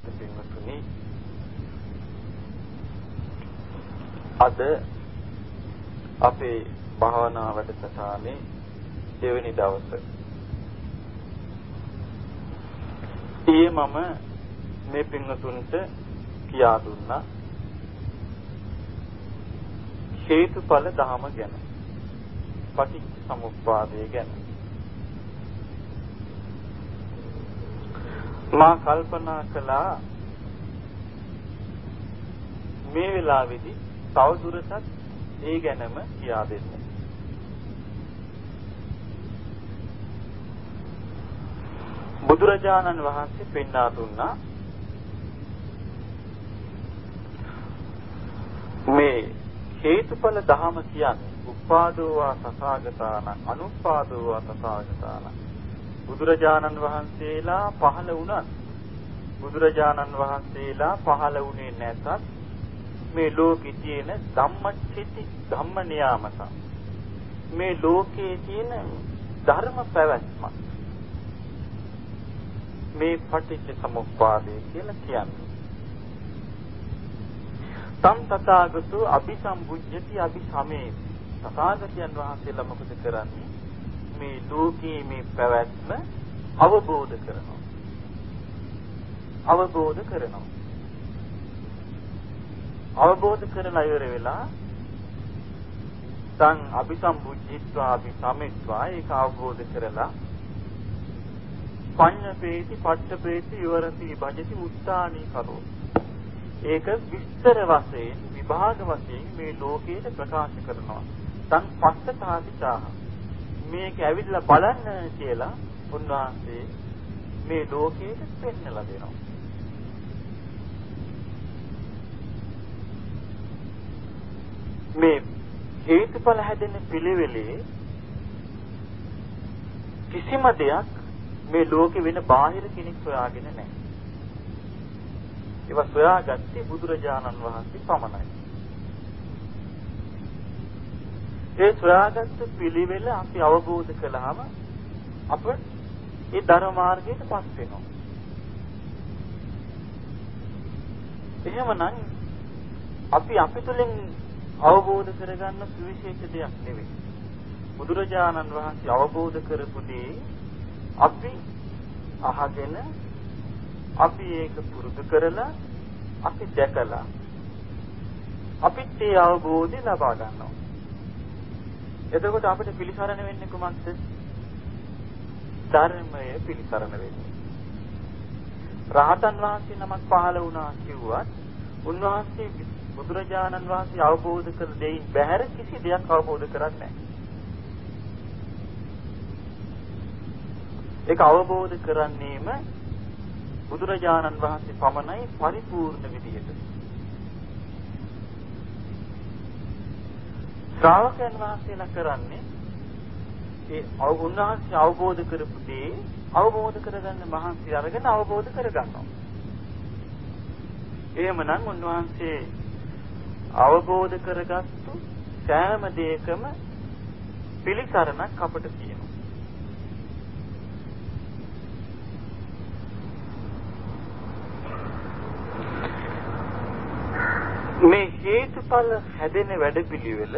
පින්වතුනි අද අපේ භාවනා වැඩසටහනේ දෙවෙනි දවසේ. ඊයේ මම මේ පින්වතුන්ට කියා දුන්නා හේතුඵල ධහම ගැන පටිච්ච සමුප්පාදය ගැන. මා කල්පනා කළා මේ වෙලාවේදී තවදුරටත් ඒ ගැනම කියා දෙන්න. බුදුරජාණන් වහන්සේ පෙන්වා දුන්නා මේ හේතුඵල ධහම කියන්නේ උපාදෝවා සසාගතාන අනුපාදෝවා සසාගතාන බුදුරජාණන් වහන්සේලා පහළ වුණත් බුදුරජාණන් වහන්සේලා පහළ වුණේ නැතත් මේ ලෝකේ තියෙන ධම්මචිති ධම්ම නියාමක මේ ලෝකයේ තියෙන ධර්ම පැවැත්ම. මේ පටිච්ච සමුප්පාදය කියලා කියන්නේ. තම් තථාගතෝ අபிසම්බුද්ධති අபிසමේති. තථාගතයන් වහන්සේලා මොකද කරන්නේ? මේ ලෝකයේ මේ පැවැත්ම අවබෝධ කරනවා. අවබෝධ කරනවා. අවබෝධ කරලා ඉවර වෙලා තං අபிසම්බුද්ධිත්වා අபிසමෙත්වා ඒක අවබෝධ කරලා පඤ්ඤපේති පට්ඨපේති විවරති භජති උත්තානී කරෝ. ඒක විස්තර වශයෙන් විභාග වශයෙන් මේ ලෝකයට ප්‍රකාශ කරනවා. තං පස්සතාදිචාහ. මේක ඇවිල්ලා බලන්න කියලා උන්වහන්සේ මේ ලෝකයට පෙන්වලා දෙනවා මේ හේතුඵල හැදෙන පිළිවෙලේ කිසිම දෙයක් මේ ලෝකෙ වෙන බාහිර කෙනෙක් සොයාගෙන නැහැ. ඒවා සොයාගත්තේ බුදුරජාණන් වහන්සේ පමණයි. ඒ සොයාගත්තු පිළිවෙල අපි අවබෝධ කළාම අප ඒ ධර්ම මාර්ගයට පස් වෙනවා. එහෙමනම් අපි අපි තුලින් අවබෝධ කරගන්න සුවිශේෂ දෙයක් නෙවෙයි. බුදුරජාණන් වහන්සේ අවබෝධ කරපු දේ අපි අහගෙන අපි ඒක පුරුදු කරලා අපි දැකලා අපිත් ඒ අවබෝධය ලබා ගන්නවා. එතකොට අපිට පිළිසරණ වෙන්නේ කුමක්ද? ධර්මය පිළිසරණ වෙන්නේ. රහතන් වහන්සේ නමක් පහළ වුණා කිව්වත් උන්වහන්සේ බුදුරජාණන් වහන්සේ අවබෝධ කළ දෙයින් බැහැර කිසි දෙයක් අවබෝධ කරන්නේ නැහැ. ඒක අවබෝධ කරන්නේම බුදුරජාණන් වහන්සේ පමණයි පරිපූර්ණ විදිහට. ශ්‍රාවකයන් වහන්සේලා කරන්නේ ඒ උන්වහන්සේ අවබෝධ කරපු දේ අවබෝධ කරගන්න මහන්සි අරගෙන අවබෝධ කරගන්නවා. එහෙමනම් උන්වහන්සේ අවබෝධ කරගත්තු සෑම දෙයකම පිළිසරණක් අපට තියෙනවා. මේ හේතුඵල හැදෙන වැඩපිළිවෙල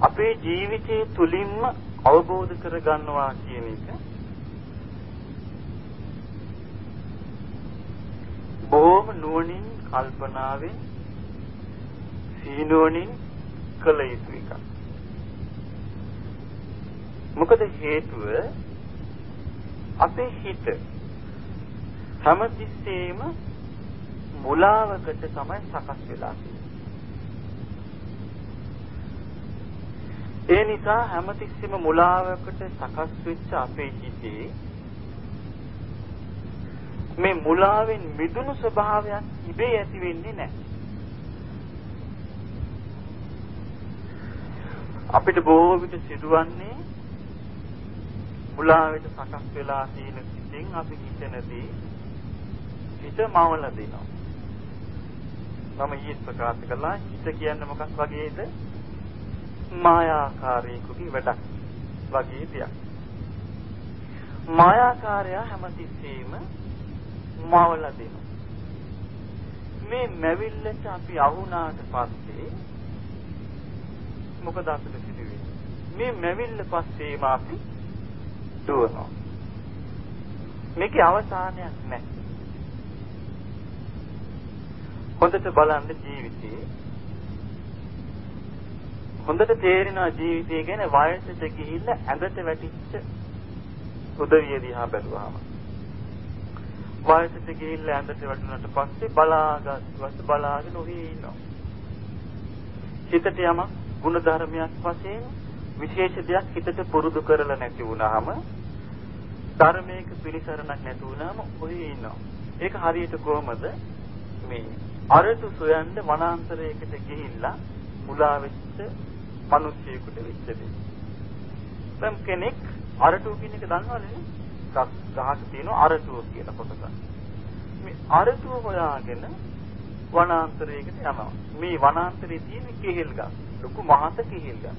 අපේ ජීවිතයේ තුලින්ම අවබෝධ කරගන්නවා කියන එක බොහොම නුවණින් කල්පනාවෙන් සීනුවණින් කළ යුතු එකක්. මොකද හේතුව අපේ හිත හැමතිස්සෙම මුලාවකට තමයි සකස් වෙලා ඒ නිසා හැමතිස්සෙම මුලාවකට සකස් වෙච්ච අපේ හිතේ මේ මුලාවෙන් මිදුණු ස්වභාවයක් ඉබේ ඇති වෙන්නේ නැහැ. අපිට බොහෝ විට සිදුවන්නේ මුලාවට සකස් වෙලා තියෙන සිතෙන් අපි හිතනදී හිත මවල දෙනවා. මම ඊයේ ප්‍රකාශ කළා හිත කියන්නේ මොකක් වගේද? මායාකාරීකුගේ වැඩක් වගේ දෙයක්. මායාකාරයා හැමතිස්සෙම මවලා දෙනවා. මේ මැවිල්ලට අපි අහුණාට පස්සේ මොකද අපිට සිදුවෙන්නේ? මේ මැවිල්ල පස්සේම අපි දුවනවා. මේකේ අවසානයක් නැහැ. හොඳට බලන්න ජීවිතේ හොඳට තේරෙනවා ජීවිතය ගැන වයසට ගිහිල්ලා ඇඳට වැටිච්ච උදවිය දිහා බැලුවාම. වයසට ගිහිල්ලා ඇඳට වැටුණාට පස්සේ බලාගත් බලාගෙන ඔහි ඉන්නවා. හිතට යම ගුණ ධර්මයක් වශයෙන් විශේෂ දෙයක් හිතට පුරුදු කරලා නැති වුණාම ධර්මයක පිළිසරණක් නැති වුණාම ඔහි ඉන්නවා. ඒක හරියට කොහමද? මේ අරටු සොයන්න වනාන්තරයකට ගිහිල්ලා මුලා වෙච්ච මිනිස්සෙකුට වෙච්ච දෙයක්. දැන් කෙනෙක් අරටුව කියන එක දන්නවනේ ගහක තියෙන අරටුව කියලා කොටසක්. මේ අරටුව හොයාගෙන වනාන්තරයකට යනවා. මේ වනාන්තරයේ තියෙන කෙහෙල් ගස්, ලොකු මහත කෙහෙල් ගස්.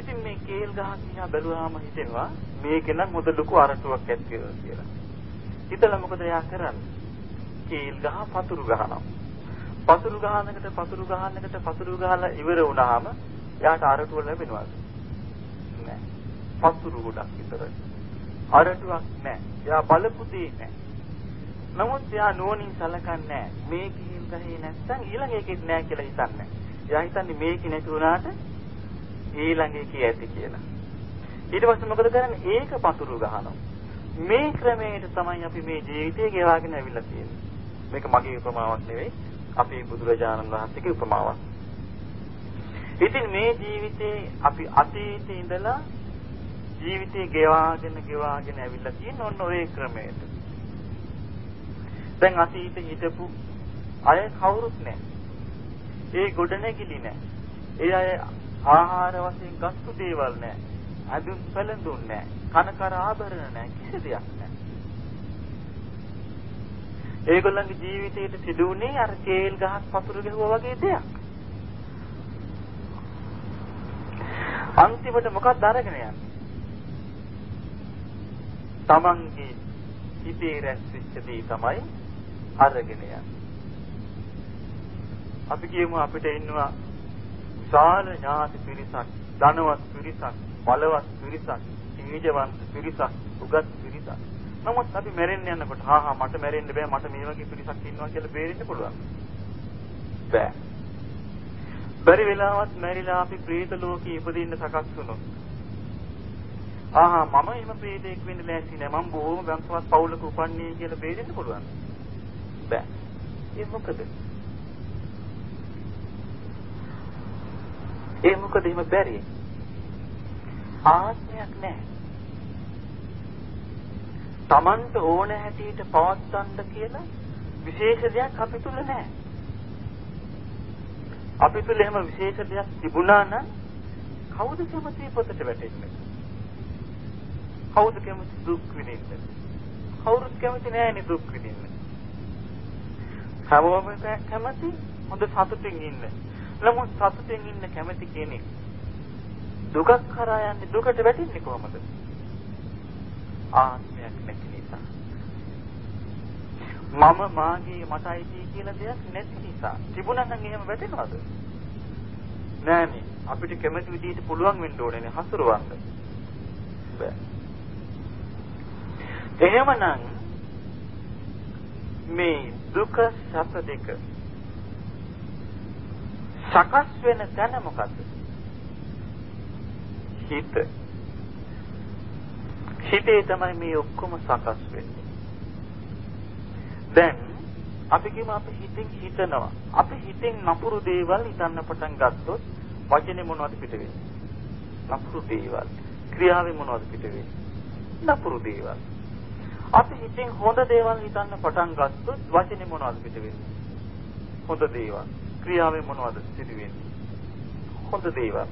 ඉතින් මේ කෙහෙල් ගහ දිහා බැලුවාම හිතෙනවා මේක නම් හොඳ ලොකු අරටුවක් ඇත්තේ කියලා. හිතලා මොකද එයා කරන්නේ? කෙහෙල් ගහ පතුරු ගහනවා. පතුරු ගහනකට පතුරු ගහනකට පතුරු ගහලා ඉවර වුණාම එයාට අරටුව ලැබෙනවද? නෑ. පතුරු ගොඩක් විතරයි. අරටුවක් නෑ. එයා බලපු දෙයක් නෑ. නමුත් එයා නුවණින් සලකන්නේ මේ කිහිල් ගහේ නැත්තම් ඊළඟ එකෙත් නෑ කියලා හිතන්නේ. එයා හිතන්නේ මේක නැති වුණාට ඊළඟ එකේ ඇති කියලා. ඊට පස්සේ මොකද කරන්නේ? ඒක පතුරු ගහනවා. මේ ක්‍රමයට තමයි අපි මේ ජීවිතය ගෙවාගෙන ඇවිල්ලා තියෙන්නේ. මේක මගේ උපමාවක් නෙවෙයි. අපේ බුදුරජාණන් වහන්සේගේ උපමාවක්. ඉතින් මේ ජීවිතේ අපි අතීතේ ඉඳලා ජීවිතේ ගෙවාගෙන ගෙවාගෙන ඇවිල්ලා තියෙන ඔන්න ඔය ක්‍රමයට. දැන් අතීතේ හිටපු අය කවුරුත් නැහැ. ඒ ගොඩනැගිලි නැහැ. ඒ අය ආහාර වශයෙන් ගත්තු දේවල් නැහැ. අඳුන් පැළඳුන් නැහැ. කන කර ආභරණ නැහැ. කිසි දෙයක් නැහැ. ඒගොල්ලන්ගේ ජීවිතයට සිදුුනේ අර කේල් ගහක් පතුරු ගැහුවා වගේ දෙයක්. අන්තිමට මොකක්ද අරගෙන යන්නේ? Tamange හිතේ රැස්වෙච්ච දේ තමයි අරගෙන යන්නේ. අපි කියමු අපිට ඉන්නවා විශාල ඥාති පිරිසක්, ධනවත් පිරිසක්, බලවත් පිරිසක්, තීජවන්ත පිරිසක්, උගත් පිරිසක්. නමුත් අපි මැරෙන්න යනකොට හා හා මට මැරෙන්න බෑ මට මේ වගේ පිරිසක් ඉන්නවා කියලා බේරෙන්න පුළුවන්. බෑ. බැරි වෙලාවත් මැරිලා අපි ප්‍රේත ලෝකේ ඉපදින්න සකස් වුණොත්. ආහා මම එහෙම ප්‍රේතෙක් වෙන්න ලෑස්ති නෑ මම බොහොම වංශවත් පවුලක උපන්නේ කියලා බේරෙන්න පුළුවන්. බෑ. ඒ මොකද? ඒ මොකද එහෙම බැරි? ආත්මයක් නැහැ. Tamanට ඕන හැටියට පවත්වන්න කියලා විශේෂ දෙයක් අපි තුල නැහැ. අපි තුල එහෙම විශේෂ දෙයක් තිබුණා නම් කවුද කැමති පොතට වැටෙන්නේ? කවුද කැමති දුක් විඳින්න? කවුරුත් කැමති නෑනේ දුක් විඳින්න. හැමෝම කැමති හොඳ සතුටින් ඉන්න. නමුත් සතුටින් ඉන්න කැමති කෙනෙක් දුකක් කරා යන්නේ දුකට වැටෙන්නේ කොහොමද? ආත්මයක් නැති නිසා. මම මාගේ මට අයිති කියලා දෙයක් නැති නිසා. තිබුණා නම් එහෙම වැටෙනවද? නෑනේ. අපිට කැමති විදිහට පුළුවන් වෙන්න ඕනේ හසුරවන්න. බෑ. එහෙමනම් මේ දුක සැප දෙක සකස් වෙන තැන මොකද්ද? හිත හිතේ තමයි මේ ඔක්කොම සකස් වෙන්නේ. දැන් අපි කියමු අපි හිතින් හිතනවා. අපි හිතෙන් නපුරු දේවල් හිතන්න පටන් ගත්තොත් වචනේ මොනවද පිට වෙන්නේ? නපුරු දේවල්. ක්‍රියාවේ මොනවද පිට වෙන්නේ? නපුරු දේවල්. අපි හිතෙන් හොඳ දේවල් හිතන්න පටන් ගත්තොත් වචනේ මොනවද පිට වෙන්නේ? හොඳ දේවල්. ක්‍රියාවේ මොනවද සිදු වෙන්නේ? හොඳ දේවල්.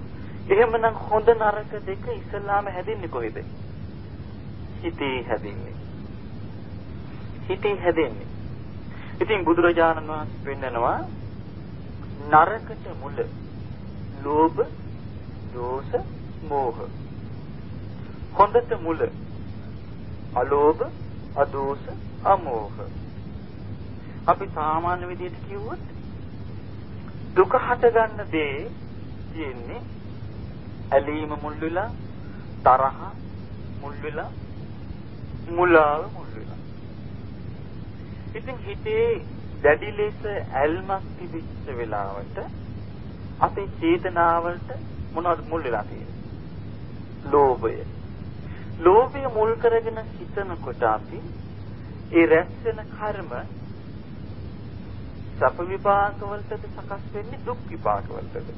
එහෙමනම් හොඳ නරක දෙක ඉස්සලාම හැදින්නේ කොහෙද? හිතේ හැදෙන්නේ. හිතේ හැදෙන්නේ. ඉතින් බුදුරජාණන් වහන්සේ පෙන්නනවා නරකට මුල ලෝභ, දෝෂ, මෝහ. හොඳට මුල අලෝභ, අදෝෂ, අමෝහ. අපි සාමාන්‍ය විදිහට කිව්වොත් දුක හට ගන්න දේ තියෙන්නේ ඇලීම මුල් වෙලා තරහ මුල් වෙලා මුලාව මුල් වෙලා. ඉතින් හිතේ දැඩි ලෙස ඇල්මක් තිබිච්ච වෙලාවට අපේ චේතනාවලට මොනවද මුල් වෙලා තියෙන්නේ? ලෝභය. ලෝභය මුල් කරගෙන හිතනකොට අපි ඒ රැස් වෙන කර්ම සප විපාක වලටද සකස් වෙන්නේ දුක් විපාක වලටද?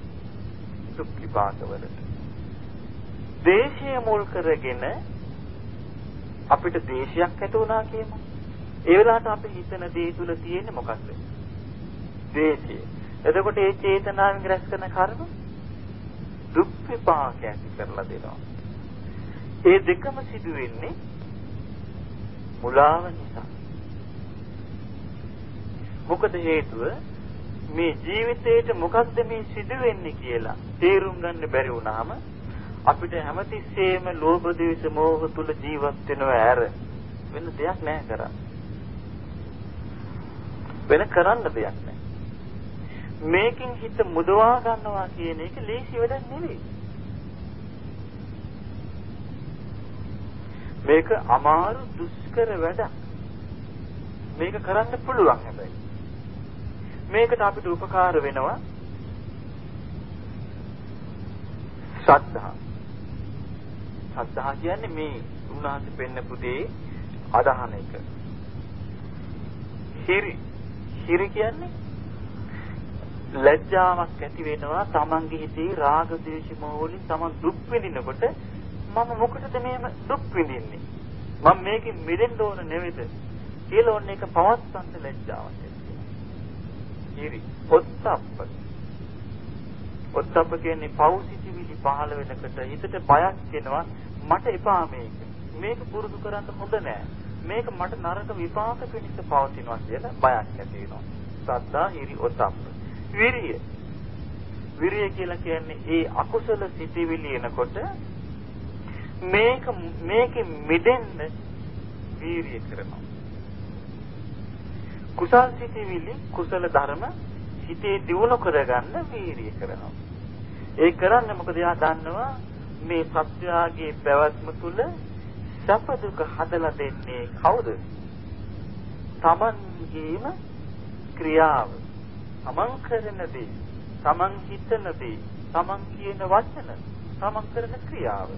දුක් විපාක වලට. දේශය මුල් කරගෙන අපිට දේශයක් ඇති වුණා කියමු. ඒ වෙලාවට අපි හිතන දේ තුල තියෙන්නේ මොකක්ද? දේශය. එතකොට ඒ චේතනාවෙන් රැස් කරන කර්ම දුක් විපාක ඇති කරලා දෙනවා. ඒ දෙකම සිදු වෙන්නේ මුලාව නිසා. මොකද හේතුව මේ ජීවිතේට මොකක්ද මේ සිදු වෙන්නේ කියලා තේරුම් ගන්න බැරි වුණාම අපිට හැමතිස්සෙම ලෝභ ද්වේෂ මෝහ තුල ජීවත් වෙනව ඇර වෙන දෙයක් නැහැ කරන්න. වෙන කරන්න දෙයක් නැහැ. මේකෙන් හිත මුදවා ගන්නවා කියන එක ලේසි වැඩක් නෙවෙයි. මේක අමාරු දුෂ්කර වැඩක්. මේක කරන්න පුළුවන් හැබැයි. මේකට අපිට උපකාර වෙනවා ශ්‍රද්ධා. ශ්‍රද්ධා කියන්නේ මේ උන්වහන්සේ පෙන්නපු දේ අදහන එක. හිරි. හිරි කියන්නේ ලැජ්ජාවක් ඇති වෙනවා තමන්ගේ හිතේ රාග දේශ මොහොලින් තමන් දුක් විඳිනකොට මම මොකටද මේම දුක් විඳින්නේ? මම මේකෙන් මිදෙන්න ඕන නෙවෙයිද? කියලා ඔන්න එක පවත්වන්න ලැජ්ජාවක් හිරි. ඔත්තප්ප ඔත්තප්ප කියන්නේ පෞසිතිවිලි පහළ වෙනකොට හිතට බයක් එනවා මට එපා මේක. මේක පුරුදු කරන්න හොඳ නෑ. මේක මට නරක විපාක පිණිස පවතිනවා කියලා බයක් ඇති වෙනවා. සද්දා හිරි ඔත්තප්ප විරිය. විරිය කියලා කියන්නේ ඒ අකුසල සිතිවිලි එනකොට මේක මේකෙ මිදෙන්න වීරිය කරනවා. කුසල් සිතිවිලි කුසල ධර්ම හිතේ දියුණු කරගන්න වීරිය කරනවා. ඒ කරන්නේ මොකද එයා දන්නවා මේ සත්‍යයේ පැවැත්ම තුල සැප දුක හදලා දෙන්නේ කවුද? තමන්ගේම ක්‍රියාව. තමන් කරන දේ, තමන් හිතන දේ, තමන් කියන වචන, තමන් කරන ක්‍රියාව.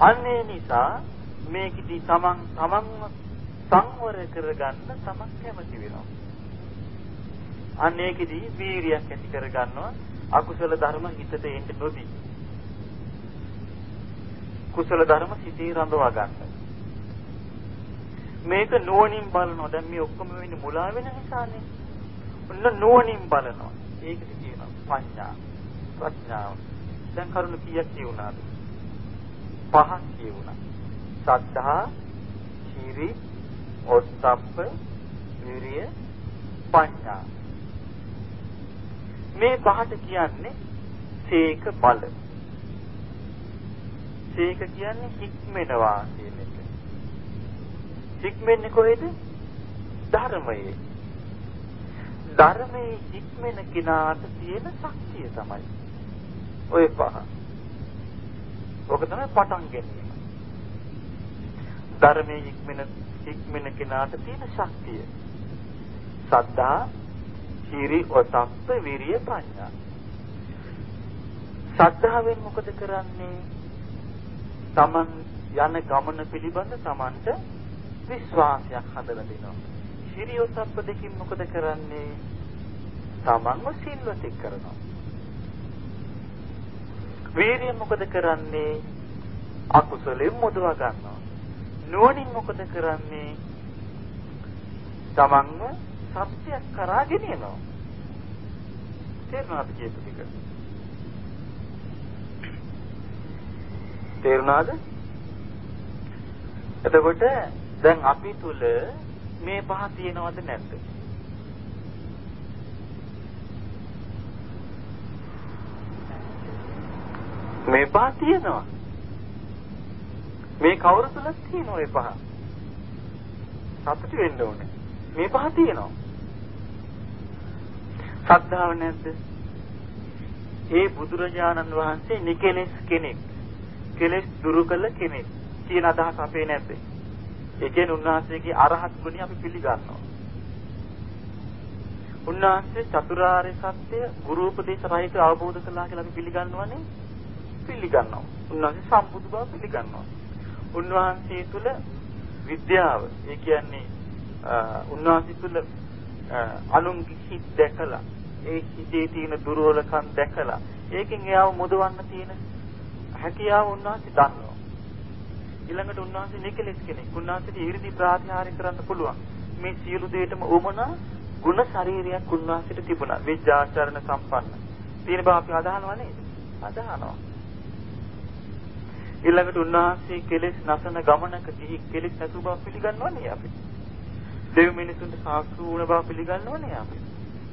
අන්නේ නිසා මේකදී තමන් තමන්ව සංවර කරගන්න තමන් කැමති වෙනවා. අන්න ඒකෙදී වීරියක් ඇති කරගන්නවා අකුසල ධර්ම හිතට එන්න නොදී. කුසල ධර්ම සිතේ රඳවා ගන්න. මේක නුවණින් බලනවා. දැන් මේ ඔක්කොම වෙන්නේ මුලා වෙන නිසානේ. ඔන්න නුවණින් බලනවා. ඒකද කියනවා පඤ්ඤා. ප්‍රඥාව. දැන් කරුණු කීයක් කියුණාද? පහක් කියුණා. සද්ධා, චිරි, ඔත්තප්ප විරිය පඤ්ඤා මේ පහට කියන්නේ සීක බල. සීක කියන්නේ හික්මෙනවා කියන එක. හික්මෙන්නේ කොහෙද? ධර්මයේ. ධර්මයේ හික්මෙන කිනාට තියෙන ශක්තිය තමයි. ඔය පහ. ඔක තමයි පටන් ගැනීම. ධර්මයේ හික්මෙන හික්මෙන කෙනාට තියෙන ශක්තිය. සද්ධා, හිරි, ඔතප්ප, විරිය, ප්‍රඥා. සද්ධාවෙන් මොකද කරන්නේ? Taman යන ගමන පිළිබඳ Tamanට විශ්වාසයක් හදලා දෙනවා. හිරි, ඔතප්ප දෙකින් මොකද කරන්නේ? Tamanව සිල්වතෙක් කරනවා. වීරිය මොකද කරන්නේ? අකුසලෙන් මුදවා ගන්නවා. නුවණින් මොකද කරන්නේ? තමන්ව සත්‍යයක් කරා ගෙනියනවා. තේරුණාද කියපු ටික? තේරුණාද? එතකොට දැන් අපි තුල මේ පහ තියෙනවද නැද්ද? මේ පහ තියෙනවා. මේ කවුරු තුල තියෙන ඔය පහ. සතුටු වෙන්න ඕනේ. මේ පහ තියෙනවා. ශ්‍රද්ධාව නැද්ද? ඒ බුදුරජාණන් වහන්සේ නිකෙලෙස් කෙනෙක්. කෙලෙස් දුරු කළ කෙනෙක් කියන අදහස අපේ නැද්ද? ඒ කියන්නේ උන්වහන්සේගේ අරහත් ගුණය අපි පිළිගන්නවා. උන්වහන්සේ චතුරාර්ය සත්‍ය ගුරු උපදේශ රහිත අවබෝධ කළා කියලා අපි පිළිගන්නවනේ. පිළිගන්නවා. උන්වහන්සේ සම්බුදු බව පිළිගන්නවා. උන්වහන්සේ තුල විද්‍යාව, ඒ කියන්නේ උන්වහන්සේ තුල අනුන්ගේ හිත් දැකලා, ඒ හිතේ තියෙන දුර්වලකම් දැකලා, ඒකෙන් එයාව මුදවන්න තියෙන හැකියාව උන්වහන්සේ දන්නවා. ඊළඟට උන්වහන්සේ නිකලෙස් කෙනෙක්. උන්වහන්සේට 이르දි ප්‍රාතිහාර්ය කරන්න පුළුවන්. මේ සියලු දේටම උමනා ගුණ ශරීරයක් උන්වහන්සේට තිබුණා. විද්‍යාචරණ සම්පන්න. තියෙන බව අපි අදහනවා නේද? අදහනවා. ඊළඟට උන්වහන්සේ කෙලෙස් නැසන ගමනක ගිහි කෙලෙස් නැතු බව පිළිගන්නවනේ අපි. දෙව් මිනිසුන්ට සාක්ෂි වුණ බව පිළිගන්නවනේ අපි.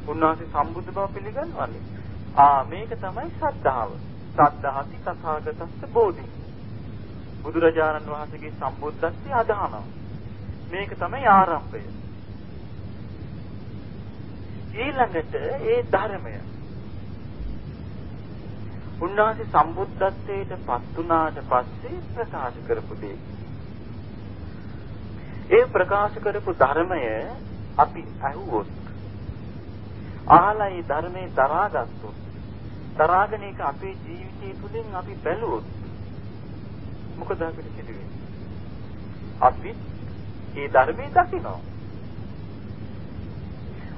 උන්වහන්සේ සම්බුද්ධ බව පිළිගන්නවනේ. ආ මේක තමයි ශ්‍රද්ධාව. සද්ධාති තථාගතස්ස බෝධි. බුදුරජාණන් වහන්සේගේ සම්බුද්ධත්වයේ අදහනවා. මේක තමයි ආරම්භය. ඊළඟට ඒ ධර්මය උන්වහන්සේ සම්බුද්ධත්වයට පත් වුණාට පස්සේ ප්‍රකාශ කරපු දේ. ඒ ප්‍රකාශ කරපු ධර්මය අපි අහුවොත් අහලා ඒ ධර්මයේ දරාගත්තොත් දරාගෙන ඒක අපේ ජීවිතය තුළින් අපි බැලුවොත් මොකද අපිට සිදුවෙන්නේ? අපි ඒ ධර්මයේ දකිනවා.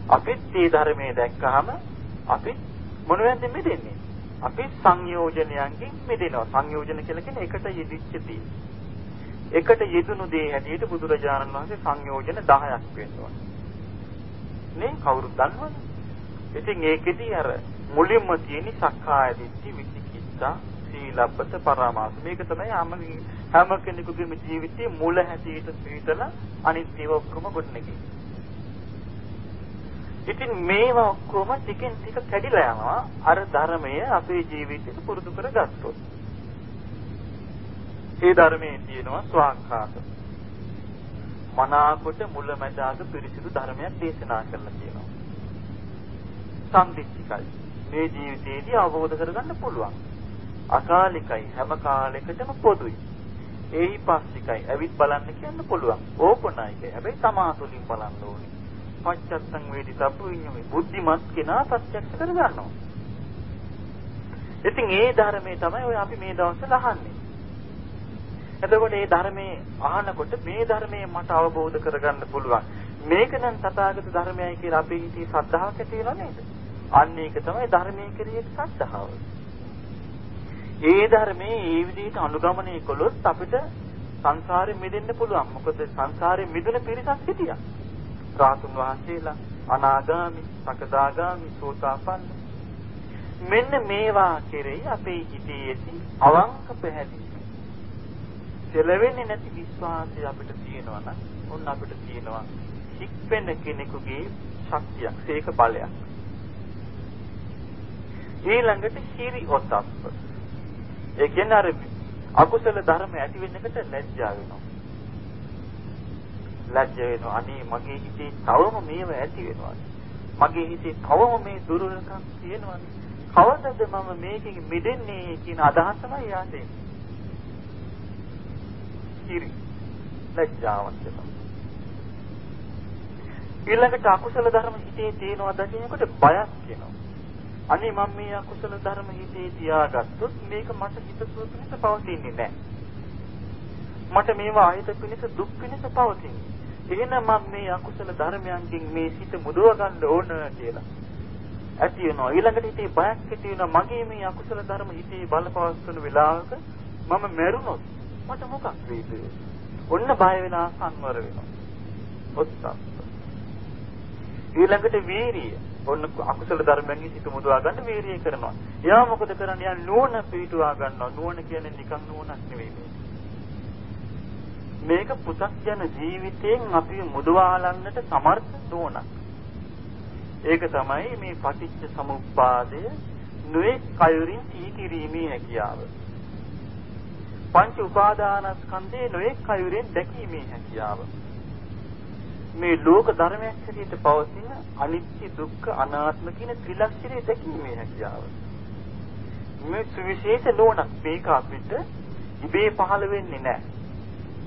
අපිත් මේ ධර්මයේ දැක්කහම අපි මොනවෙන්ද මිදෙන්නේ? අපි සංයෝජනයන්ගෙන් මිදෙනවා. සංයෝජන කියලා කියන්නේ එකට යෙදිච්ච දේ. එකට යෙදුණු දේ හැටියට බුදුරජාණන් වහන්සේ සංයෝජන 10ක් වෙන්නවා. නේ කවුරුත් දන්නවනේ. ඉතින් ඒකෙදි අර මුලින්ම තියෙන සක්කාය දිට්ඨි විචිකිච්ඡා සීලබ්බත පරාමාස මේක තමයි හැම කෙනෙකුගේම ජීවිතයේ මුල හැටියට පිළිතලා අනිත් ඒවා ඔක්කොම ගොඩනගන්නේ. ඉතින් මේවා ඔක්කොම ටිකෙන් ටික කැඩිලා යනවා අර ධර්මය අපේ ජීවිතේට පුරුදු කරගත්තොත්. ඒ ධර්මයේ තියෙනවා ස්වාක්ඛාත. මනාකොට මුලැමැදාග පිරිසිදු ධර්මයක් දේශනා කරලා තියෙනවා. සම්දිස්තිකයි. මේ ජීවිතේදී අවබෝධ කරගන්න පුළුවන්. අකාලිකයි හැම කාලයකටම පොදුයි. ඒහි පස්සිකයි ඇවිත් බලන්න කියන්න පුළුවන්. ඕපනායකයි. හැබැයි සමාතුලින් බලන්න ඕනේ. පච්චත්තං වේදිතබ්බ විඤ්ඤාමි. බුද්ධිමත් කෙනා ප්‍රත්‍යක්ෂ කර ගන්නවා. ඉතින් ඒ ධර්මයේ තමයි ඔය අපි මේ දවස්වල අහන්නේ. එතකොට මේ ධර්මයේ අහනකොට මේ ධර්මයේ මට අවබෝධ කරගන්න පුළුවන්. මේක නම් තථාගත ධර්මයයි කියලා අපේ හිතේ ශ්‍රද්ධාවක් ඇති වෙනව නේද? අන්න ඒක තමයි ධර්මයේ කෙරෙහි ශ්‍රද්ධාව. ඒ ධර්මයේ ඒ විදිහට අනුගමනය කළොත් අපිට සංසාරෙ මිදෙන්න පුළුවන්. මොකද සංසාරෙ මිදුන පිරිසක් හිටියා. රාතුන් වහන්සේලා අනාගාමි, සකදාගාමි, සෝතාපන්න. මෙන්න මේවා කෙරෙහි අපේ හිතේ ඇති අවංක පැහැදිලි. සෙලවෙන්නේ නැති විශ්වාසය අපිට තියෙනවා නම් ඔන්න අපිට තියෙනවා හික්පෙන කෙනෙකුගේ ශක්තියක්, ඒක බලයක්. ඊළඟට හිරි ඔතප්ප. ඒ කියන්නේ අර අකුසල ධර්ම ඇති වෙන්නකට ලැජ්ජා වෙනවා. ලැජ්ජ වෙනවා. අනේ මගේ හිතේ තවම මේව ඇති වෙනවා. මගේ හිතේ තවම මේ දුර්වලකම් තියෙනවා. කවදද මම මේකෙන් මිදෙන්නේ කියන අදහසමයි යාසේ. කිරි ලැජ්ජාවක් වෙනවා. ඊළඟට අකුසල ධර්ම හිතේ තියෙනවා දැකීමකට බයක් එනවා. අනේ මම මේ අකුසල ධර්ම හිතේ තියාගත්තොත් මේක මට හිතසුව පිණිස පවතින්නේ නැහැ. මට මේවා ආයත පිණිස දුක් පිණිස පවතින්නේ. එහෙනම් මම මේ අකුසල ධර්මයන්ගෙන් මේ සිත මුදව ගන්න ඕන කියලා. ඇති වෙනවා. ඊළඟට හිතේ බයක් ඇති වෙනවා. මගේ මේ අකුසල ධර්ම හිතේ බලපවස්වන වෙලාවක මම මැරුණොත් මට මොකක් වෙයිද? ඔන්න බය වෙලා සංවර වෙනවා. ඔත්තම්. ඊළඟට වීරිය. ඔන්න අකුසල ධර්මයන්ගෙන් හිත මුදවා ගන්න වීරිය කරනවා. එයා මොකද කරන්නේ? යා නුවණ පිටුවා ගන්නවා. නුවණ කියන්නේ නිකන් නුවණක් නෙවෙයි මේ. මේක පු탁ජන ජීවිතයෙන් අපි මුදවාලන්නට සමර්ථ නොවනක්. ඒක තමයි මේ පටිච්ච සමුප්පාදය නොඑක් කයුරින් ඊකිරීමේ හැකියාව. පංච උපාදානස්කන්ධයේ නොඑක් අයුරෙන් දැකීමේ හැකියාව. මේ ලෝක ධර්මයක් හැටියට පවතින අනිත්‍ය දුක්ඛ අනාත්ම කියන ත්‍රිලක්ෂණය දැකීමේ හැකියාව. මේ සුවිශේෂ නෝනක් මේක අපිට ඉබේ පහළ වෙන්නේ නැහැ.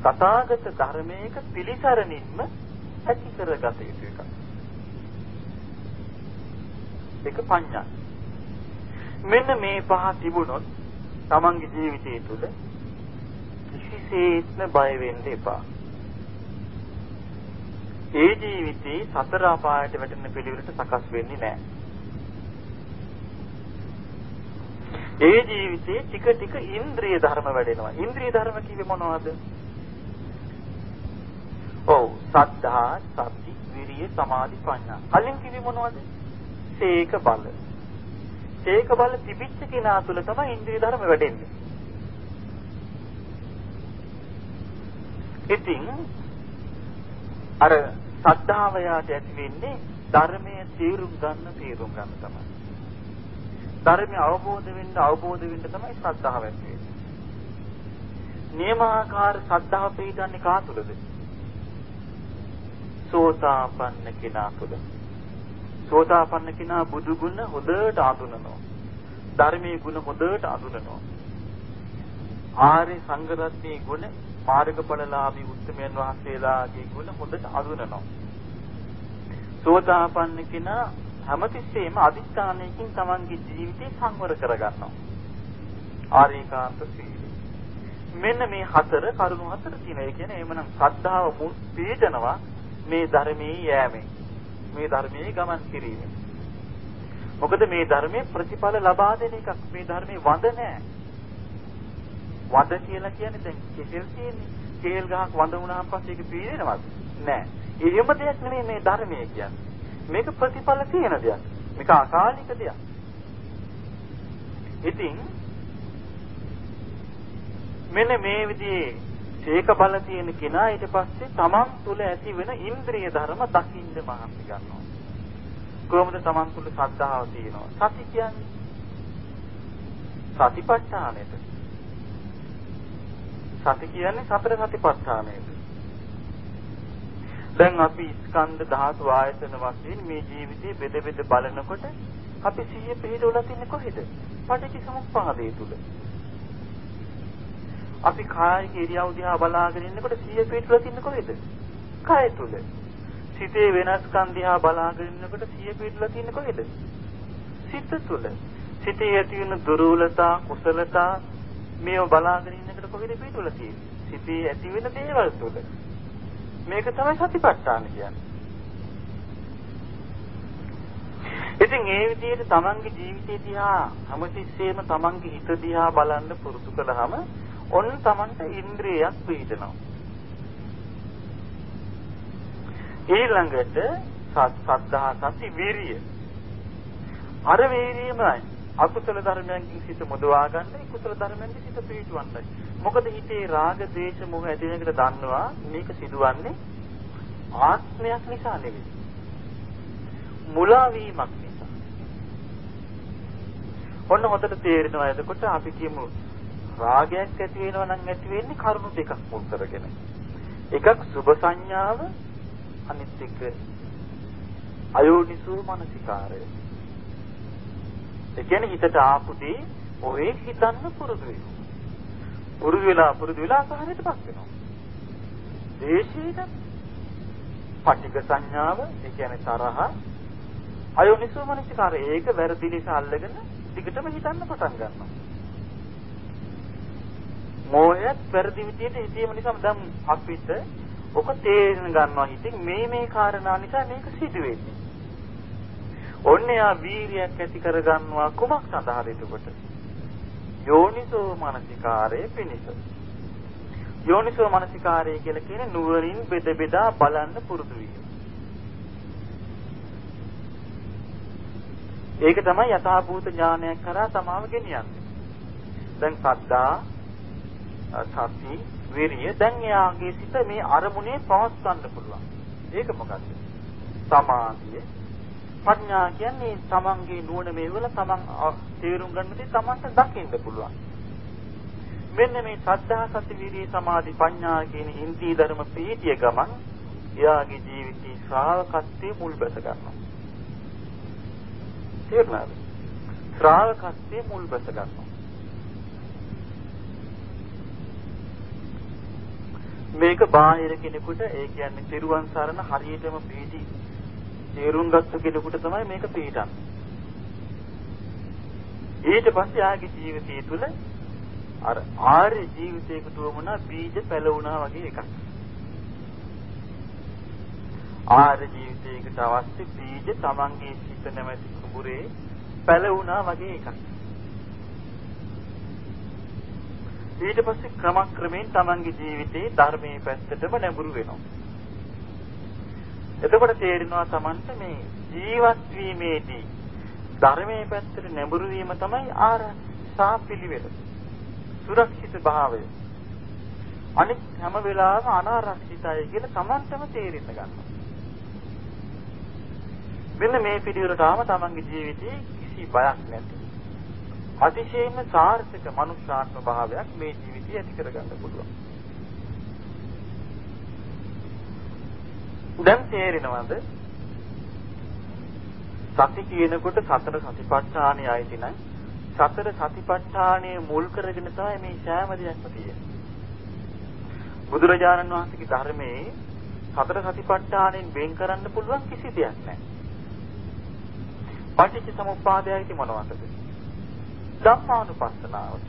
තථාගත ධර්මයක පිළිසරණින්ම ඇති කරගත යුතු එකක්. ඒක පඤ්ඤා. මෙන්න මේ පහ තිබුණොත් තමන්ගේ ජීවිතය තුළ කිසිසේත්ම බය වෙන්න එපා. ඒ ජීවිතේ සතර අපායට වැටෙන පිළිවෙලට සකස් වෙන්නේ නැහැ. ඒ ජීවිතේ ටික ටික ඉන්ද්‍රිය ධර්ම වැඩෙනවා. ඉන්ද්‍රිය ධර්ම කිව්වේ මොනවද? ඔව් සද්ධා, සති, විරිය, සමාධි, ප්‍රඥා. කලින් කිව්වේ මොනවද? සීක බල. සීක බල තිබිච්ච කෙනා තුළ තමයි ඉන්ද්‍රිය ධර්ම වැඩෙන්නේ. ඉතින් අර සද්ධාව යාට ඇති වෙන්නේ ධර්මයේ තීරුම් ගන්න තීරුම් ගන්න තමයි. ධර්මය අවබෝධ වෙන්න අවබෝධ වෙන්න තමයි ශ්‍රද්ධාව ඇති වෙන්නේ. නියමාකාර ශ්‍රද්ධාව පිළිගන්නේ කා තුළද? සෝතාපන්න කෙනා තුළ. සෝතාපන්න කෙනා බුදු ගුණ හොඳට අඳුනනවා. ධර්මයේ ගුණ හොඳට අඳුනනවා. ආර්ය සංඝ රත්නයේ ගුණ මාර්ගඵලලාභී උත්තමයන් වහන්සේලාගේ ගුණ හොඳට අඳුනනවා. සෝතාපන්න කෙනා හැමතිස්සෙම අදිස්ථානයකින් තමන්ගේ ජීවිතේ සංවර කරගන්නවා. ආරීකාන්ත සීලය. මෙන්න මේ හතර කරුණු හතර තියෙනවා. ඒ කියන්නේ එමනම් ශ්‍රද්ධාව මුල් පීඩනවා මේ ධර්මයේ යෑමෙන්. මේ ධර්මයේ ගමන් කිරීමෙන්. මොකද මේ ධර්මයේ ප්‍රතිඵල ලබා දෙන එකක්. මේ ධර්මයේ වඳ නැහැ. වඳ කියලා කියන්නේ දැන් කෙසෙල් තියෙන්නේ. කේල් ගහක් වඳ වුණාන් පස්සේ ඒක පීඩනවද? නෑ. එහෙම දෙයක් නෙමෙයි මේ ධර්මයේ කියන්නේ. මේක ප්‍රතිඵල තියෙන දෙයක්. මේක අකාලික දෙයක්. ඉතින් මෙන්න මේ විදිහේ ශේක බල තියෙන කෙනා ඊට පස්සේ තමන් තුළ ඇති වෙන ඉන්ද්‍රිය ධර්ම දකින්න මහන්සි ගන්නවා. කොහොමද තමන් තුළ ශ්‍රද්ධාව තියෙනවා? සති කියන්නේ සතිපට්ඨානෙට සති කියන්නේ සතර සතිපට්ඨානයද. දැන් අපි ස්කන්ධ ධාතු ආයතන වශයෙන් මේ ජීවිතේ බෙද බෙද බලනකොට අපි සිහිය පිහිටවලා තින්නේ කොහෙද? පටිච්චසමුප්පාදයේ තුල. අපි කායික ඉරියව් දිහා බලාගෙන ඉන්නකොට සිහිය පිහිටවලා තින්නේ කොහෙද? කය තුල. සිතේ වෙනස්කම් දිහා බලාගෙන ඉන්නකොට සිහිය පිහිටවලා තින්නේ කොහෙද? සිත තුල. සිතේ ඇති වෙන දුර්වලතා, කුසලතා මේව බලාගෙන ඉන්නකොට කොහෙද පිටුල තියෙන්නේ? සිතේ ඇති වෙන දේවල් තුල. මේක තමයි සතිපට්ඨාන කියන්නේ. ඉතින් ඒ විදිහට තමන්ගේ ජීවිතය දිහා හැමතිස්සෙම තමන්ගේ හිත දිහා බලන්න පුරුදු කළාම ඔන්න තමන්ට ඉන්ද්‍රියක් පිහිටනවා. ඊළඟට සත්‍සද්ධා සති වීරිය. අර වීරියමයි අකුසල ධර්මයන්ගෙන් සිත මුදවා ගන්න කුසල ධර්මයන්ගෙන් සිත පිහිටවන්නයි. මොකද හිතේ රාග, ද්වේෂ, මොහ ඇති වෙන එකට දන්නවා මේක සිදුවන්නේ ආත්මයක් නිසා නෙවෙයි. මුලා වීමක් නිසා. ඔන්න හොඳට තේරෙනවා එතකොට අපි කියමු රාගයක් ඇති වෙනවා නම් ඇති වෙන්නේ කරුණු දෙකක් මුල් කරගෙන. එකක් සුභ සංඥාව අනිත් එක අයෝනිසෝ මනසිකාරය. ඒ කියන්නේ හිතට ආපු දේ ඔය හිතන්න පුරුදු වෙනවා. පුරුදු වෙලා පුරුදු වෙලා සහනයටපත් වෙනවා. දේශීන පටික සංඥාව ඒ කියන්නේ තරහ අයෝනිසෝ මනසිකාරය ඒක වැරදි ලෙස අල්ලගෙන දිගටම හිතන්න පටන් ගන්නවා. මොහයත් වැරදි විදියට හිතීම නිසා දැන් අපිට ඔක තේරෙන ගන්නවා හිතින් මේ මේ කාරණා නිසා මේක සිදු වෙන්නේ. ඔන්න යා වීරියක් ඇති කරගන්නවා කුමක් සඳහාද එතකොට? යෝනිසෝ මනසිකාරයේ පිණිස. යෝනිසෝ මනසිකාරය කියලා කියන්නේ නුවරින් බෙද බෙදා බලන්න පුරුදු වීම. ඒක තමයි යථාභූත ඥානයක් කරා තමාව ගෙනියන්නේ. දැන් සද්දා සති විරිය දැන් එයාගේ සිත මේ අරමුණේ පවත්වන්න පුළුවන්. ඒක මොකද්ද? සමාධිය ප්‍රඥා කියන්නේ තමන්ගේ නුවණ මෙහෙवला තමන් තේරුම් ගන්න දේ තමන්ට දකින්න පුළුවන්. මෙන්න මේ සද්ධා සති විරිය සමාධි ප්‍රඥා කියන ඉන්ද්‍රිය ධර්ම පීඨිය ගමන් එයාගේ ජීවිතේ ශ්‍රාවකත්වයේ මුල් බැස ගන්නවා. තේරුණාද? ශ්‍රාවකත්වයේ මුල් බැස ගන්නවා. මේක බාහිර කෙනෙකුට ඒ කියන්නේ සිරුවන් සරණ හරියටම පිළිදි තේරුම් ගත්ත කෙනෙකුට තමයි මේක පිළිටන්නේ. ඊට පස්සේ ආගේ ජීවිතය තුළ අර ආර්ය ජීවිතයකට වුණා බීජ පැලුණා වගේ එකක්. ආර්ය ජීවිතයකට අවශ්‍ය බීජ තමන්ගේ සිත නැමැති කුඹුරේ පැලුණා වගේ එකක්. ඊට පස්සේ ක්‍රමක්‍රමයෙන් තමන්ගේ ජීවිතේ ධර්මයේ පැත්තටම නැඹුරු වෙනවා. එතකොට තේරෙනවා තමන්ට මේ ජීවත් වීමේදී ධර්මයේ පැත්තට නැඹුරු වීම තමයි ආරක්ෂා පිළිවෙල. සුරක්ෂිත භාවය. අනිත් හැම වෙලාවෙම අනාරක්ෂිතයි කියලා තමන්ටම තේරෙන්න ගන්නවා. මෙන්න මේ පිළිවෙලට ආව තමන්ගේ ජීවිතේ කිසි බයක් නැති. අතිශයින්ම සාර්ථක මනුෂ්‍යාත්ම භාවයක් මේ ජීවිතය ඇති කරගන්න පුළුවන්. දැන් තේරෙනවද? සති කියනකොට සතර සතිපට්ඨානෙ ආйти නම් සතර සතිපට්ඨානෙ මුල් කරගෙන තමයි මේ සෑම දෙයක්ම තියෙන්නේ. බුදුරජාණන් වහන්සේගේ ධර්මයේ සතර සතිපට්ඨානෙන් වෙන් කරන්න පුළුවන් කිසි දෙයක් නැහැ. පටිච්ච සමුප්පාදයයි මොනවද? ධම්මානුපස්සනාවට.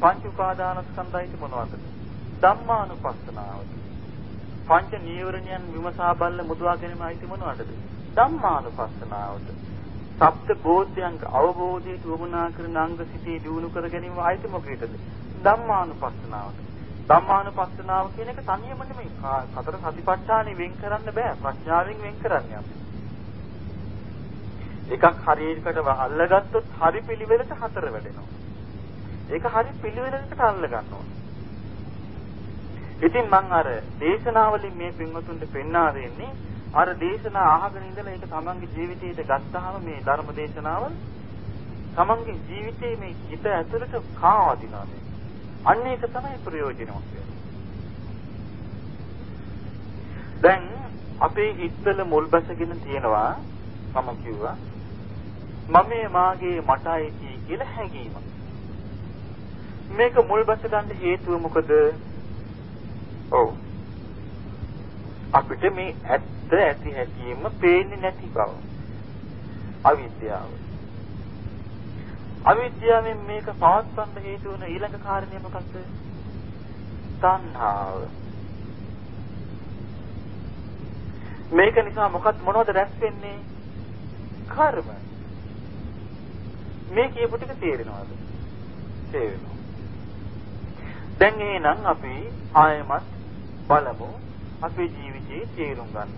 පංච උපාදානස්කන්ධයයි මොනවද? ධම්මානුපස්සනාවට. පංච නීවරණයන් විමසා බලන මුදවා ගැනීම අයිති මොනවටද? ධම්මානුපස්සනාවට. සප්ත බෝධ්‍යංග අවබෝධයට වමනා කරන අංග සිටී දිනු කර ගැනීම අයිති මොකේද? ධම්මානුපස්සනාවට. ධම්මානුපස්සනාව කියන එක තනියම නෙමෙයි. සතර සතිපට්ඨානෙ වෙන් කරන්න බෑ. ප්‍රඥාවෙන් වෙන් කරන්න අපි. එකක් හරියකට අල්ලගත්තොත් හරි පිළිවෙලට හතර වැඩෙනවා. ඒක හරි පිළිවෙලකට අල්ල ගන්නවා. ඉතින් මම අර දේශනාවලින් මේ පින්වතුන්ට පෙන්වා දෙන්නේ අර දේශනා අහගෙන ඉඳලා ඒක තමන්ගේ ජීවිතයට ගත්තාම මේ ධර්ම දේශනාව තමන්ගේ ජීවිතේ මේ හිත ඇතුළට කාවදිනවා මේ. අන්න ඒක තමයි ප්‍රයෝජනවත් දැන් අපේ හිතවල මුල් බැසගෙන තියෙනවා මම කිව්වා මම මාගේ මටයි කියලා හැඟීම. මේක මුල් බැස ගන්න හේතුව මොකද? ඔව්. අපිට මේ ඇත්ත ඇති හැටියෙම පේන්නේ නැති බව. අවිද්‍යාව. අවිද්‍යාවෙන් මේක පවත්වන්න හේතු වන ඊළඟ කාරණය මොකක්ද? තණ්හාව. මේක නිසා මොකක්ද මොනවද රැස් වෙන්නේ? කර්ම. මේ කියපු ටික තේරෙනවද? තේරෙනවා. දැන් එහෙනම් අපි ආයමත් බලමු අපේ ජීවිතේ තේරුම් ගන්න.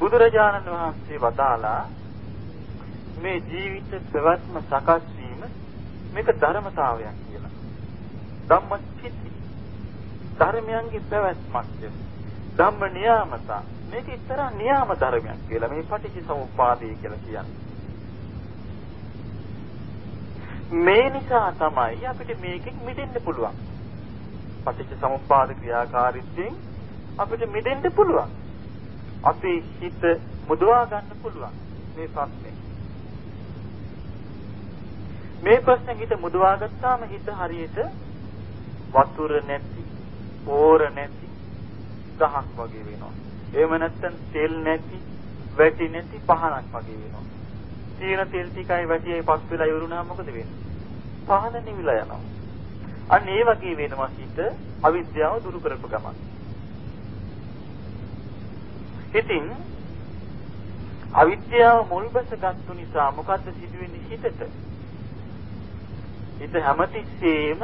බුදුරජාණන් වහන්සේ වදාලා මේ ජීවිත ප්‍රවත්ම සකස් වීම මේක ධර්මතාවයක් කියලා. ධම්මචිති ධර්මයන්ගේ පැවැත්මක් ධම්ම නියාමතා මේක එක්තරා නියාම ධර්මයක් කියලා මේ පටිච්චසමුප්පාදය කියලා කියන්නේ. මේ නිසා තමයි අපිට මේකෙන් මිදෙන්න පුළුවන්. පටිච්චසමුප්පාද ක්‍රියාකාරීත්වයෙන් අපිට මිදෙන්න පුළුවන්. අපේ හිත මුදවා ගන්න පුළුවන් මේ ප්‍රශ්නේ. මේ ප්‍රශ්නේ හිත මුදවා ගත්තාම හිත හරියට වතුර නැති, පෝර නැති ගහක් වගේ වෙනවා. එහෙම නැත්නම් තෙල් නැති, වැටි නැති පහනක් වගේ වෙනවා. තියෙන තෙල් ටිකයි වැටියි පස් වෙලා ඉවරුනහම මොකද වෙන්නේ? පහන නිවිලා යනවා. අන්න ඒ වගේ වෙනවා හිත අවිද්‍යාව දුරු කරපු ගමන්. ඉතින් අවිද්‍යාව මුල් බැසගත්තු නිසා මොකද්ද සිදුවෙන්නේ හිතට? හිත හැමතිස්සෙම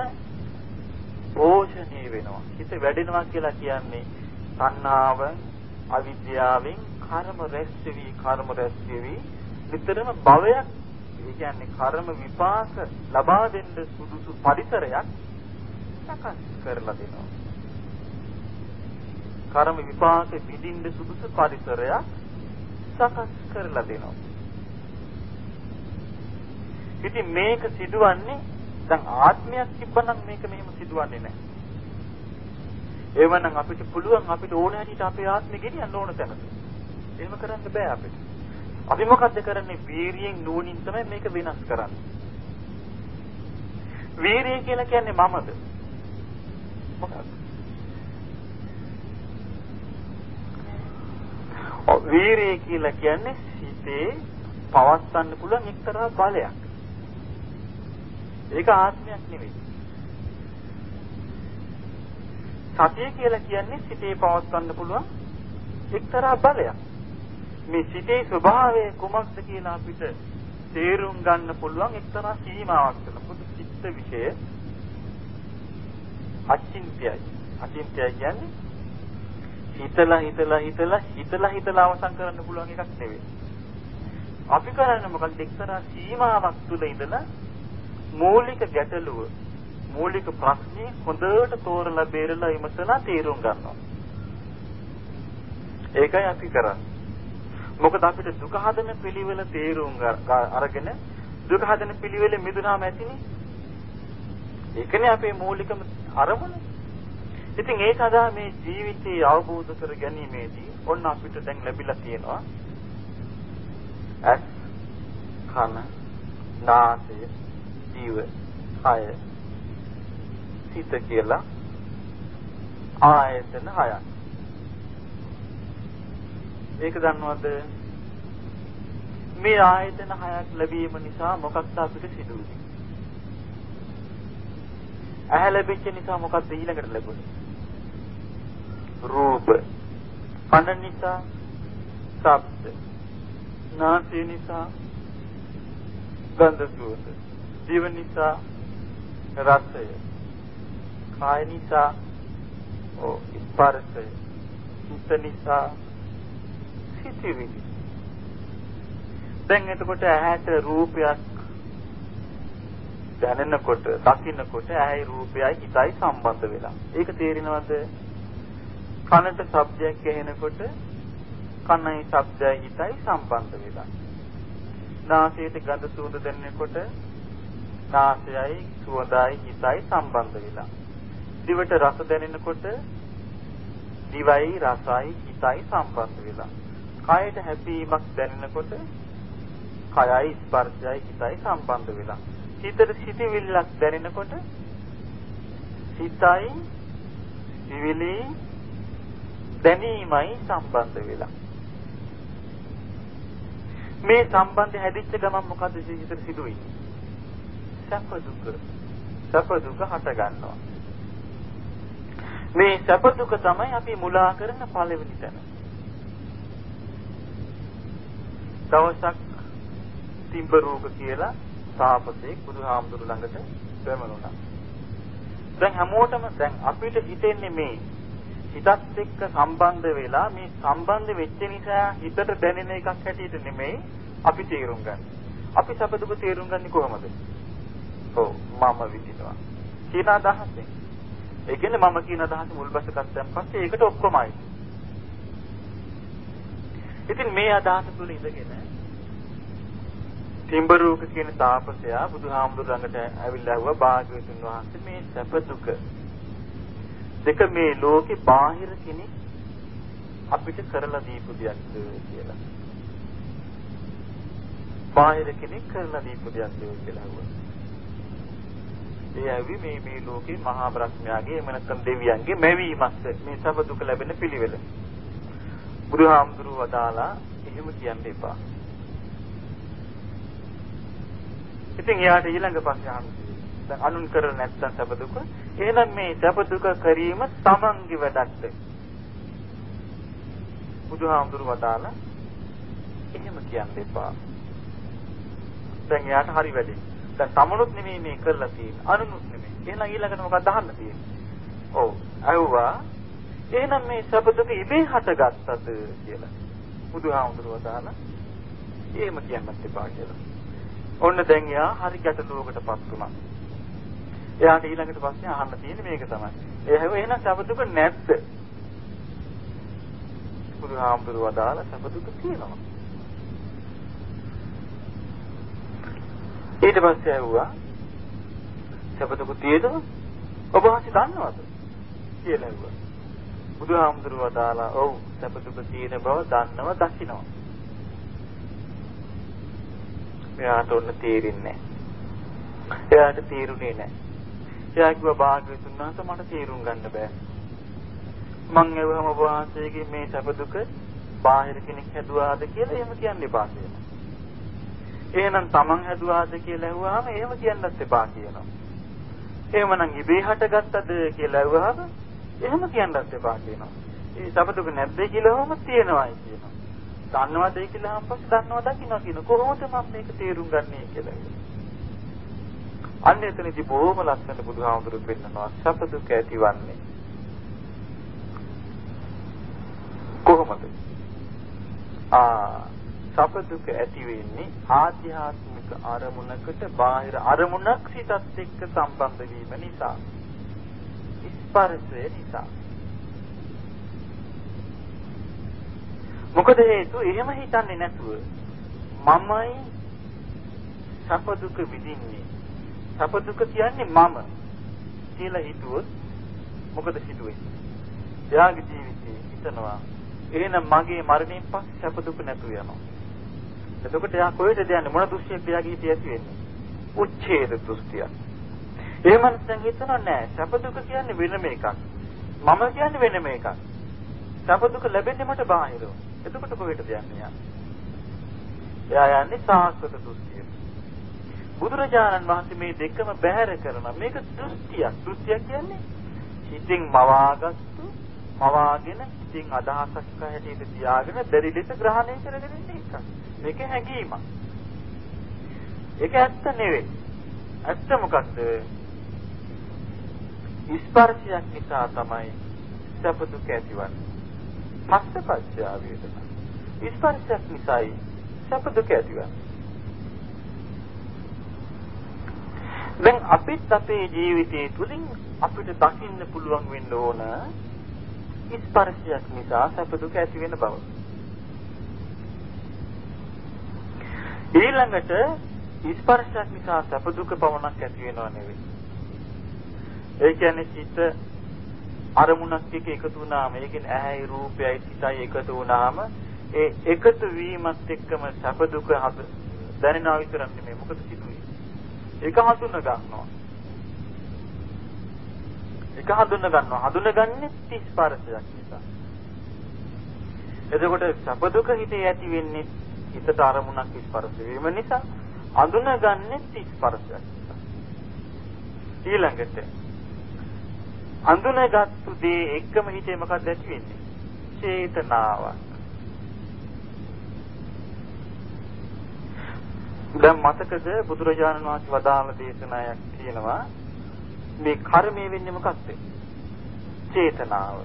පෝෂණය වෙනවා. හිත වැඩෙනවා කියලා කියන්නේ තණ්හාව, අවිද්‍යාවෙන් කර්ම රැස් වෙවි කර්ම රැස් වෙවි නිතරම භවයක් ඒ කියන්නේ කර්ම විපාක ලබා දෙන්න සුදුසු පරිසරයක් සකස් කරලා දෙනවා. කර්ම විපාක විඳින්න සුදුසු පරිසරයක් සකස් කරලා දෙනවා. ඉතින් මේක සිදුවන්නේ දැන් ආත්මයක් තිබ්බනම් මේක මෙහෙම සිදුවන්නේ නැහැ. එවනම් අපිට පුළුවන් අපිට ඕන හැටියට අපේ ආත්මෙ ගෙනියන්න ඕන තැනට. එහෙම කරන්න බෑ අපිට. අපි මොකද්ද කරන්නේ? වීරියෙන් නුවණින් තමයි මේක වෙනස් කරන්නේ. වීරිය කියලා කියන්නේ මමද? මොකක්ද? වීරිය කියලා කියන්නේ හිතේ පවත්වන්න පුළුවන් එක්තරා බලයක්. ඒක ආත්මයක් නෙවෙයි. සතිය කියලා කියන්නේ සිතේ පවත්වන්න පුළුවන් එක්තරා බලයක්. මේ සිතේ ස්වභාවය කුමක්ද කියලා අපිට තේරුම් ගන්න පුළුවන් එක්තරා සීමාවක් තියෙනවා. පොදු චිත්ත විෂය අචින්ත්‍යයි. අචින්ත්‍යයි කියන්නේ හිතලා හිතලා හිතලා හිතලා හිතලා අවසන් කරන්න පුළුවන් එකක් නෙවෙයි. අපි කරන්නේ මොකක්ද එක්තරා සීමාවක් තුල ඉඳලා මූලික ගැටලුව මූලික ප්‍රශ්නේ හොඳට තෝරලා බේරලා ඉමසලා තීරුම් ගන්නවා. ඒකයි අපි කරන්නේ. මොකද අපිට දුක හදන පිළිවෙල තේරුම් අරගෙන දුක හදන පිළිවෙල මිදුනාම ඇතිනේ. ඒකනේ අපේ මූලිකම අරමුණ. ඉතින් ඒ සඳහා මේ ජීවිතය අවබෝධ කර ගැනීමේදී ඔන්න අපිට දැන් ලැබිලා තියෙනවා ඇස් කන නාසය දිව කය සිත කියලා ආයතන හයක්. ඒක දන්නවද? මේ ආයතන හයක් ලැබීම නිසා මොකක්ද අපිට සිදුවෙන්නේ? ඇහැ ලැබෙච්ච නිසා මොකක්ද ඊළඟට ලැබුණේ? රූප. කන නිසා ශබ්ද. නාසය නිසා ගන්ධ සුවඳ. දිව නිසා රසය. කාය නිසා ඕ ස්පර්ශය. හිත නිසා සිතිවිලි. දැන් එතකොට ඇහැට රූපයක් දැනෙනකොට, දකින්නකොට ඇහැයි රූපයයි හිතයි සම්බන්ධ වෙලා. ඒක තේරෙනවද? කනට ශබ්දයක් ඇහෙනකොට කනයි ශබ්දයයි හිතයි සම්බන්ධ වෙලා. නාසයට ගඳ සුවඳ දැනෙනකොට නාසයයි සුවඳයි හිතයි සම්බන්ධ වෙලා. දිවට රස දැනෙනකොට දිවයි රසයි හිතයි සම්බන්ධ වෙලා. කයට හැපීමක් දැනෙනකොට කයයි ස්පර්ශයයි හිතයි සම්බන්ධ වෙලා. හිතට සිටිවිල්ලක් දැනෙනකොට හිතයි සිවිලි දැනීමයි සම්බන්ධ වෙලා. මේ සම්බන්ධය හැදිච්ච ගමන් මොකද හිතට සිදුවෙන්නේ? සැප දුක. සැප දුක හට ගන්නවා. මේ සැප දුක තමයි අපි මුලා කරන පළවෙනි තැන. දවසක් තිඹරූප කියලා තාපසෙක් බුදුහාමුදුරු ළඟට පැමිණුණා. දැන් හැමෝටම දැන් අපිට හිතෙන්නේ මේ හිතත් එක්ක සම්බන්ධ වෙලා මේ සම්බන්ධ වෙච්ච නිසා හිතට දැනෙන එකක් හැටියට නෙමෙයි අපි තේරුම් ගන්න. අපි සැප දුක තේරුම් ගන්නේ කොහොමද? ඔව් මම විඳිනවා. කියන අදහසෙන්. ඒ කියන්නේ මම කියන අදහස මුල්බැස ගත්තන් පස්සේ ඒකට ඔක්කොමයි. ඉතින් මේ අදහස තුල ඉඳගෙන තිඹරූක කියන තාපසයා බුදුහාමුදුර ළඟට ඇවිල්ලා ඇහුවා භාග්‍යවතුන් වහන්සේ මේ සැප දුක දෙක මේ ලෝකේ බාහිර කෙනෙක් අපිට කරලා දීපු දෙයක්ද කියලා. බාහිර කෙනෙක් කරලා දීපු දෙයක්ද කියලා අහුවා. ඒ ඇවි මේ මේ ලෝකේ මහා බ්‍රහ්මයාගේ එහෙම නැත්නම් දෙවියන්ගේ මැවීමක්ද මේ සබ දුක ලැබෙන පිළිවෙල. බුදුහාමුදුරුවෝ වදාලා එහෙම කියන්න එපා. ඉතින් එයාට ඊළඟ ප්‍රශ්නේ අහන්නේ දැන් අනුන් කර නැත්තම් සබ දුක එහෙනම් මේ සබ දුක කිරීම තමන්ගේ වැඩක්ද? බුදුහාමුදුරුවෝ වදාලා එහෙම කියන්න එපා. දැන් එයාට හරි වැඩි. දැන් තමනුත් නෙමෙයි මේ කරලා තියෙන්නේ අනුනුත් නෙමෙයි. එහෙනම් ඊළඟට මොකක්ද අහන්න තියෙන්නේ? ඔව්. අයුවා එහෙනම් මේ සබදුක ඉබේ හටගත්තද කියලා. බුදුහාමුදුරුවෝ දාලා එහෙම කියන්නත් එපා කියලා. ඔන්න දැන් එයා හරි ගැටලුවකටපත් වුණා. එයාට ඊළඟට ප්‍රශ්නේ අහන්න තියෙන්නේ මේක තමයි. ඒ හැම එහෙනම් සබදුක නැද්ද? බුදුහාමුදුරුවෝ දාලා සබදුක තියෙනවා. ඊට පස්සේ ඇහුවා සැප දුක තියෙනව ඔබ වහන්සේ දන්නවද කියලා ඇහුවා බුදුහාමුදුරුවෝ දාලා ඔව් සැප දුක තියෙන බව දන්නව දකින්නවා එයාට ඔන්න තේරෙන්නේ නැහැ එයාට තේරුනේ නැහැ එයා කිව්වා භාග්‍යවතුන් වහන්සේ මට තේරුම් ගන්න බෑ මං එවම ඔබ වහන්සේගේ මේ සැප දුක බාහිර කෙනෙක් හැදුවාද කියලා එහෙම කියන්න එපා කියනවා. එහෙනම් Taman හැදුවාද කියලා ඇහුවාම එහෙම කියන්නත් එපා කියනවා. එහෙමනම් ඉබේ හටගත්තද කියලා ඇහුවාම එහෙම කියන්නත් එපා කියනවා. ඒ සැප දුක නැද්ද කියලා වහම තියෙනවායි කියනවා. දන්නවද කියලා අහන් පස්සේ දන්නවා දකින්නවා කියන කොහොමද මම මේක තේරුම් ගන්නේ කියලා. අන්න එතනදී බොහොම ලස්සන බුදුහාමුදුරුවෝ පෙන්නනවා සැප දුක ඇතිවන්නේ කොහොමද? ආ සැප දුක ඇති වෙන්නේ ආධ්‍යාත්මික අරමුණකට බාහිර අරමුණක් සිතත් එක්ක සම්බන්ධ වීම නිසා. ස්පර්ශය නිසා. මොකද හේතුව එහෙම හිතන්නේ නැතුව මමයි සැප දුක විඳින්නේ. සැප දුක කියන්නේ මම කියලා හිතුවොත් මොකද සිදුවේ? එයාගේ ජීවිතේ හිතනවා එහෙනම් මගේ මරණයෙන් පස්සේ සැප දුක නැතු වෙනවා. එතකොට එයා කොහෙද යන්නේ මොන දෘෂ්ටියක් එයාගේ හිතේ ඇති වෙන්නේ? උච්ඡේද දෘෂ්ටියක්. එහෙම නැත්නම් හිතනවා නෑ සැප දුක කියන්නේ වෙනම එකක්. මම කියන්නේ වෙනම එකක්. සැප දුක ලැබෙන්නේ මට බාහිරව. එතකොට කොහෙටද යන්නේ යා? එයා යන්නේ සාස්වත දෘෂ්ටිය. බුදුරජාණන් වහන්සේ මේ දෙකම බැහැර කරනවා. මේක දෘෂ්ටියක්. දෘෂ්ටියක් කියන්නේ හිතින් මවාගත්තු මවාගෙන ඉතින් අදහසක් හැටියට තියාගෙන බැරි ලෙස ග්‍රහණය කරගෙන ඉන්න එක. මේක හැඟීමක්. ඒක ඇත්ත නෙවෙයි. ඇත්ත මොකද්ද? ස්පර්ශයක් නිසා තමයි සැප දුක ඇතිවන්නේ. පස්සපච්චය වේදනා. ස්පර්ශයක් නිසායි සැප දුක ඇතිවන්නේ. දැන් අපිත් අපේ ජීවිතයේ තුලින් අපිට දකින්න පුළුවන් වෙන්න ඕන ස්පර්ශයක් නිසා සැප දුක ඇති වෙන බව. ඊළඟට ස්පර්ශයක් නිසා සැප දුක පවණක් ඇති වෙනව නෙවෙයි. ඒ කියන්නේ සිත අරමුණක් එක්ක එකතු වුණාම, ඒ කියන්නේ ඇහැයි රූපයයි සිතයි එකතු වුණාම ඒ එකතු වීමත් එක්කම සැප දුක දැනෙනවා විතරක් නෙමෙයි. මොකද සිදුවේ? ඒක හඳුන ගන්නවා. එක හඳුන ගන්නවා. හඳුනගන්නේ ස්පර්ශයක් නිසා. එතකොට සැප දුක හිතේ ඇති වෙන්නේ හිතට අරමුණක් ස්පර්ශ වීම නිසා. හඳුනගන්නේ ස්පර්ශයක් නිසා. ඊළඟට අඳුනගත්තු දේ එක්කම හිතේ මොකක්ද ඇති වෙන්නේ? චේතනාවක්. දැන් මතකද බුදුරජාණන් වහන්සේ වදාළ දේශනාවක් තියෙනවා මේ කර්මය වෙන්නේ මොකක්ද? චේතනාව.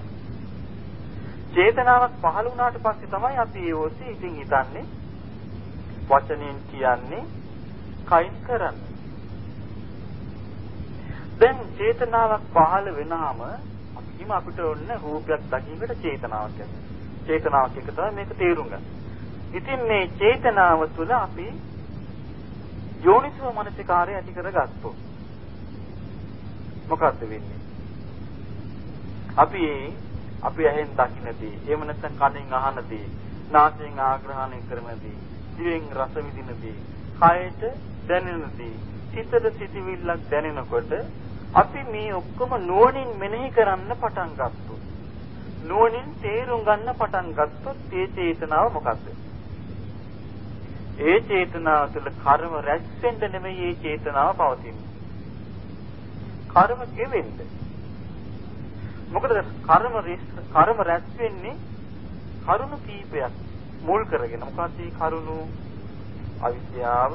චේතනාවක් පහළ වුණාට පස්සේ තමයි අපි ඒ ඔස්සේ ඉතින් හිතන්නේ වචනෙන් කියන්නේ කයින් කරන්නේ. දැන් චේතනාවක් පහළ වෙනාම අපි කිම අපිට ඕන රූපයක් දකින්නට චේතනාවක් ඇති. චේතනාවක් එක තමයි මේක තේරුම් ගන්න. ඉතින් මේ චේතනාව තුළ අපි යෝනිසෝ මනසිකාරය ඇති කරගත්තොත් මොකද්ද වෙන්නේ? අපි අපි ඇහෙන් දකින්නදී, එහෙම නැත්නම් කනෙන් අහනදී, නාසයෙන් ආග්‍රහණය කරනදී, දිවෙන් රස විඳිනදී, කයට දැනෙනදී, සිතට සිටිවිල්ලක් දැනෙනකොට අපි මේ ඔක්කොම නුවණින් මෙනෙහි කරන්න පටන් ගත්තොත් නුවණින් තේරුම් ගන්න පටන් ගත්තොත් ඒ චේතනාව මොකක්ද? ඒ චේතනාව තුළ කර්ම රැස් වෙන්න නෙමෙයි ඒ චේතනාව පවතින්නේ. කර්ම ගෙවෙන්න. මොකද කර්ම කර්ම රැස් වෙන්නේ කරුණු කීපයක් මුල් කරගෙන. මොකක්ද මේ කරුණු? අවිද්‍යාව,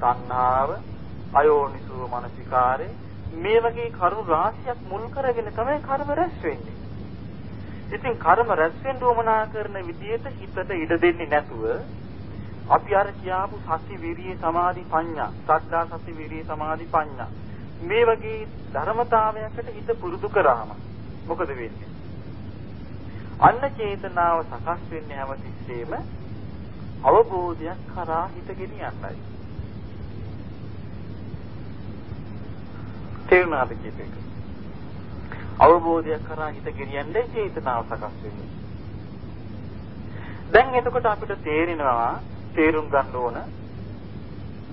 තණ්හාව, අයෝනිසෝ මනසිකාරේ මේ වගේ කරුණු රාශියක් මුල් කරගෙන තමයි කර්ම රැස් වෙන්නේ. ඉතින් කර්ම රැස් වෙන්න උවමනා කරන විදිහට හිතට ඉඩ දෙන්නේ නැතුව අපි අර කියාපු සති විරිය සමාධි පඤ්ඤා, සද්ධා සති විරිය සමාධි පඤ්ඤා මේ වගේ ධර්මතාවයකට හිත පුරුදු කරාම මොකද වෙන්නේ? අන්න චේතනාව සකස් වෙන්නේ හැමතිස්සෙම අවබෝධයක් කරා හිත ගෙනියන්නයි. තේරුණාද කියප එක? අවබෝධයක් කරා හිත ගෙනියන්නේ චේතනාව සකස් වෙන්නේ. දැන් එතකොට අපිට තේරෙනවා තේරුම් ගන්න ඕන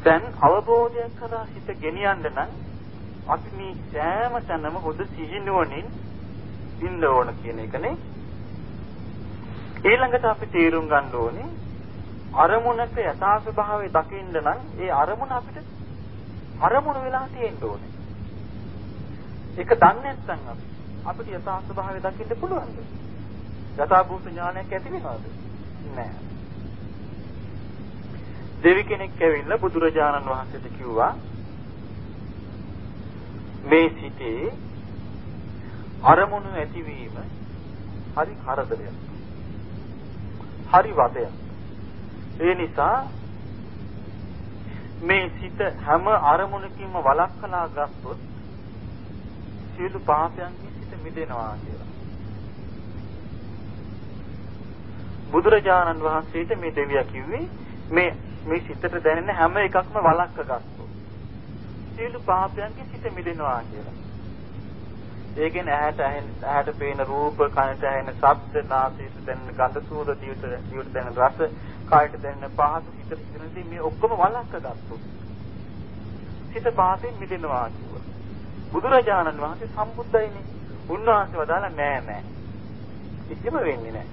දැන් අවබෝධයක් කරා හිත ගෙනියන්න නම් අපි මේ සෑම තැනම හොඳ සිහිනුවණින් ඉන්න ඕන කියන එකනේ ඊළඟට අපි තේරුම් ගන්න ඕනේ අරමුණක යථා ස්වභාවය දකින්න නම් ඒ අරමුණ අපිට අරමුණ වෙලා තියෙන්න ඕනේ. ඒක දන්නේ නැත්නම් අපි අපිට යථා ස්වභාවය දකින්න පුළුවන්ද? යථා භූත ඥානයක් ඇති වෙනවද? නැහැ. දෙවි කෙනෙක් ඇවිල්ලා බුදුරජාණන් වහන්සේට කිව්වා මේ සිටේ අරමුණු ඇතිවීම හරි කරදරයක්. හරි වදයක්. ඒ නිසා මේ සිත හැම අරමුණකින්ම වළක්වලා ගත්තොත් සියලු පාපයන්ගෙන් සිත මිදෙනවා කියලා. බුදුරජාණන් වහන්සේට මේ දෙවියා කිව්වේ මේ මේ සිතට දැනෙන හැම එකක්ම වළක්ව ගත්තොත් සියලු පාපයන්ගෙන් සිත මිදෙනවා කියලා. ඒ කියන්නේ ඇහැට ඇහෙන ඇහැට පේන රූප, කනට ඇහෙන ශබ්ද, නාසයට දැනෙන ගඳ, සුවඳ, දිවට දිවට දැනෙන රස, කායට දැනෙන පහස, හිතට හිතෙනදී මේ ඔක්කොම වළක්ව ගත්තොත් සිත පාපෙන් මිදෙනවා කිව්වා. බුදුරජාණන් වහන්සේ සම්බුද්ධයිනේ. උන්වහන්සේ වදාලා නෑ නෑ. කිසිම වෙන්නේ නෑ.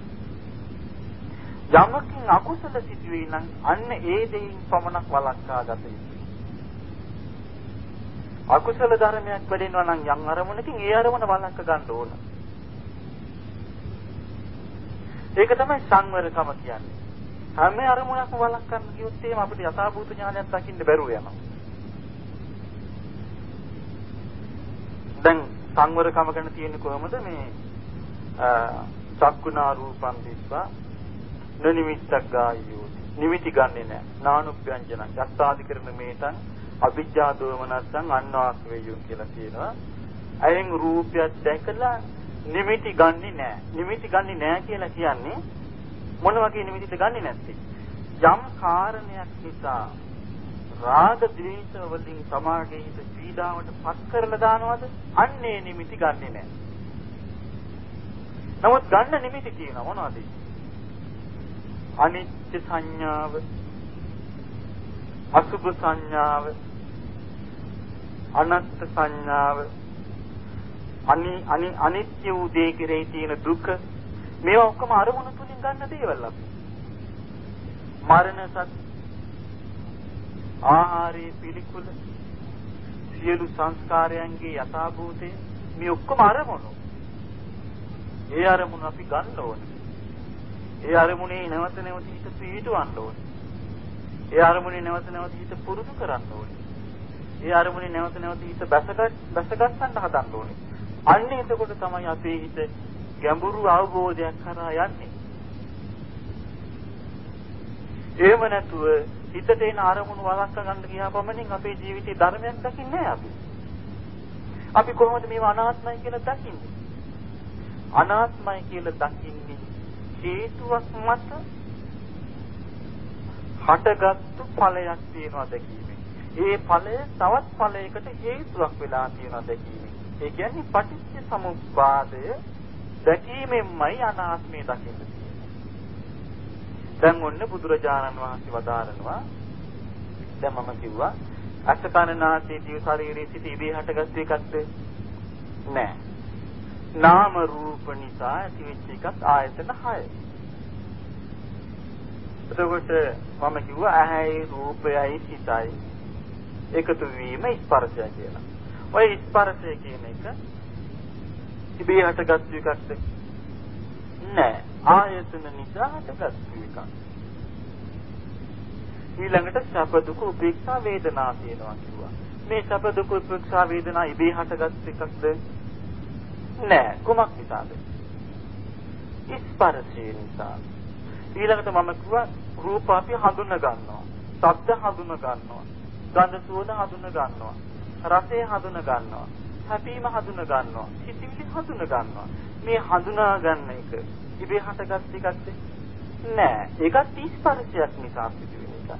යමකින් අකුසල සිදුවේ නම් අන්න ඒ දෙයින් පමණක් වළක්වා ගත යුතුයි. අකුසල ධර්මයක් වැඩෙනවා නම් යම් අරමුණකින් ඒ අරමුණ වළක්ව ගන්න ඕන. ඒක තමයි සංවරකම කියන්නේ. හැම අරමුණක්ම වළක්වන්න කිව්වොත් එහෙම අපිට යථාභූත ඥානයක් දකින්න බැරුව යනවා. දැන් සංවරකම ගැන තියෙන්නේ කොහොමද? මේ චක්කුණා රූපං දිස්වා නොනිමිත්තක් ගායෝ නිමිති ගන්නෙ නෑ. නානුප්‍යංජන යත්තාදි කරන මේතන් අවිජ්ජා දෝමනස්සං අන්වාස් වේයු කියලා කියනවා. අයෙන් රූපයක් දැකලා නිමිති ගන්නෙ නෑ. නිමිති ගන්නෙ නෑ කියලා කියන්නේ මොන වගේ නිමිතිද ගන්නෙ නැත්තේ? යම් කාරණයක් නිසා රාග ද්වේෂ වලින් සමාගයේ හිත පීඩාවට පත් කරලා දානවද? අන්නේ නිමිති ගන්නෙ නෑ. නමුත් ගන්න නිමිති කියනවා මොනවද? අනිත්‍ය සංඥාව අසුභ සංඥාව අනත්ත් සංඥාව අනි අනි අනිත්‍ය වූ දේ කෙරෙහි තියෙන දුක මේවා ඔක්කොම අරමුණු තුලින් ගන්න දේවල් අපි. මරණ සත් ආහාරයේ පිළිකුල සියලු සංස්කාරයන්ගේ යථාභූතය මේ ඔක්කොම අරමුණු ඒ අරමුණු අපි ගන්න ඕනේ ඒ අරමුණේ නැවත නැවත හිත පිහිටවන්න ඕනේ. ඒ අරමුණේ නැවත නැවත හිත පුරුදු කරන්න ඕනේ. ඒ අරමුණේ නැවත නැවත හිත බැසගත් බැසගස්සන්න හදන්න ඕනේ. අන්න එතකොට තමයි අපේ හිත ගැඹුරු අවබෝධයක් කරා යන්නේ. එහෙම නැතුව හිතට එන අරමුණු වළක්ව ගන්න ගියා පමණින් අපේ ජීවිතේ ධර්මයක් දකින්නේ නැහැ අපි. අපි කොහොමද මේවා අනාත්මයි කියලා දකින්නේ? අනාත්මයි කියලා දකින්නේ හේතුවක් මත හටගත්තු ඵලයක් තියෙනවා දැකීමෙන්. ඒ ඵලය තවත් ඵලයකට හේතුවක් වෙලා තියෙනවා දැකීමෙන්. ඒ කියන්නේ පටිච්ච සමුප්පාදය දැකීමෙන්මයි අනාත්මය දකින්න දැන් ඔන්න බුදුරජාණන් වහන්සේ වදාරනවා දැන් මම කිව්වා අසකනාසී දිව ශරීරයේ සිට ඉබේ හටගත්තු එකක්ද නෑ නාම රූප නිසා ඇතිවෙච්ච එකත් ආයතන 6. එතකොට මම කිව්වා ඇහැයි රූපයයි සිතයි එකතු වීම ස්පර්ශය කියලා. ඔය ස්පර්ශය කියන එක ඉබේ හටගත්තු එකක්ද? නෑ. ආයතන නිසා හටගත්තු එකක්. ඊළඟට සැප දුක උපේක්ෂා වේදනා තියෙනවා කිව්වා. මේ සැප දුක උපේක්ෂා වේදනා ඉබේ හටගත් එකක්ද? නෑ කුමක් නිසාද? ස්පර්ශය නිසා. ඊළඟට මම කිව්වා රූප අපි හඳුන ගන්නවා. ශබ්ද හඳුන ගන්නවා. ගන්ධ සුවඳ හඳුන ගන්නවා. රසය හඳුන ගන්නවා. හැපීම හඳුන ගන්නවා. සිතිවිලි හඳුන ගන්නවා. මේ හඳුනා ගන්න එක ඉබේ හටගත් එකක්ද? නෑ. ඒකත් ස්පර්ශයක් නිසා සිදුවෙන එකක්.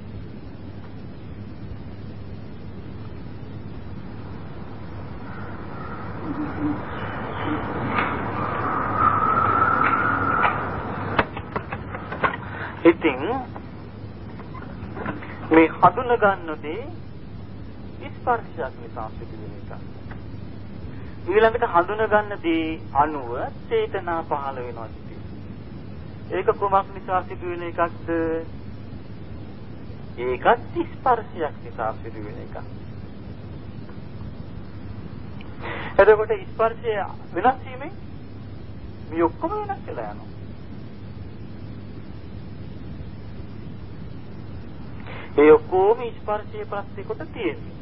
ඉතින් මේ හඳුන ගන්න දේ ස්පර්ශයක් නිසා සිදුවෙන එක. ඊළඟට හඳුන ගන්න දේ අනුව චේතනා පහළ වෙනවා ඒක කොමක් නිසා සිදුවෙන එකක්ද? ඒකත් ස්පර්ශයක් නිසා සිදුවෙන එකක්. එතකොට ස්පර්ශය වෙනස් වීමෙන් මේ ඔක්කොම වෙනස් වෙලා යනවා. ඒ ඔක්කොම ස්පර්ශයේ ප්‍රත්‍ය කොට තියෙන්නේ.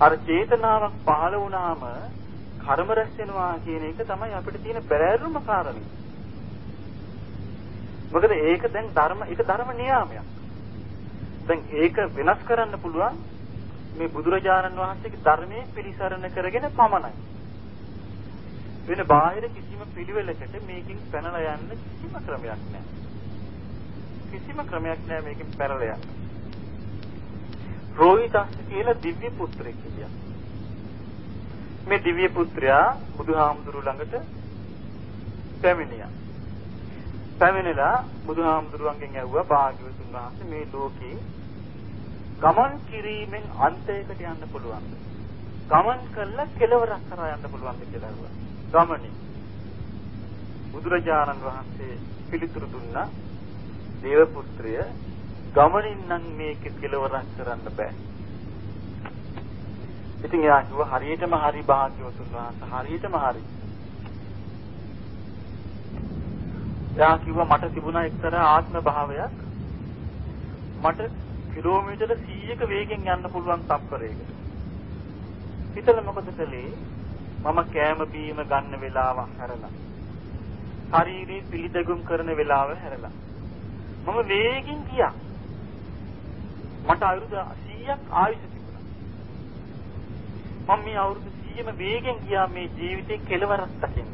අර චේතනාවක් පහළ වුණාම කර්ම රැස් වෙනවා කියන එක තමයි අපිට තියෙන පෙරහැරුම කාරණේ. මොකද ඒක දැන් ධර්ම ඒක ධර්ම නියාමයක්. දැන් ඒක වෙනස් කරන්න පුළුවන් මේ බුදුරජාණන් වහන්සේගේ ධර්මයේ පිළිසරණ කරගෙන පමණයි. වෙන බාහිර කිසිම පිළිවෙලකට මේකෙන් පැනලා යන්න කිසිම ක්‍රමයක් නැහැ. කිසිම ක්‍රමයක් නැහැ මේකෙන් පැනලා යන්න. රෝහිතස් කියලා දිව්‍ය පුත්‍රයෙක් හිටියා. මේ දිව්‍ය පුත්‍රයා බුදුහාමුදුරු ළඟට පැමිණියා. පැමිණලා බුදුහාමුදුරුවන්ගෙන් ඇහුවා භාග්‍යවතුන් වහන්සේ මේ ලෝකේ ගමන් කිරීමෙන් අන්තයකට යන්න පුළුවන්ද? ගමන් කළා කෙලවරක් කරා යන්න පුළුවන්ද කියලා ඇහුවා. ගමනේ බුදුරජාණන් වහන්සේ පිළිතුරු දුන්නා දේව පුත්‍රය ගමනින් නම් මේක කෙලවරක් කරන්න බෑ. ඉතින් එයා කිව්වා හරියටම හරි භාග්‍යවතුන් වහන්සේ හරියටම හරි. එයා කිව්වා මට තිබුණා එක්තරා ආත්ම භාවයක් මට කිලෝමීටර 100ක වේගෙන් යන්න පුළුවන් තප්පරයකට. හිතලා මොකද කළේ? මම කෑම බීම ගන්න වෙලාව හැරලා. ශරීරේ පිළිදගුම් කරන වෙලාව හැරලා. මම වේගෙන් ගියා. මට අවුරුදු 100ක් ආයුෂ තිබුණා. මම මේ අවුරුදු 100ම වේගෙන් ගියා මේ ජීවිතේ කෙලවරක් දකින්න.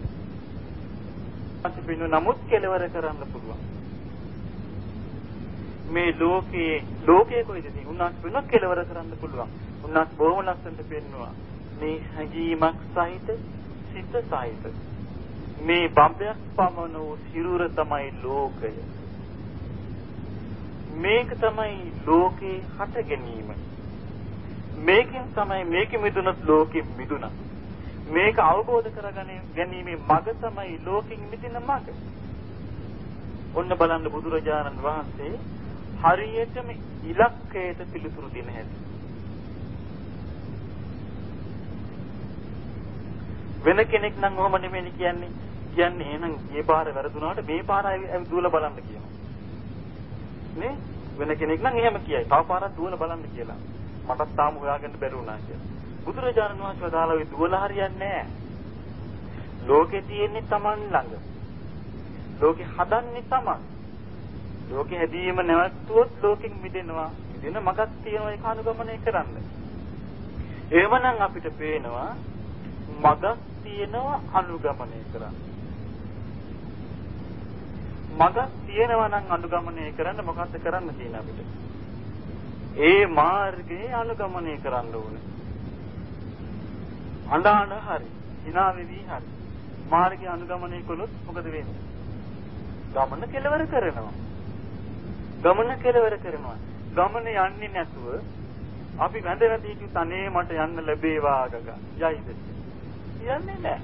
අපි වෙන නමුත් කෙලවර කරන්න පුළුවන්. මේ ලෝකයේ ලෝකයේ කොයිද තියෙන්නේ? උන්වහන්සේ වෙන කෙලවර කරන්න පුළුවන්. උන්වහන්සේ බොහොම ලස්සනට පෙන්නවා. මේ හැඟීමක් සහිත සිත සහිත මේ බම්බයක් පමණ වූ සිරුර තමයි ලෝකය. මේක තමයි ලෝකේ හට ගැනීම. මේකෙන් තමයි මේක මිදුනත් ලෝකෙ මිදුණා. මේක අවබෝධ කරගන්න ගැනීමේ මඟ තමයි ලෝකෙන් මිදෙන මඟ. ඔන්න බලන්න බුදුරජාණන් වහන්සේ හරියටම ඉලක්කයට පිළිතුරු දෙන හැටි. වෙන කෙනෙක් නම් ඔහොම නෙමෙයි කියන්නේ. කියන්නේ එහෙනම් මේ පාර වැරදුනාට මේ පාර දුවලා බලන්න කියනවා. නේ? වෙන කෙනෙක් නම් එහෙම කියයි. තව පාරක් දුවලා බලන්න කියලා. මටත් තාම හොයාගන්න බැරි වුණා කියලා. බුදුරජාණන් වහන්සේ වදාළා ඔය දුවලා හරියන්නේ නැහැ. ලෝකේ තියෙන්නේ Taman ළඟ. ලෝකේ හදන්නේ Taman. ලෝකේ හැදීම නැවතුවොත් ලෝකෙන් මිදෙනවා. මිදෙන මගක් තියෙනවා ඒක අනුගමනය කරන්න. එහෙමනම් අපිට පේනවා මගක් තියෙනවා අනුගමනය කරන්න. මගක් තියෙනවා නම් අනුගමනය කරන්න මොකද්ද කරන්න තියෙන අපිට? ඒ මාර්ගයේ අනුගමනය කරන්න ඕනේ. අඬාන හරි, hina වෙවි හරි. මාර්ගය අනුගමනය කළොත් මොකද වෙන්නේ? ගමන කෙලවර කරනවා. ගමන කෙලවර කරනවා. ගමන යන්නේ නැතුව අපි වැඳ වැඳ හිටු තනේ මට යන්න ලැබේවා ගග. යයිද? යන්නේ නැහැ.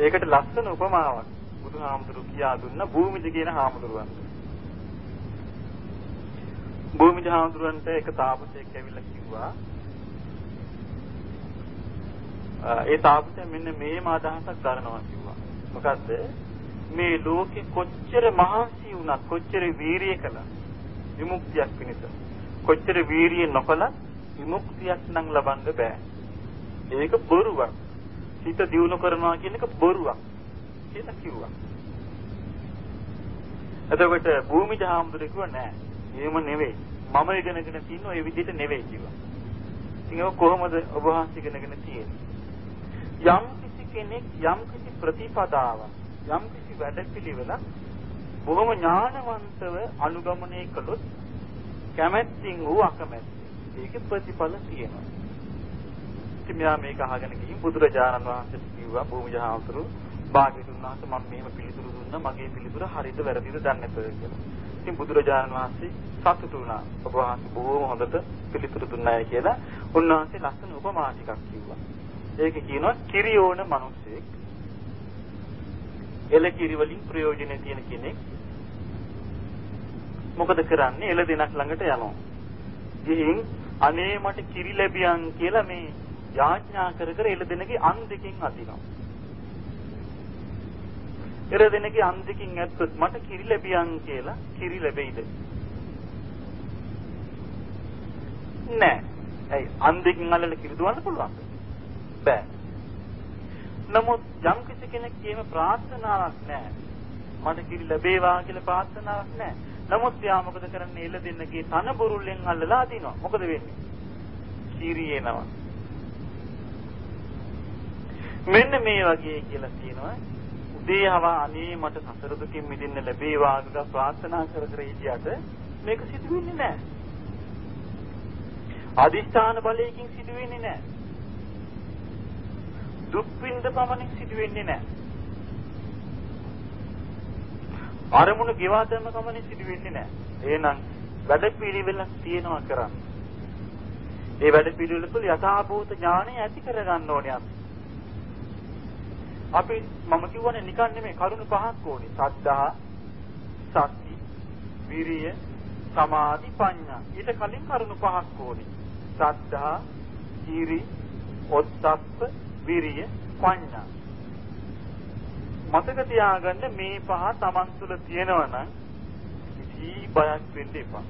ඒකට ලස්සන උපමාවක් බුදුහාමුදුරු කියා දුන්න භූමිජ කියන හාමුදුරුවන්. භූමිජ හාමුදුරුවන්ට එක තාපසයෙක් ඇවිල්ලා කිව්වා ඒ තාපසයා මෙන්න මේම අදහසක් ගන්නවා කිව්වා. මොකද්ද? මේ ලෝකෙ කොච්චර මහන්සි වුණත් කොච්චර වීරිය කළත් විමුක්තියක් පිණිස කොච්චර වීරිය නොකළත් විමුක්තියක් නම් ලබන්න බෑ. ඒක බොරුවක්. හිත දියුණු කරනවා කියන එක බොරුවක්. කියලා කිව්වා. එතකොට භූමිජ හාමුදුරුවෝ කිව්වා නෑ. එහෙම නෙවෙයි. මම ඉගෙනගෙන තියෙන ওই විදිහට නෙවෙයි කිව්වා. ඉතින් ඒක කොහොමද ඔබ වහන්සේ ඉගෙනගෙන තියෙන්නේ? යම් කිසි කෙනෙක් යම් කිසි ප්‍රතිපදාවක් යම් කිසි වැඩපිළිවෙලක් බොහොම ඥානවන්තව අනුගමනය කළොත් කැමැත්තින් වූ අකමැත්තින් ඒකේ ප්‍රතිඵල තියෙනවා. ඉතින් මෙයා මේක අහගෙන ගිහින් බුදුරජාණන් වහන්සේට කිව්වා භූමිජහාතුරු භාග්‍යතුන් වහන්සේ මම මෙහෙම පිළිතුරු දුන්නා මගේ පිළිතුර හරිද වැරදිද දන්නේ නැතේ කියලා. ඉතින් බුදුරජාණන් වහන්සේ සතුටු වුණා. ඔබ වහන්සේ බොහොම හොඳට පිළිතුරු දුන්නාය කියලා. උන්වහන්සේ ලස්සන උපමා ටිකක් කිව්වා. ඒක කියනවා කිරි ඕන මිනිස්සෙක් එල කිරි වලින් ප්‍රයෝජනෙ තියෙන කෙනෙක් මොකද කරන්නේ එළ දෙනක් ළඟට යනවා. ගිහින් අනේ මට කිරි ලැබියන් කියලා මේ යාඥා කර කර එළ දෙනගේ අන් දෙකෙන් අදිනවා. එළ දෙනගේ අන් දෙකෙන් ඇත්තොත් මට කිරි ලැබියන් කියලා කිරි ලැබෙයිද? නෑ. ඇයි අන් දෙකෙන් අල්ලලා කිරි දුවන්න පුළුවන්ද? බෑ. නමුත් යම් කිසි කෙනෙක් කියම ප්‍රාර්ථනාවක් නැහැ. මට කිරි ලැබේවා කියලා ප්‍රාර්ථනාවක් නැහැ. නමුත් යා මොකද කරන්නේ? එළ දෙන්නගේ තන බුරුල්ලෙන් අල්ලලා අදිනවා. මොකද වෙන්නේ? කිරි එනවා. මෙන්න මේ වගේ කියලා කියනවා. උදේ හවා අනේ මට සසර දුකින් මිදෙන්න ලැබේවා කියලා ප්‍රාර්ථනා කර කර හිටියට මේක සිදු වෙන්නේ නැහැ. අදිෂ්ඨාන බලයකින් සිදු වෙන්නේ නැහැ. දුක් විඳ පමණින් සිදු වෙන්නේ නැහැ. අරමුණු ගෙවා දැම කමනේ සිදු වෙන්නේ නැහැ. එහෙනම් වැඩ පිළිවෙලක් තියෙනවා කරන්න. ඒ වැඩ පිළිවෙල තුළ යථාභූත ඥානය ඇති කරගන්න ඕනේ අපි. අපි මම කියවනේ නිකන් නෙමෙයි කරුණු පහක් ඕනේ. සද්ධා, සති, විරිය, සමාධි, ප්‍රඥා. ඊට කලින් කරුණු පහක් ඕනේ. සද්ධා, හිරි, ඔත්තප්ප, විරිය, ප්‍රඥා. මතක තියාගන්න මේ පහ Taman තුල තියෙනවා නම් කිසි බයක් වෙන්න එපා.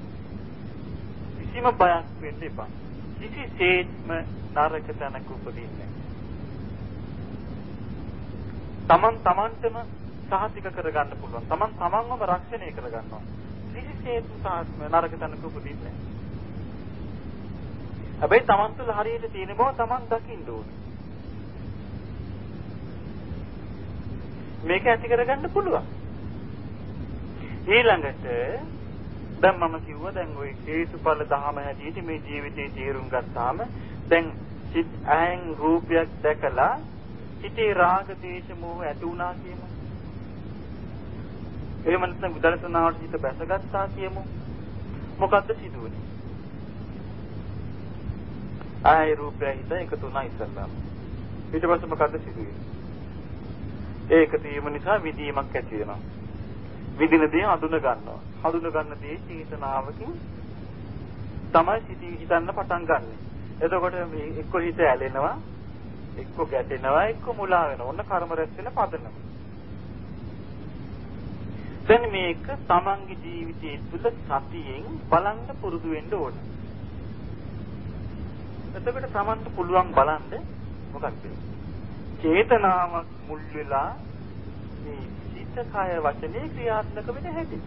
කිසිම බයක් වෙන්න එපා. කිසිසේත්ම නරක තැනක උපදින්නේ තමන් තමන්ටම සාහිතික කරගන්න පුළුවන්. තමන් තමන්වම රක්ෂණය කරගන්නවා. කිසිසේත්ම සාහිත්ම නරක තැනක උපදින්නේ හැබැයි තමන් තුළ හරියට තියෙන බව තමන් දකින්න ඕනේ. මේක ඇති කරගන්න පුළුවන්. ඊළඟට දැන් මම කිව්වා දැන් ওই හේතුඵල ධහම හැටියට මේ ජීවිතේ තේරුම් ගත්තාම දැන් සිත් ඇහෙන් රූපයක් දැකලා සිතේ රාග දේශ මොහ ඇති වුණා කියමු. එහෙම නැත්නම් විදර්ශනාවට හිත බැසගත්තා කියමු. මොකද්ද සිදුවෙන්නේ? ආය රූපය හිත එකතු වුණා ඉස්සල්ලාම. ඊට පස්සේ මොකද්ද සිදුවෙන්නේ? ඒක තීම නිසා විදීමක් ඇති වෙනවා. විදින දේ හඳුන ගන්නවා. හඳුන ගන්න දේ චේතනාවකින් තමයි සිටී හිතන්න පටන් ගන්නෙ. එතකොට මේ එක්ක හිත ඇලෙනවා, එක්ක ගැටෙනවා, එක්ක මුලා වෙනවා. ඔන්න කර්ම රැස් වෙන පදනම. දැන් මේක තමන්ගේ ජීවිතයේ තුල සතියෙන් බලන්න පුරුදු වෙන්න ඕන. එතකොට තමන්ට පුළුවන් බලන්න මොකක්ද? චේතනාවක් මුල් වෙලා මේ සිත කය වචනේ ක්‍රියාත්මක වෙන හැටි.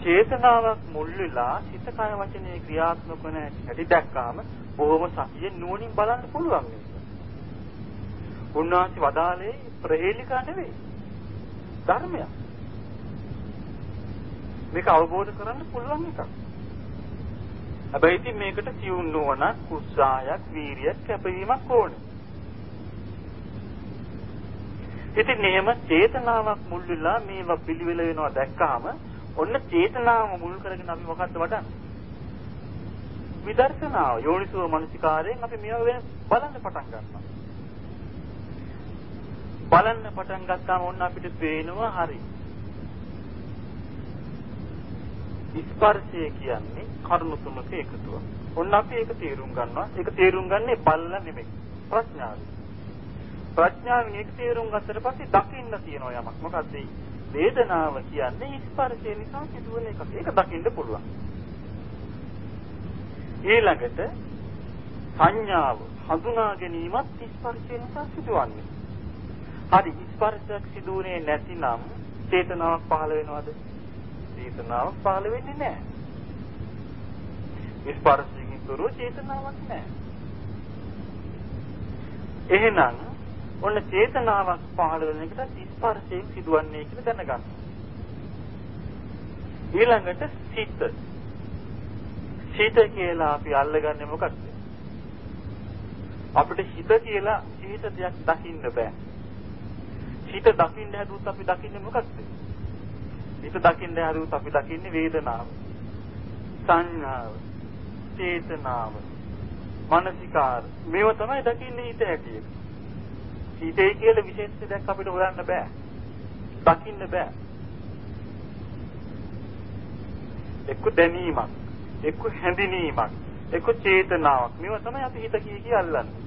චේතනාවක් මුල් වෙලා සිත කය වචනේ ක්‍රියාත්මක වෙන හැටි දැක්කාම බොහොම සතියෙන් නුවණින් බලන්න පුළුවන් මේක. උන්වහන්සේ වදාළේ ප්‍රහේලිකා නෙවෙයි. ධර්මයක්. මේක අවබෝධ කරගන්න පුළුවන් එකක්. හැබැයි ඉතින් මේකට සියුම් නුවණක්, උත්සාහයක්, වීරියක්, කැපවීමක් ඕනේ. ඉතින් එහෙම චේතනාවක් මුල් වෙලා මේවා පිළිවෙල වෙනවා දැක්කාම ඔන්න චේතනාව මුල් කරගෙන අපි මොකද්ද වඩන්නේ? විදර්ශනාව යෝනිසෝ මනසිකාරයෙන් අපි මේවා වෙන බලන්න පටන් ගන්නවා. බලන්න පටන් ගත්තාම ඔන්න අපිට පේනවා හරි. ස්පර්ශය කියන්නේ කර්ම තුනක එකතුවක්. ඔන්න අපි ඒක තේරුම් ගන්නවා. ඒක තේරුම් ගන්නේ බලලා නෙමෙයි. ප්‍රඥාවෙන්. ප්‍රඥාවෙන් ඒක තේරුම් ගත්තට පස්සේ දකින්න තියෙනවා යමක්. මොකද්ද වේදනාව කියන්නේ ස්පර්ශය නිසා සිදුවන එකක්. ඒක දකින්න පුළුවන්. ඊළඟට සංඥාව හඳුනා ගැනීමත් ස්පර්ශය නිසා සිදුවන්නේ. හරි ස්පර්ශයක් සිදුුනේ නැතිනම් චේතනාවක් පහළ වෙනවද? චේතනාවක් පහළ වෙන්නේ නැහැ. ස්පර්ශයෙන් තොරව චේතනාවක් නැහැ. එහෙනම් ඔන්න චේතනාවක් පහළ වෙන එකට ස්පර්ශයෙන් සිදුවන්නේ කියලා දැනගන්න. ඊළඟට සිත. සිත කියලා අපි අල්ලගන්නේ මොකක්ද? අපිට හිත කියලා හිත දෙයක් දකින්න බෑ. හිත දකින්න හැදුවොත් අපි දකින්නේ මොකක්ද? හිත දකින්න හැදුවොත් අපි දකින්නේ වේදනාව. සංඥාව, චේතනාව, මානසිකාර. මේව තමයි දකින්නේ හිත හැටියට. හිතේ කියලා විශේෂ දෙයක් අපිට හොයන්න බෑ. දකින්න බෑ. එක්ක දැනීමක්, එක්ක හැඳිනීමක්, එක්ක චේතනාවක්. මේවා තමයි අපි හිත කිය කිය අල්ලන්නේ.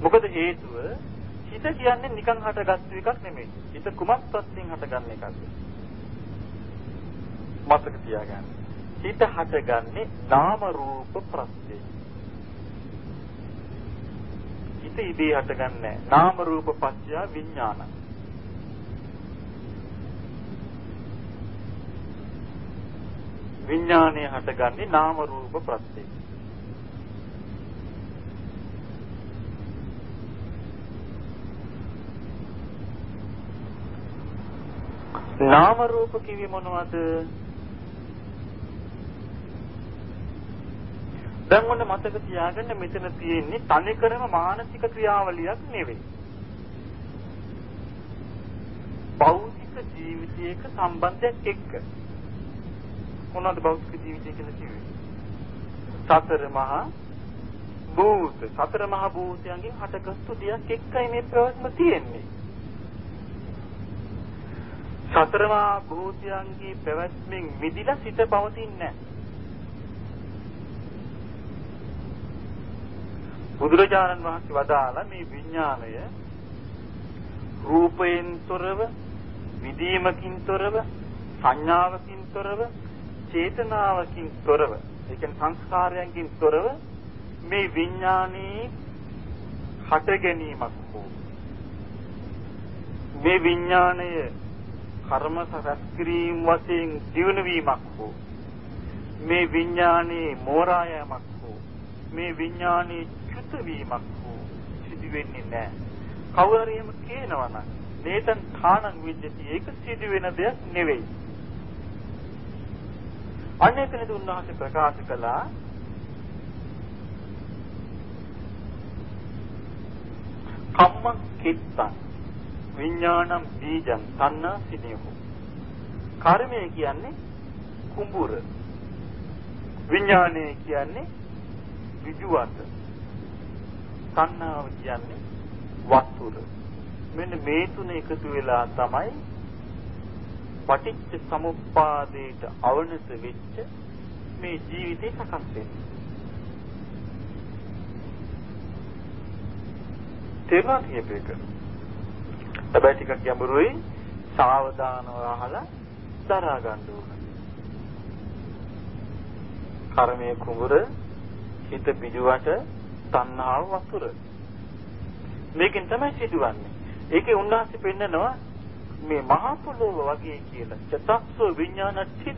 මොකද හේතුව හිත කියන්නේ නිකන් හටගත්තු එකක් නෙමෙයි. හිත කුමක් ප්‍රත්‍යයෙන් හටගන්න එකක්ද? මතක තියාගන්න. හිත හටගන්නේ නාම රූප ප්‍රත්‍යයෙන්. හිත ඉදී හටගන්නේ නාම රූප පත්‍ය විඥාන. විඥානය හටගන්නේ නාම රූප ප්‍රත්‍යයෙන්. නාම රූප කිවි මොනවද? දැන් ඔන්න මතක තියාගන්න මෙතන තියෙන්නේ තනිකරම මානසික ක්‍රියාවලියක් නෙවෙයි. භෞතික ජීවිතයක සම්බන්ධයක් එක්ක. මොනවද භෞතික ජීවිතය කියලා කිව්වේ? සතර මහා භූත සතර මහා භූතයන්ගෙන් හටගත්තු දෙයක් එක්කයි මේ ප්‍රවත්ම තියෙන්නේ. සතරමා භූතයන්ගේ පැවැත්මෙන් මිදිලා සිත පවතින්නේ බුදුරජාණන් වහන්සේ වදාලා මේ විඥාණය රූපයෙන් තොරව විදීමකින් තොරව සංඥාවකින් තොරව චේතනාවකින් තොරව ඒ කියන්නේ සංස්කාරයන්කින් තොරව මේ විඥානයේ හට ගැනීමක් හෝ මේ විඥාණය කර්ම සකස් කිරීම වශයෙන් දිනු වීමක් හෝ මේ විඥානයේ මෝරා යෑමක් හෝ මේ විඥානයේ චුත වීමක් හෝ සිදු වෙන්නේ නැහැ. කවුරුහරිම කියනවා නම් නේතන් ථානං විද්‍යති ඒක සිදු වෙන දෙයක් නෙවෙයි. අනේතනදී උන්වහන්සේ ප්‍රකාශ කළා කම්ම කිත්තං විඥානම් බීජං තණ්හා සිනියු. කර්මය කියන්නේ කුඹුර. විඥානය කියන්නේ විජුවත. තණ්හාව කියන්නේ වස්තුර. මෙන්න මේ තුන එකතු වෙලා තමයි පටිච්ච සමුප්පාදයට අවනත වෙච්ච මේ ජීවිතේ සකස් වෙන්නේ. තේරුණා කියපේක. හැබැයි ටිකක් ගැඹුරුයි සාවධානව අහලා දරා ගන්න ඕන. කර්මයේ කුඹුර හිත පිටුවට තණ්හාව වතුර. මේකෙන් තමයි සිදුවන්නේ. ඒකේ උන්වහන්සේ පෙන්නනවා මේ මහා පොළොව වගේ කියලා. චතක්සෝ විඥානච්චි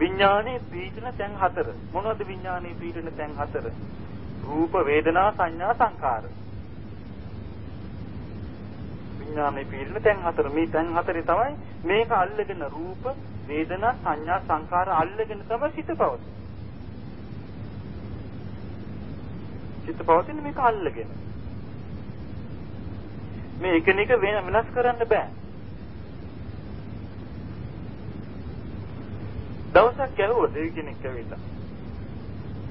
විඥානේ පීඨන තැන් හතර. මොනවද විඥානේ පීඨන තැන් හතර? රූප වේදනා සංඥා සංකාර. විඥානයේ පිළින තැන් හතර මේ තැන් හතරේ තමයි මේක අල්ලගෙන රූප වේදනා සංඥා සංකාර අල්ලගෙන තමයි සිත පවතින්නේ. සිත පවතින්නේ මේක අල්ලගෙන. මේ එකිනෙක වෙනස් කරන්න බෑ. දවසක් ඇහුවා දෙවි කෙනෙක් ඇවිල්ලා.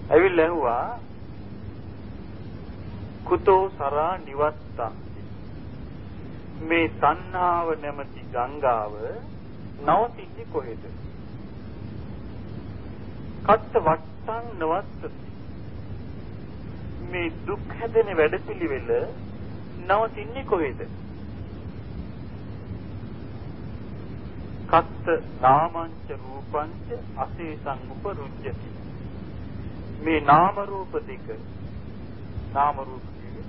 ඇවිල්ලා ඇහුවා කුතෝ සරා නිවත්තං මේ තණ්හාව නැමැති ගංගාව නවතින්නේ කොහෙද? කත්ත වට්ටං නවත්තති. මේ දුක් හැදෙන වැඩපිළිවෙල නවතින්නේ කොහෙද? කත්ත නාමංච රූපංච අසේසං උපරුජ්ජති. මේ නාම රූප දෙක නාම රූප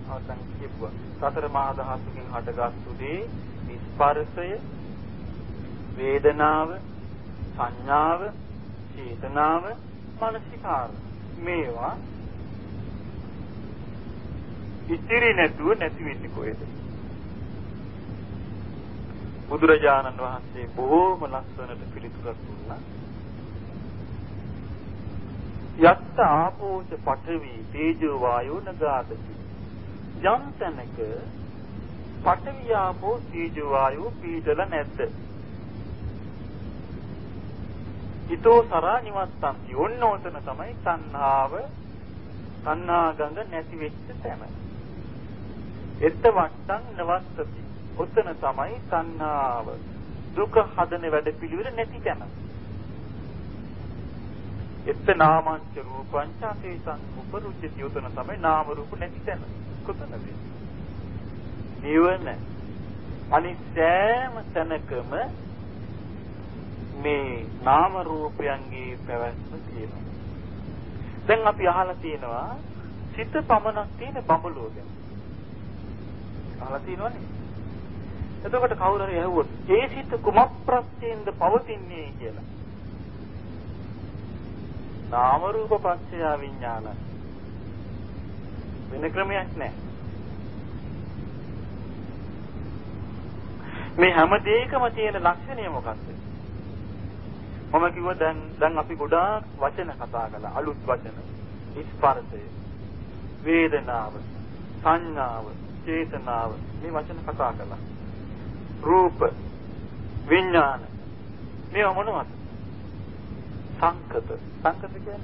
අවසන් කියපුවා. සතර මහා ධාතුකින් හටගත්තු දේ ස්පර්ශය, වේදනාව, සංඥාව, චේතනාව, මනසිකාර. මේවා ඉතිරි නැතුව නැති වෙන්නේ කොහෙද? බුදුරජාණන් වහන්සේ බොහෝම ලස්සනට පිළිතුරක් දුන්නා. යත්ත ආපෝච පඨවි තේජෝ වායෝ නගාදති. යම් තැනක පඨවි ආපෝ තේජෝ වායෝ පීඩල නැද්ද? ඊතෝ සරා නිවත්තන්ති. ඔන්න ඔතන තමයි තණ්හාව තණ්හා ගඟ නැති වෙච්ච තැන. එත්ත වට්ටම් නවත්තති. ඔතන තමයි තණ්හාව දුක හදන වැඩ පිළිවෙල නැති තැන එත්ත නාමංච රූපංච අතේසං උපරුච්චති උතන තමයි නාම රූප නැති තැන. කොතනද? නිවන අනිසෑම තැනකම මේ නාම රූපයන්ගේ පැවැත්ම තියෙනවා. දැන් අපි අහලා තියෙනවා සිත පමණක් තියෙන බඹලුව ගැන. අහලා තියෙනවනේ. එතකොට කවුරු හරි ඇහුවොත් ඒ සිත කුමක් ප්‍රත්‍යෙන්ද පවතින්නේ කියලා. නාම රූප පත්‍ය විඥාන වෙන ක්‍රමයක් නැහැ. මේ හැම දෙයකම තියෙන ලක්ෂණය මොකක්ද? මම කිව්වා දැන් දැන් අපි ගොඩාක් වචන කතා කළා අලුත් වචන. ස්පර්ශය, වේදනාව, සංඥාව, චේතනාව මේ වචන කතා කළා. රූප, විඥාන. මේවා මොනවද? සංකත. සංකත කියන්නේ?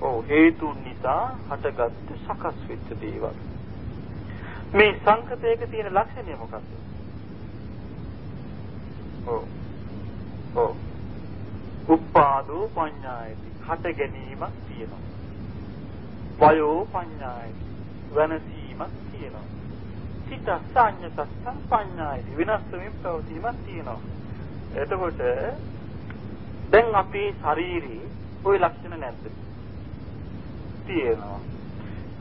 ඔව් හේතුන් නිසා හටගත්තු සකස් වෙච්ච දේවල්. මේ සංකතයක තියෙන ලක්ෂණය මොකක්ද? ඔව්. ඔව්. උපාදෝ පඤ්ඤායති. හට ගැනීමක් තියෙනවා. වයෝ පඤ්ඤායති. වෙනසීමක් තියෙනවා. සිත සංයතස්සං පඤ්ඤායති විනාශ වෙමින් පවතීමක් තියෙනවා එතකොට දැන් අපේ ශරීරේ ওই ලක්ෂණ නැද්ද? තියෙනවා.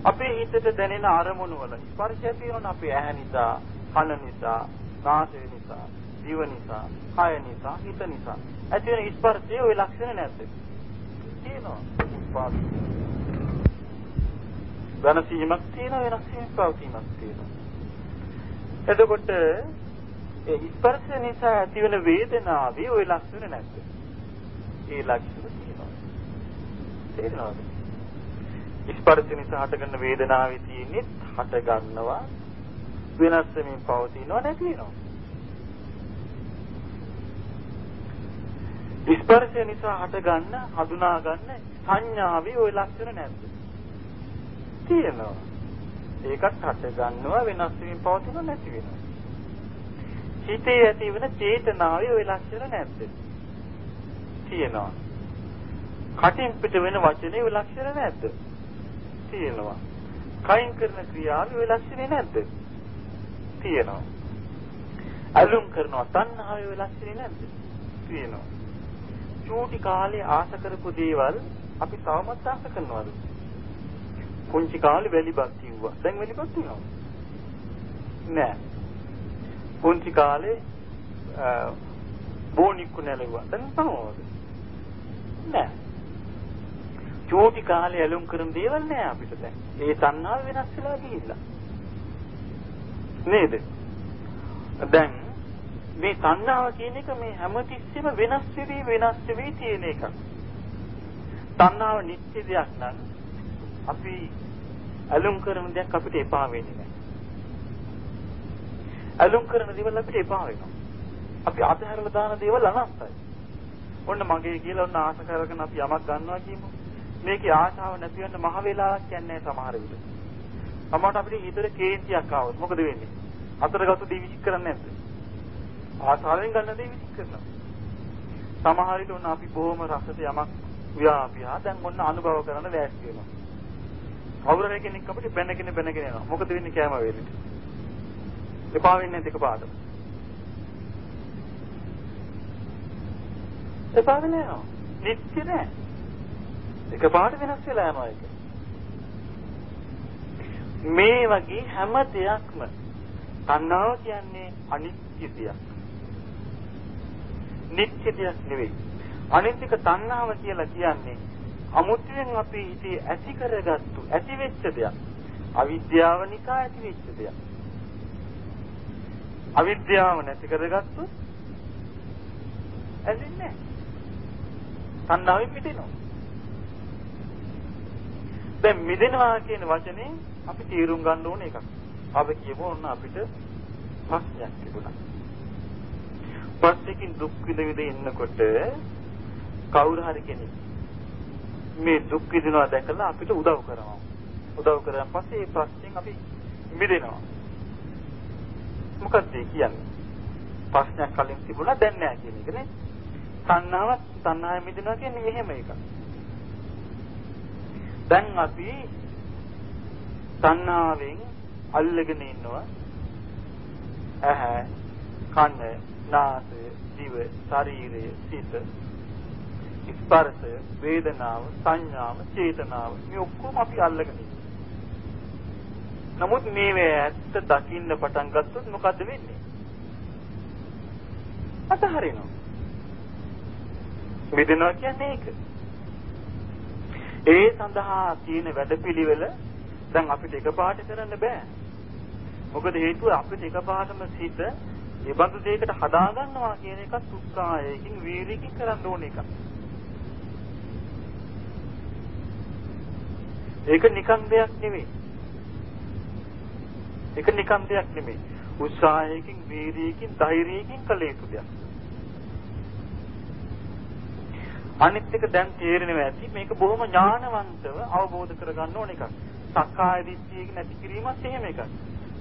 අපේ හිතට දැනෙන අරමුණු වල ස්පර්ශය තියෙනවා අපේ ඇහැ නිසා, කන නිසා, නාසය නිසා, දිව නිසා, කය නිසා, හිත නිසා. ඇති වෙන ස්පර්ශයේ ওই ලක්ෂණ නැද්ද? තියෙනවා. ස්පර්ශ. වෙනසීමක් තියෙනවා වෙනසීමක් පවතීමක් තියෙනවා. එතකොට ඒ ස්පර්ශ නිසා ඇතිවන වේදනාවේ ওই ලක්ෂණ නැද්ද? ඒ ලක්ෂණ තියෙනවා. තේරෙනවද? ස්පර්ශ නිසා හටගන්න වේදනාවේ තියෙන්නේ හට ගන්නවා වෙනස් වෙමින් පවතිනවා නැති වෙනවා. ස්පර්ශය නිසා හටගන්න හඳුනා ගන්න සංඥාවේ ওই ලක්ෂණ නැද්ද? තියෙනවා. ඒකත් හට ගන්නවා වෙනස් වෙමින් පවතිනවා නැති වෙනවා. හිතේ ඇතිවන චේතනාවේ ওই ලක්ෂණ නැද්ද? තියෙනවා. කටින් පිට වෙන වචනේ ඔය ලක්ෂණ නැද්ද? තියෙනවා. කයින් කරන ක්‍රියාවේ ඔය ලක්ෂණේ නැද්ද? තියෙනවා. අලුම් කරනවා තණ්හාවේ ඔය ලක්ෂණේ නැද්ද? තියෙනවා. චූටි කාලේ ආස කරපු දේවල් අපි තවමත් ආස කරනවද? පුංචි කාලේ වැලිපත් කිව්වා. දැන් වැලිපත් වෙනවද? නෑ. පුංචි කාලේ බෝනික්කු නැලුවා. දැන් තවමද? නෑ. චූටි කාලේ ඇලුම් කරන දේවල් නෑ අපිට දැන්. ඒ තණ්හාව වෙනස් වෙලා ගිහිල්ලා. නේද? දැන් මේ තණ්හාව කියන එක මේ හැමතිස්සෙම වෙනස් වෙවි වෙනස් වෙවි තියෙන එකක්. තණ්හාව නිත්‍ය දෙයක් නම් අපි ඇලුම් කරන දෙයක් අපිට එපා වෙන්නේ නැහැ. ඇලුම් කරන දේවල් අපිට එපා වෙනවා. අපි අතහැරලා දාන දේවල් අනන්තයි. ඔන්න මගේ කියලා ඔන්න ආශ කරගෙන අපි යමක් ගන්නවා කියමු. මේකේ ආශාව නැති වෙන්න මහ වේලාවක් යන්නේ සමහර විට. සමහරට අපිට හිතේ කේන්තියක් ආවොත් මොකද වෙන්නේ? අතරගත දිවිචික් කරන්නේ නැද්ද? ආශාවෙන් ගන්න දේ විචික් කරනවා. සමහර විට ඔන්න අපි බොහොම රසට යමක් ව්‍යාපියා දැන් ඔන්න අනුභව කරන්න ලෑස්ති වෙනවා. කවුරු කෙනෙක් අපිට බැනගෙන බැනගෙන යනවා. මොකද වෙන්නේ කෑම වේලෙට? එපා වෙන්නේ නැති එකපාරට. එපා වෙලා යනවා. නිත්‍ය නෑ. එකපාරට වෙනස් වෙලා යනවා ඒක. මේ වගේ හැම දෙයක්ම තණ්හාව කියන්නේ අනිත්‍ය දෙයක්. නිත්‍ය දෙයක් නෙවෙයි. අනිත්‍යක තණ්හාව කියලා කියන්නේ අමුතුවෙන් අපි හිතේ ඇති කරගත්තු ඇති වෙච්ච දෙයක්. අවිද්‍යාව නිසා ඇති වෙච්ච දෙයක්. අවිද්‍යාව නැති කරගත්තොත් ඇලෙන්නේ නැහැ. තණ්හාවෙන් මිදෙනවා. දැන් මිදෙනවා කියන වචනේ අපි තේරුම් ගන්න ඕන එකක්. අපි කියමු ඔන්න අපිට ප්‍රශ්නයක් තිබුණා. ප්‍රශ්නකින් දුක් විඳ විඳ ඉන්නකොට කවුරු හරි කෙනෙක් මේ දුක් විඳිනවා දැකලා අපිට උදව් කරනවා. උදව් කරන් පස්සේ මේ ප්‍රශ්نين අපි මිදෙනවා. මොකක්ද කියන්නේ? ප්‍රශ්නයක් කලින් තිබුණා දැන් නෑ කියන එක නේ. තණ්හාව තණ්හාව මිදෙනවා කියන්නේ මෙහෙම එකක්. දැන් අපි තණ්හාවෙන් අල්ලගෙන ඉන්නවා. ඇහැ, කන, නාසය, දිව, ශරීරය, සිත ස්පර්ශය වේදනාව සංඥාව චේතනාව මේ ඔක්කොම අපි අල්ලගෙන නමුත් මේවේ ඇත්ත දකින්න පටන් ගත්තොත් මොකද වෙන්නේ? අතහරිනවා. මිදෙනවා කියන්නේ ඒක. ඒ සඳහා තියෙන වැඩපිළිවෙල දැන් අපිට එකපාරට කරන්න බෑ. මොකද හේතුව අපිට එකපාරටම සිත ඒ බඳු දෙයකට හදා ගන්නවා කියන එක සුක්කායකින් වීරියකින් කරන්න ඕන එකක්. ඒක නිකන් දෙයක් නෙවෙයි. ඒක නිකන් දෙයක් නෙමෙයි. උත්සාහයකින්, වීරියකින්, ධෛර්යයකින් කළ යුතු දෙයක්. අනිත් එක දැන් තේරෙනවා ඇති මේක බොහොම ඥානවන්තව අවබෝධ කරගන්න ඕන එකක්. සක්කාය දිට්ඨියක නැති කිරීමත් එහෙම එකක්.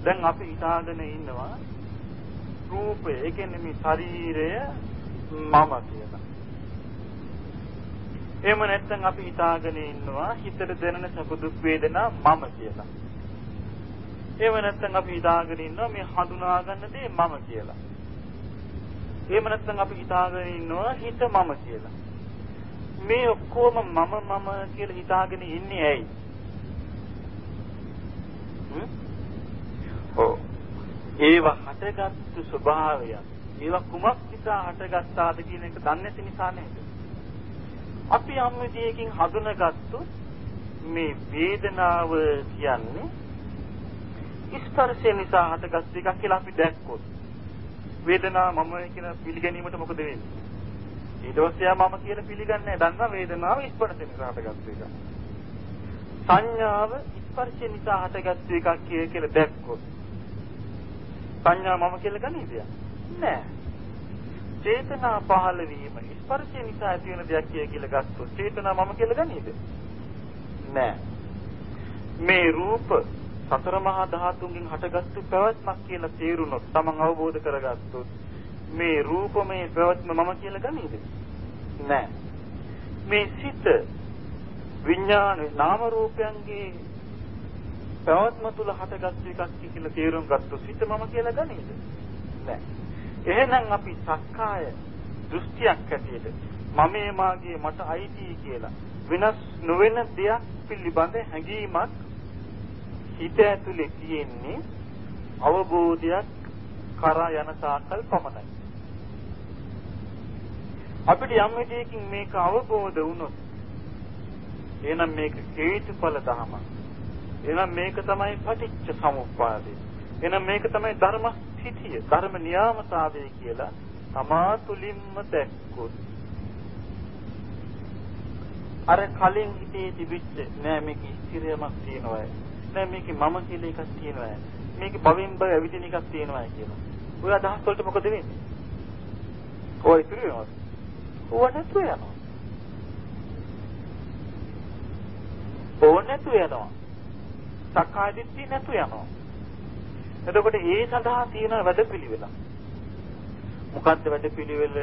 දැන් අපි හිතාගෙන ඉන්නවා රූපය, ඒ කියන්නේ මේ ශරීරය මම කියලා. එහෙම නැත්නම් අපි හිතාගෙන ඉන්නවා හිතට දැනෙන සැප දුක් වේදනා මම කියලා. එහෙම නැත්නම් අපි හිතාගෙන ඉන්නවා මේ හඳුනා ගන්න දේ මම කියලා. එහෙම නැත්නම් අපි හිතාගෙන ඉන්නවා හිත මම කියලා. මේ ඔක්කොම මම මම කියලා හිතාගෙන ඉන්නේ ඇයි? ඔව්. ඒව හටගත්තු ස්වභාවය. ඒව කුමක් නිසා හටගත්තාද කියන එක දන්නේ නැති නිසා නේද? අපි යම් විදියකින් හඳුනාගත්තොත් මේ වේදනාව කියන්නේ ස්පර්ශය නිසා හටගත් එකක් කියලා අපි දැක්කොත් වේදනාව මම කියන පිළිගැනීමට මොකද වෙන්නේ? ඊට පස්සේ මම කියලා පිළිගන්නේ නැහැ. දන්නවා වේදනාව ස්පර්ශය නිසා හටගත් එකක්. සංඥාව ස්පර්ශය නිසා හටගත් එකක් කියලා දැක්කොත් සංඥා මම කියලා ගනීද? නෑ. චේතනා පහළ වීම ස්පර්ශය නිසා ඇති වෙන දෙයක් කියලා ගත්තොත් චේතනා මම කියලා ගනීද? නෑ. මේ රූප සතර මහා ධාතුන්ගෙන් හටගත්තු පැවැත්මක් කියලා තේරුනොත් තමන් අවබෝධ කරගත්තොත් මේ රූපමේ පැවැත්ම මම කියලා ගනීද? නෑ. මේ සිත විඥාන නාම රූපයන්ගේ පැවැත්ම තුල හටගත්තු එකක් කියලා තේරුම් ගත්තොත් සිත මම කියලා ගනීද? නෑ. එහෙනම් අපි සක්කාය දෘෂ්ටියක් ඇටියට මමේ මාගේ මට අයිති කියලා වෙනස් නොවන දෙයක් පිළිබඳ හැඟීමක් හිත ඇතුලේ තියෙන්නේ අවබෝධයක් කරා යන සාකල් පමණයි. අපිට යම් විදියකින් මේක අවබෝධ වුණොත් එහෙනම් මේක හේතුඵල ධමයක්. එහෙනම් මේක තමයි පටිච්ච සමුප්පාදේ. එහෙනම් මේක තමයි ධර්ම ස්ථිතිය, ධර්ම නියාමතාවය කියලා තමා තුලින්ම දැක්කොත් අර කලින් හිතේ තිබිච්ච නෑ මේක ස්ථිරයමක් තියෙනවා නෑ මේකේ මම කියලා එකක් තියෙනවා. මේකේ භවෙන් භව ඇවිදින එකක් තියෙනවා කියලා. ඔය අදහස් වලට මොකද වෙන්නේ? ඔය ඉතුරු වෙනවා. ඕව නැතු වෙනවා. ඕව නැතු වෙනවා. සක්කාය දිට්ඨිය නැතු යනවා. එතකොට ඒ සඳහා තියෙන වැඩපිළිවෙල. මොකද්ද වැඩපිළිවෙල?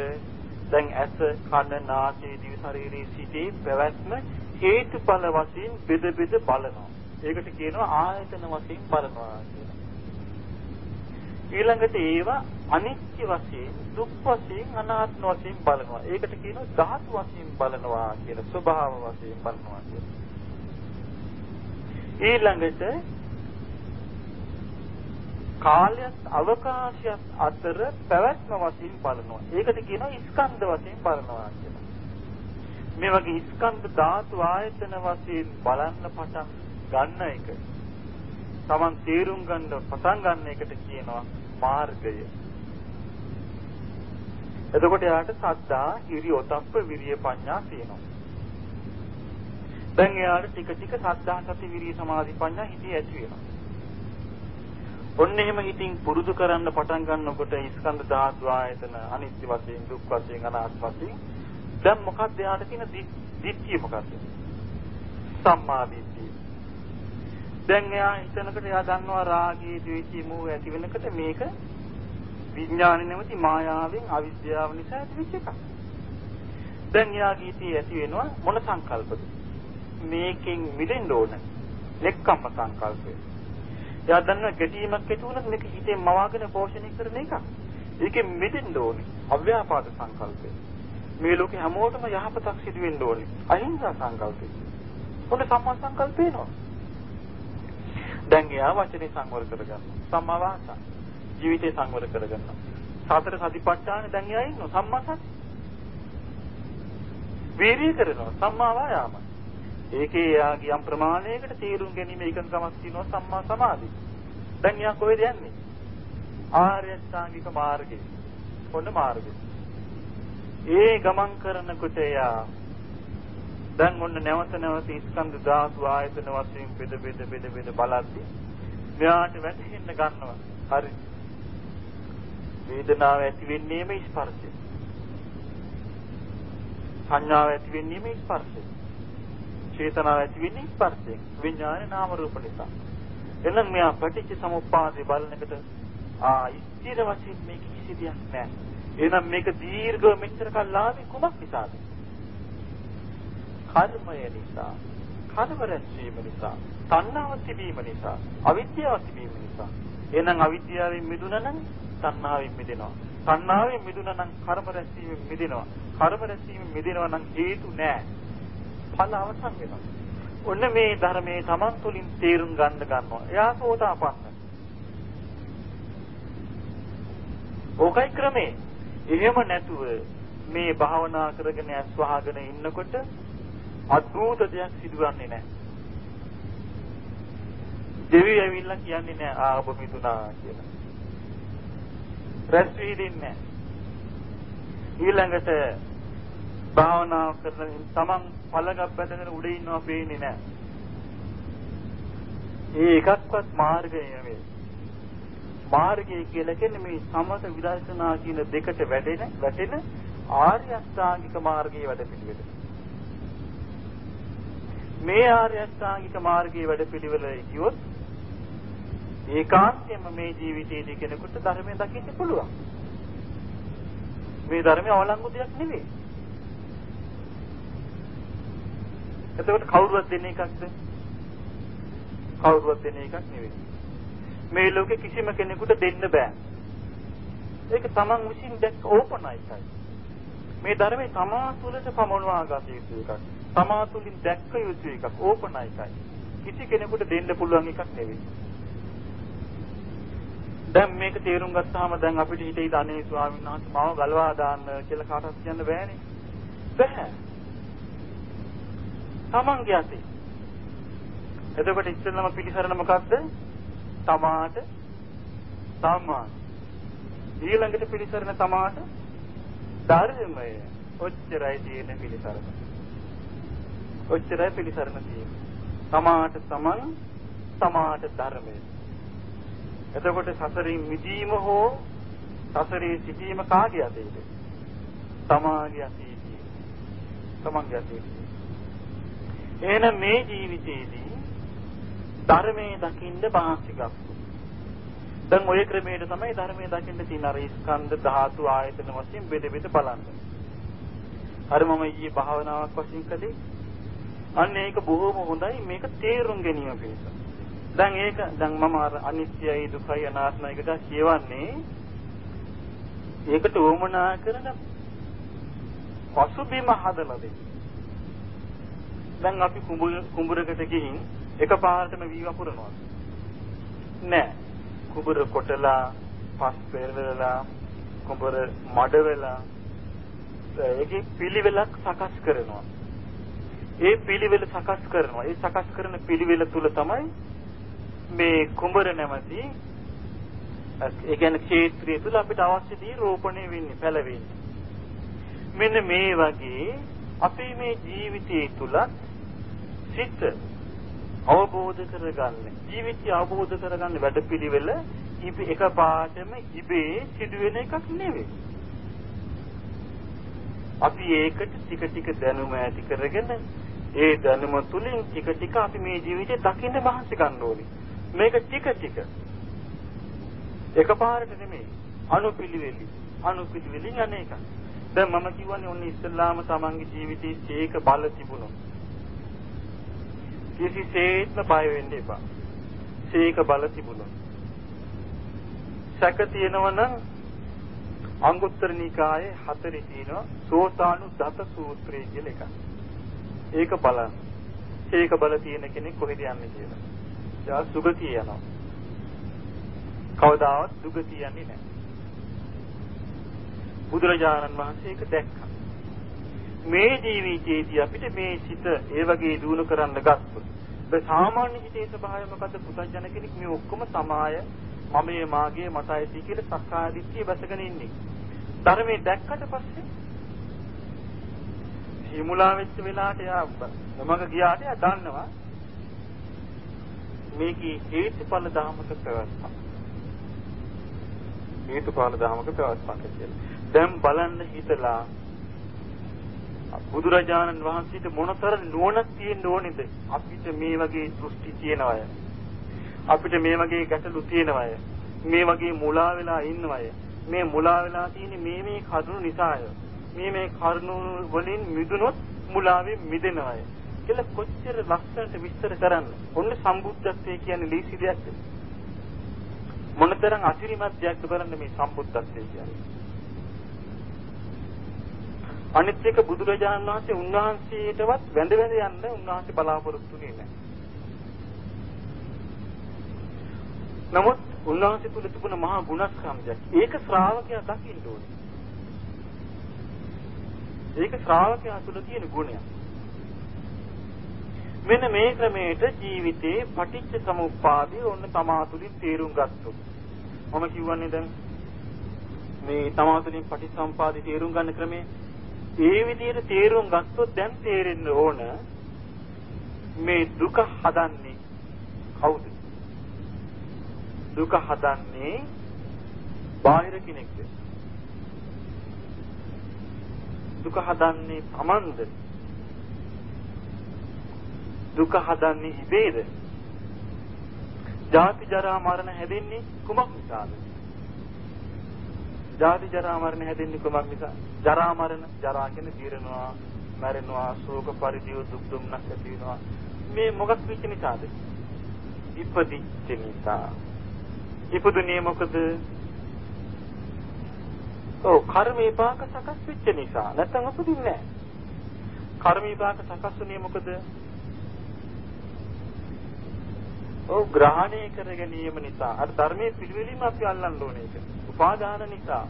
දැන් ඇස, කන, නාසය, දිව ශරීරයේ සිටී පැවැත්ම හේතුඵල වශයෙන් බෙද බෙද බලනවා. ඒකට කියනවා ආයතන වශයෙන් බලනවා කියලා. ඊළඟට ඒවා අනිත්‍ය වශයෙන්, දුක් වශයෙන්, අනාත්ම වශයෙන් බලනවා. ඒකට කියනවා ධාතු වශයෙන් බලනවා කියලා, ස්වභාව වශයෙන් බලනවා කියලා. ඊළඟට කාලයත් අවකාශයත් අතර පැවැත්ම වශයෙන් බලනවා. ඒකට කියනවා ස්කන්ධ වශයෙන් බලනවා කියලා. මේ වගේ ස්කන්ධ ධාතු ආයතන වශයෙන් බලන්න පටන් ගන්න එක Taman තේරුම් ගන්න පටන් ගන්න එකට කියනවා මාර්ගය. එතකොට යාට සද්දා, හිරි, ඔතප්ප, විරිය, පඤ්ඤා තියෙනවා. දැන් එයාට ටික ටික සද්ධා සති විරිය සමාධි ප්‍රඥා හිතේ ඇති වෙනවා. ඔන්න එහෙම හිතින් පුරුදු කරන්න පටන් ගන්නකොට ස්කන්ධ ධාතු ආයතන අනිත්‍ය වශයෙන් දුක් වශයෙන් අනාත්ම වශයෙන් දැන් මොකක්ද එයාට තියෙන දිට්ඨිය මොකක්ද? සම්මා දිට්ඨිය. දැන් එයා හිතනකොට එයා දන්නවා රාගී ද්වේෂී මෝහ ඇති වෙනකොට මේක විඥාන නැමැති මායාවෙන් අවිද්‍යාව නිසා ඇතිවෙච්ච එකක්. දැන් එයාගේ හිතේ ඇති වෙනවා මොන සංකල්පද? මේකෙන් මිදෙන්න ඕන. එක්කම්ම සංකල්පය. එයා දන්නවා ගැටීමක් ඇති වුණත් මේක හිතේ මවාගෙන පෝෂණය කරන එක. ඒකෙන් මිදෙන්න ඕනේ. අව්‍යාපාද සංකල්පය. මේ ලෝකේ හැමෝටම යහපතක් සිදු වෙන්න ඕනේ. අහිංසා සංකල්පය. ඔන්න සම්මා සංකල්ප වෙනවා. දැන් එයා වචනේ සංවර කරගන්නවා. සම්මා වාචා. ජීවිතේ සංවර කරගන්නවා. සතර සතිපට්ඨානේ දැන් එයා ඉන්නවා සම්මා සති. වීර්ය කරනවා සම්මා වායාම. ඒකේ එයාගේ යම් ප්‍රමාණයකට තීරුම් ගැනීම එකඟකමක් තියෙනවා සම්මා සමාධි. දැන් එයා කොහෙද යන්නේ? ආර්ය අෂ්ටාංගික මාර්ගේ. ඔන්න මාර්ගේ. ඒ ගමන් කරනකොට එයා දැන් ඔන්න නැවත නැවත ස්කන්ධ ධාතු ආයතන වශයෙන් බෙද බෙද බෙද බෙද බලද්දි මෙයාට වැටහෙන්න ගන්නවා. හරි. වේදනාව ඇති වෙන්නේම ස්පර්ශය. සංඥාව ඇති වෙන්නේම ස්පර්ශය. චේතනාව ඇති වෙන්නේ ස්පර්ශයෙන්. විඥාන නාම රූප නිසා. එනම් මෙයා පටිච්ච සමුප්පාදේ බලනකොට ආ ස්ථිර වශයෙන් මේක කිසි දෙයක් නැහැ. එහෙනම් මේක දීර්ඝව මෙච්චර කල් ආවේ කුමක් නිසාද? කර්මය නිසා. කර්ම රැස්වීම නිසා. තණ්හාව තිබීම නිසා. අවිද්‍යාව තිබීම නිසා. එහෙනම් අවිද්‍යාවෙන් මිදුණා නම් තණ්හාවෙන් මිදෙනවා. තණ්හාවෙන් මිදුණා නම් කර්ම රැස්වීමෙන් මිදෙනවා. කර්ම රැස්වීමෙන් මිදෙනවා නම් හේතු නැහැ. ඵල අවසන් වෙනවා. ඔන්න මේ ධර්මයේ Taman තුලින් තේරුම් ගන්න ගන්නවා. එයා සෝතාපන්න. ඕකයි ක්‍රමේ. එහෙම නැතුව මේ භාවනා කරගෙන ඇස් වහගෙන ඉන්නකොට අద్భుත දෙයක් සිදුවන්නේ නැහැ. දෙවි ඇවිල්ලා කියන්නේ නැහැ ආ ඔබ මිතුණා කියලා. රැස් වීදින්නේ ඊළඟට භාවනා කරන තමන් පළඟක් බැඳගෙන උඩ ඉන්නවා පේන්නේ නැහැ. ඒ එකක්වත් මාර්ගය නෙමෙයි. මාර්ගය කියලා කියන්නේ මේ සමත විදර්ශනා කියන දෙකට වැඩෙන වැටෙන ආර්ය අෂ්ටාංගික මාර්ගයේ වැඩ පිළිවෙල. මේ ආර්ය අෂ්ටාංගික මාර්ගයේ වැඩ පිළිවෙල කියොත් ඒකාන්තයෙන්ම මේ ජීවිතයේදී කෙනෙකුට ධර්මය දකින්න පුළුවන්. මේ ධර්මය අවලංගු දෙයක් නෙවෙයි. එතකොට කවුරුවත් දෙන එකක්ද? කවුරුවත් දෙන එකක් නෙවෙයි. මේ ලෝකේ කිසිම කෙනෙකුට දෙන්න බෑ. ඒක තමන් විසින් දැක්ක ඕපනයිකයි. මේ ධර්මයේ තමා තුළට පමනවා ගත යුතු එකක්. තමා තුළින් දැක්ක යුතු එකක් ඕපනයිකයි. කිසි කෙනෙකුට දෙන්න පුළුවන් එකක් නෙවෙයි. දැන් මේක තේරුම් ගත්තාම දැන් අපිට හිතේ අනේ ස්වාමීන් වහන්සේ මාව ගලවා දාන්න කියලා කාටවත් කියන්න බෑනේ. බෑ. තමන්ගේ අතේ. එතකොට ඉස්සෙල්ලම පිළිසරණ මොකද්ද? තමාට සම්මාන. ඊළඟට පිළිසරණ තමාට ධර්මය. ඔච්චරයි තියෙන පිළිසරණ. ඔච්චරයි පිළිසරණ තියෙන්නේ. තමාට තමන් තමාට ධර්මය. එතකොට සසරින් මිදීම හෝ සසරේ සිටීම කාගේ අතේද? තමාගේ අතේදී. තමන්ගේ අතේදී. එහෙනම් මේ ජීවිතේදී ධර්මයේ දකින්න වාසිකක්. දැන් ওই ක්‍රමයට තමයි ධර්මයේ දකින්න තියෙන අර ස්කන්ධ ධාතු ආයතන වශයෙන් බෙද බෙද බලන්න. අර මම ඊයේ භාවනාවක් වශයෙන් කළේ. අන්න ඒක බොහොම හොඳයි මේක තේරුම් ගැනීම පිණිස. දැන් ඒක දැන් මම අර අනිත්‍යයි දුකයි අනාත්මයි එකට කියවන්නේ ඒකට වමනා කරන පසුබිම හදලා දෙන්න. දැන් අපි කුඹුරකට ගිහින් එකපාරටම වී වපුරනවා. නෑ. කුඹුර කොටලා, පස් පෙරලලා, කුඹුර මඩ වෙලා ඒකේ පිළිවෙලක් සකස් කරනවා. ඒ පිළිවෙල සකස් කරනවා. ඒ සකස් කරන පිළිවෙල තුල තමයි මේ කුඹර නැමැති ඒ කියන්නේ ක්ෂේත්‍රය තුල අපිට අවශ්‍ය දේ රෝපණය වෙන්නේ, පැලවෙන්නේ. මෙන්න මේ වගේ අපේ මේ ජීවිතයේ තුලත් සිත අවබෝධ කරගන්න ජීවිතය අවබෝධ කරගන්න වැඩපිළිවෙල ඉබේ එකපාරටම ඉබේ සිදුවෙන එකක් නෙවෙයි. අපි ඒකට ටික ටික දැනුම ඇති කරගෙන ඒ දැනුම තුලින් ටික ටික අපි මේ ජීවිතේ දකින්න මහන්සි ගන්න ඕනේ. මේක ටික ටික එකපාරට නෙමෙයි අනුපිළිවෙලි අනුපිළිවෙලින් අනේක. දැන් මම කියවනේ ඔන්න ඉස්ලාම තමන්ගේ ජීවිතයේ සීක බල තිබුණොත් කිසිසේත්ම බය වෙන්න එපා. සීක බල තිබුණොත්. සැක තියෙනවනම් අංගුත්තර නිකායේ හතරේ තියෙනවා සෝතානු දත සූත්‍රය කියලා එකක්. ඒක බලන්න. සීක බල තියෙන කෙනෙක් කොහෙද යන්නේ කියලා. එයා සුගතිය යනවා. කවදාවත් දුගතිය යන්නේ නැහැ. බුදුරජාණන් වහන්සේ ඒක දැක්කා. මේ ජීවිතයේදී අපිට මේ සිත ඒ වගේ දිනු කරන්න ගත්තොත් ඒ සාමාන්‍ය හිතේ ස්වභාවය මොකද පුතඥ කෙනෙක් මේ ඔක්කොම සමාය මමයේ මාගේ මටයි කියලා සක්කාය දිට්ඨිය බැසගෙන ඉන්නේ. ධර්මයේ දැක්කට පස්සේ හිමුලා වෙච්ච වෙලාවට එයා මමග ගියාට එයා දන්නවා මේකේ හේතුඵල ධාමක ප්‍රවස්තක්. හේතුඵල ධාමක ප්‍රවස්තක් කියලා. දැන් බලන්න හිතලා බුදුරජාණන් වහන්සේට මොනතර නුවණක් තියෙන්න ඕනේද? අපිට මේ වගේ දෘෂ්ටි තියෙනවය. අපිට මේ වගේ ගැටලු තියෙනවය. මේ වගේ මුලා වෙලා ඉන්නවය. මේ මුලා වෙලා තියෙන්නේ මේ මේ කරුණු නිසාය. මේ මේ කරුණු වලින් මිදුනොත් මුලාවෙන් මිදෙනවය. කියලා කොච්චර ලස්සනට විස්තර කරන්න. ඔන්න සම්බුද්ධත්වයේ කියන්නේ ලීසි දෙයක්ද? මොනතරම් අසිරිමත් දෙයක්ද බලන්න මේ සම්බුද්ධත්වයේ කියන්නේ. අනිත් එක බුදුරජාණන් වහන්සේ උන්වහන්සේටවත් වැඳ වැඳ යන්න උන්වහන්සේ බලාපොරොත්තු වෙන්නේ නැහැ. නමුත් උන්වහන්සේ තුල තිබුණ මහා ගුණස්කන්ධයක්. ඒක ශ්‍රාවකයා දකින්න ඕනේ. ඒක ශ්‍රාවකයා තුල තියෙන ගුණයක්. මෙන්න මේ ක්‍රමයට ජීවිතේ පටිච්ච සමුප්පාදය ඔන්න තමා තුලින් තේරුම් ගත්තොත්. මම කියවන්නේ දැන් මේ තමා තුලින් පටිච්චසමුපාදය තේරුම් ගන්න ක්‍රමය ඒ විදිහට තේරුම් ගත්තොත් දැන් තේරෙන්න ඕන මේ දුක හදන්නේ කවුද? දුක හදන්නේ බාහිර කෙනෙක්ද? දුක හදන්නේ Tamand. දුක හදන්නේ ඉබේද? ජාති ජරා මරණ හැදෙන්නේ කුමක් නිසාද? ජාති ජරා මරණ හැදෙන්නේ කුමක් නිසා? ජරා මරණ ජරා කියන්නේ දිරනවා, මැරෙනවා, ශෝක පරිදේව දුක් දුම්නස් ඇති වෙනවා. මේ මොකක් වෙච්ච නිසාද? ඉපදිච්ච නිසා. ඉපදුනේ මොකද? ඔව් කර්ම විපාක සකස් වෙච්ච නිසා. නැත්නම් උපදින්නේ නැහැ. කර්ම විපාක සකස් වුනේ මොකද? ඔව් ග්‍රහණය කර ගැනීම නිසා. අර ධර්මයේ පිළිවෙලින්ම අපි අල්ලන්න ඕනේ ඒක. උපාදාන නිසා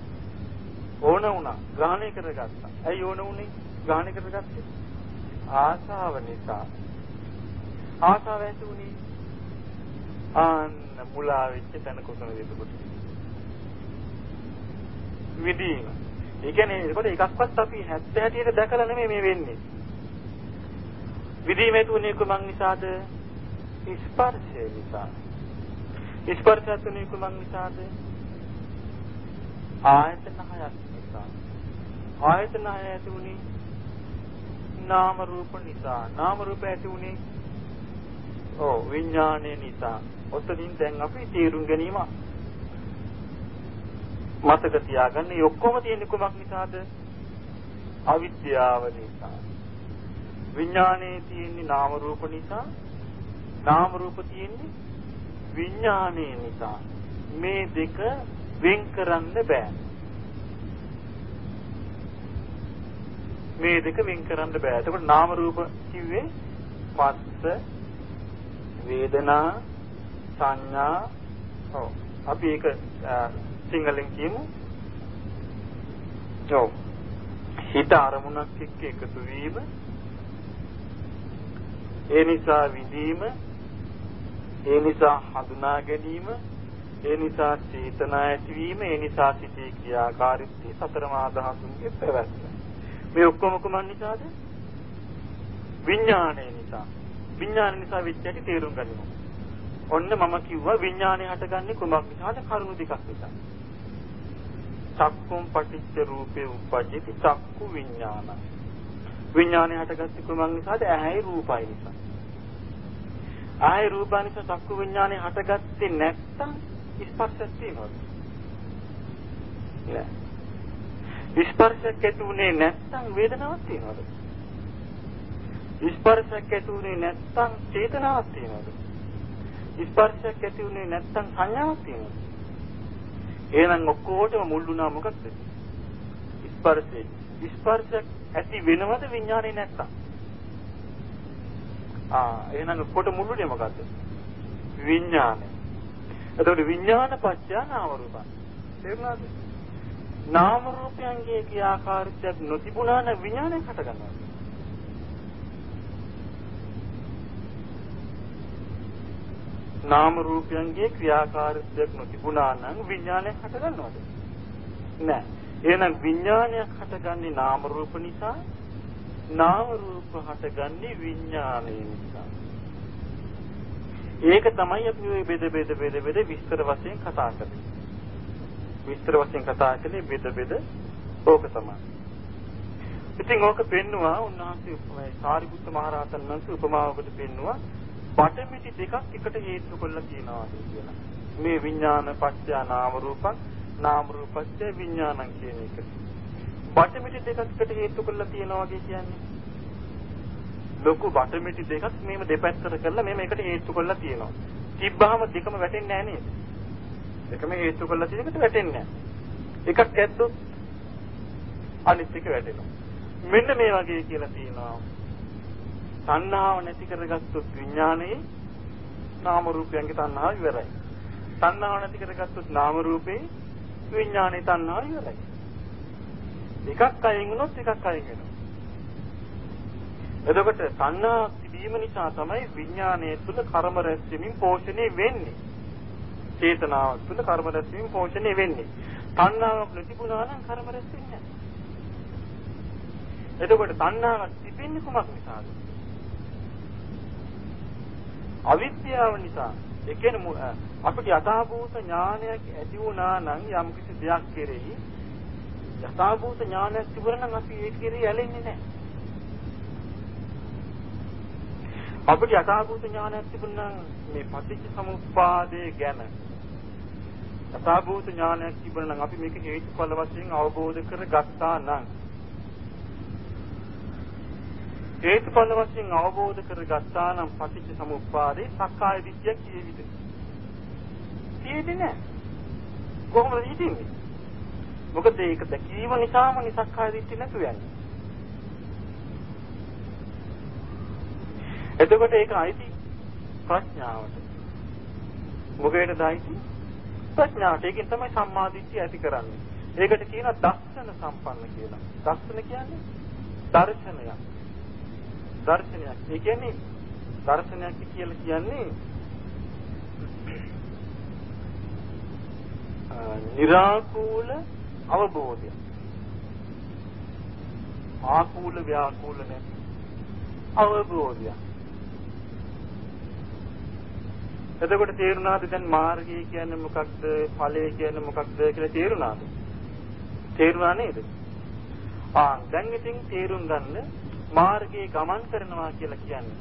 ඕන වුණා ග්‍රහණය කරගත්තා. ඇයි ඕන වුනේ? ග්‍රහණය කරගත්තේ? ආශාව නිසා. ආශාව ඇති වුණේ ආන්න මුලා වෙච්ච තැන කොතනද එතකොට? විදීම. ඒ කියන්නේ ඒකට එකක්වත් අපි හැත්ත හැටියට දැකලා නෙමෙයි මේ වෙන්නේ. විදීම ඇතුනේ කුමන් නිසාද? ස්පර්ශය නිසා. ස්පර්ශය ඇතුනේ කුමන් නිසාද? ආයතන හයක් නිසා. ආයතන හය ඇති උනේ නාම රූප නිසා. නාම රූප ඇති උනේ ඔව් විඥානය නිසා. ඔතනින් දැන් අපි තේරුම් ගැනීම මතක තියාගන්න. මේ ඔක්කොම තියෙන්නේ කොමක් නිසාද? අවිද්‍යාව නිසා. විඥානයේ තියෙන්නේ නාම රූප නිසා. නාම රූප තියෙන්නේ විඥානයේ නිසා. මේ දෙක වෙන් කරන්න බෑ. මේ දෙක වෙන් කරන්න බෑ. එතකොට නාම රූප කිව්වේ පස්ස වේදනා සංඥා ඔව් අපි ඒක සිංහලෙන් කියමු. ඔව් හිත අරමුණක් එක්ක එකතු වීම ඒ නිසා විඳීම ඒ නිසා හඳුනා ගැනීම ඒ නිසා චේතනා ඇතිවීම ඒ නිසා සිටී ක්‍රියාකාරීත්වය සතර මහා ධාතුන්ගේ පැවැත්ම මේ ඔක්කොම කුමන් නිසාද විඥාණය නිසා විඥාන නිසා වෙච්ච හැටි තේරුම් ගනිමු. ඔන්න මම කිව්වා විඥානය හටගන්නේ කුමක් නිසාද? කරුණු දෙකක් නිසා. චක්කුම් පටිච්ච රූපේ උපජ්ජති චක්කු විඥාන. විඥානය හටගත්තේ කුමක් නිසාද? ඇහැයි රූපයි නිසා. ආයි රූපා නිසා චක්කු විඥානය හටගත්තේ නැත්නම් ස්පර්ශයක් තියෙනවද? නෑ. ස්පර්ශයක් ඇතුනේ නැත්නම් වේදනාවක් තියෙනවද? ස්පර්ශයක් ඇතුනේ නැත්නම් චේතනාවක් තියෙනවද? ස්පර්ශයක් ඇති උනේ නැත්නම් සංඥාවක් තියෙනවද? එහෙනම් ඔක්කොටම මුල් වුණා මොකක්ද? ස්පර්ශේ. ස්පර්ශයක් ඇති වෙනවද විඥානේ නැත්නම්? ආ එහෙනම් ඔක්කොට මුල්ුනේ මොකද්ද? විඥානේ. එතකොට විඥාන පත්‍ය නාම රූප. තේරුණාද? නාම රූපයන්ගේ ක්‍රියාකාරීත්වයක් නොතිබුණා නම් විඥානය හට ගන්නවා. නාම රූපයන්ගේ ක්‍රියාකාරීත්වයක් නොතිබුණා නම් විඥානය හට ගන්නවද? නෑ. එහෙනම් විඥානයක් හටගන්නේ නාම රූප නිසා නාම රූප හටගන්නේ විඥානය නිසා. ඒක තමයි අපි මේ බෙද බෙද බෙද බෙද විස්තර වශයෙන් කතා කරන්නේ. විස්තර වශයෙන් කතා කළේ බෙද බෙද ඕක තමයි. ඉතින් ඕක පෙන්නවා උන්වහන්සේ සාරිපුත්ත මහ රහතන් වහන්සේ උපමාවකට පෙන්නවා බටමිටි දෙකක් එකට හේතු කරලා තියනවා කියලා. මේ විඥාන පත්‍ය නාම රූපං නාම රූපත්‍ය විඥානං කියන එක. බටමිටි දෙකක් එකට හේතු කරලා තියනවා වගේ කියන්නේ. ලොකු බටමිටි දෙකක් මේව දෙපැත්තට කරලා මේව එකට හේතු කරලා තියනවා. තිබ්බහම දෙකම වැටෙන්නේ නැහැ නේද? දෙකම හේතු කරලා තියෙන එකට වැටෙන්නේ නැහැ. එකක් ඇද්දොත් අනිත් එක වැටෙනවා. මෙන්න මේ වගේ කියලා තියෙනවා. තණ්හාව නැති කරගත්තොත් විඥානයේ නාම රූපයන්ගේ තණ්හාව ඉවරයි. තණ්හාව නැති කරගත්තොත් නාම රූපේ විඥානයේ තණ්හාව ඉවරයි. එකක් අයින් වුණොත් එකක් අයින් වෙනවා. එතකොට තණ්හා තිබීම නිසා තමයි විඥානයේ තුල කර්ම රැස්වීමෙන් පෝෂණය වෙන්නේ. චේතනාව තුල කර්ම රැස්වීමෙන් පෝෂණය වෙන්නේ. තණ්හාවක් නැතිුණා නම් කර්ම රැස් වෙන්නේ නැහැ. එතකොට තණ්හාවක් තිබෙන්නේ කුමක් නිසාද? අවිද්‍යාව නිසා ඒ කියන්නේ අපිට යථාභූත ඥානයක් ඇති වුණා නම් යම් කිසි දෙයක් කෙරෙහි යථාභූත ඥානයක් තිබුණා නම් අපි ඒක කෙරෙහි ඇලෙන්නේ නැහැ. අපිට යථාභූත ඥානයක් තිබුණා නම් මේ පටිච්ච සමුප්පාදයේ ගැන යථාභූත ඥානයක් තිබුණා නම් අපි මේක හේතුඵල වශයෙන් අවබෝධ කරගත්තා නම් හේතුඵල වශයෙන් අවබෝධ කරගත්තා නම් පටිච්ච සමුප්පාදේ සක්කාය දිට්ඨිය කියෙවිද? කියෙන්නේ නැහැ. කොහොමද හිතන්නේ? මොකද ඒක දැකීම නිසාම නිසක්කාය දිට්ඨිය නැතු යන්නේ. එතකොට ඒක අයිති ප්‍රඥාවට. මොකේද අයිති? ප්‍රඥාවට. ඒකෙන් තමයි සම්මා දිට්ඨිය ඇති කරන්නේ. ඒකට කියනවා දර්ශන සම්පන්න කියලා. දර්ශන කියන්නේ දර්ශනයක්. දර්ශනයක්. ඒ කියන්නේ දර්ශනයක් කියලා කියන්නේ निराකූල අවබෝධය. ආකූල ව්‍යාකූල නැති අවබෝධය. එතකොට තේරුණාද දැන් මාර්ගය කියන්නේ මොකක්ද ඵලය කියන්නේ මොකක්ද කියලා තේරුණාද? තේරුණා නේද? ආ දැන් ඉතින් තේරුම් ගන්න මාර්ගයේ ගමන් කරනවා කියලා කියන්නේ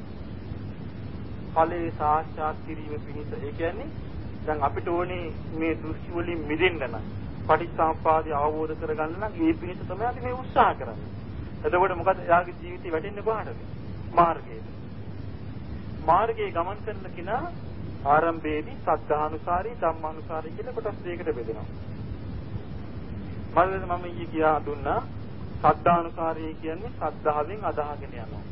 ඵලයේ සාක්ෂාත් කිරීම පිණිස ඒ කියන්නේ දැන් අපිට ඕනේ මේ දෘෂ්ටි වලින් මිදෙන්න නම් පටිච්චසමුපාදය අවබෝධ කරගන්න නම් ඒ පිණිස තමයි අපි මේ උත්සාහ කරන්නේ. එතකොට මොකද එයාගේ ජීවිතේ වැටෙන්නේ කොහටද? මාර්ගයට. මාර්ගයේ ගමන් කරන කෙනා ආරම්භයේදී සද්ධානුසාරී ධම්මානුසාරී කියලා කොටස් දෙකකට බෙදෙනවා. මම මම ඊයේ කියා දුන්නා සද්ධානුසාරී කියන්නේ සද්ධාවෙන් අදහගෙන යනවා.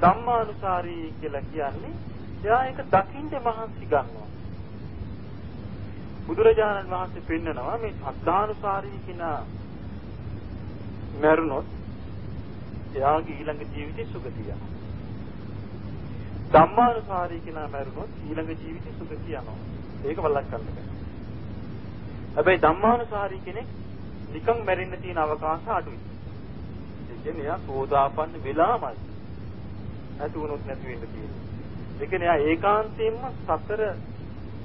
ධම්මානුසාරී කියලා කියන්නේ එයා ඒක දකින්න මහන්සි ගන්නවා. බුදුරජාණන් වහන්සේ පෙන්නනවා මේ සද්ධානුසාරී කියන මරුණොත් එයාගේ ඊළඟ ජීවිතේ සුගතිය යනවා. ධම්මානුසාරී කියන මරුණොත් ඊළඟ ජීවිතේ සුගතිය යනවා. ඒක වළක්වන්න බෑ. හැබැයි ධම්මානුසාරී කෙනෙක් නිකන් මැරෙන්න තියෙන අවකාශ අඩුයි. ඒ කියන්නේ එයා සෝදාපන්න වෙලාමයි. නැති වුණොත් නැති වෙන්න තියෙනවා. ඒ කියන්නේ ආ ඒකාන්තයෙන්ම සතර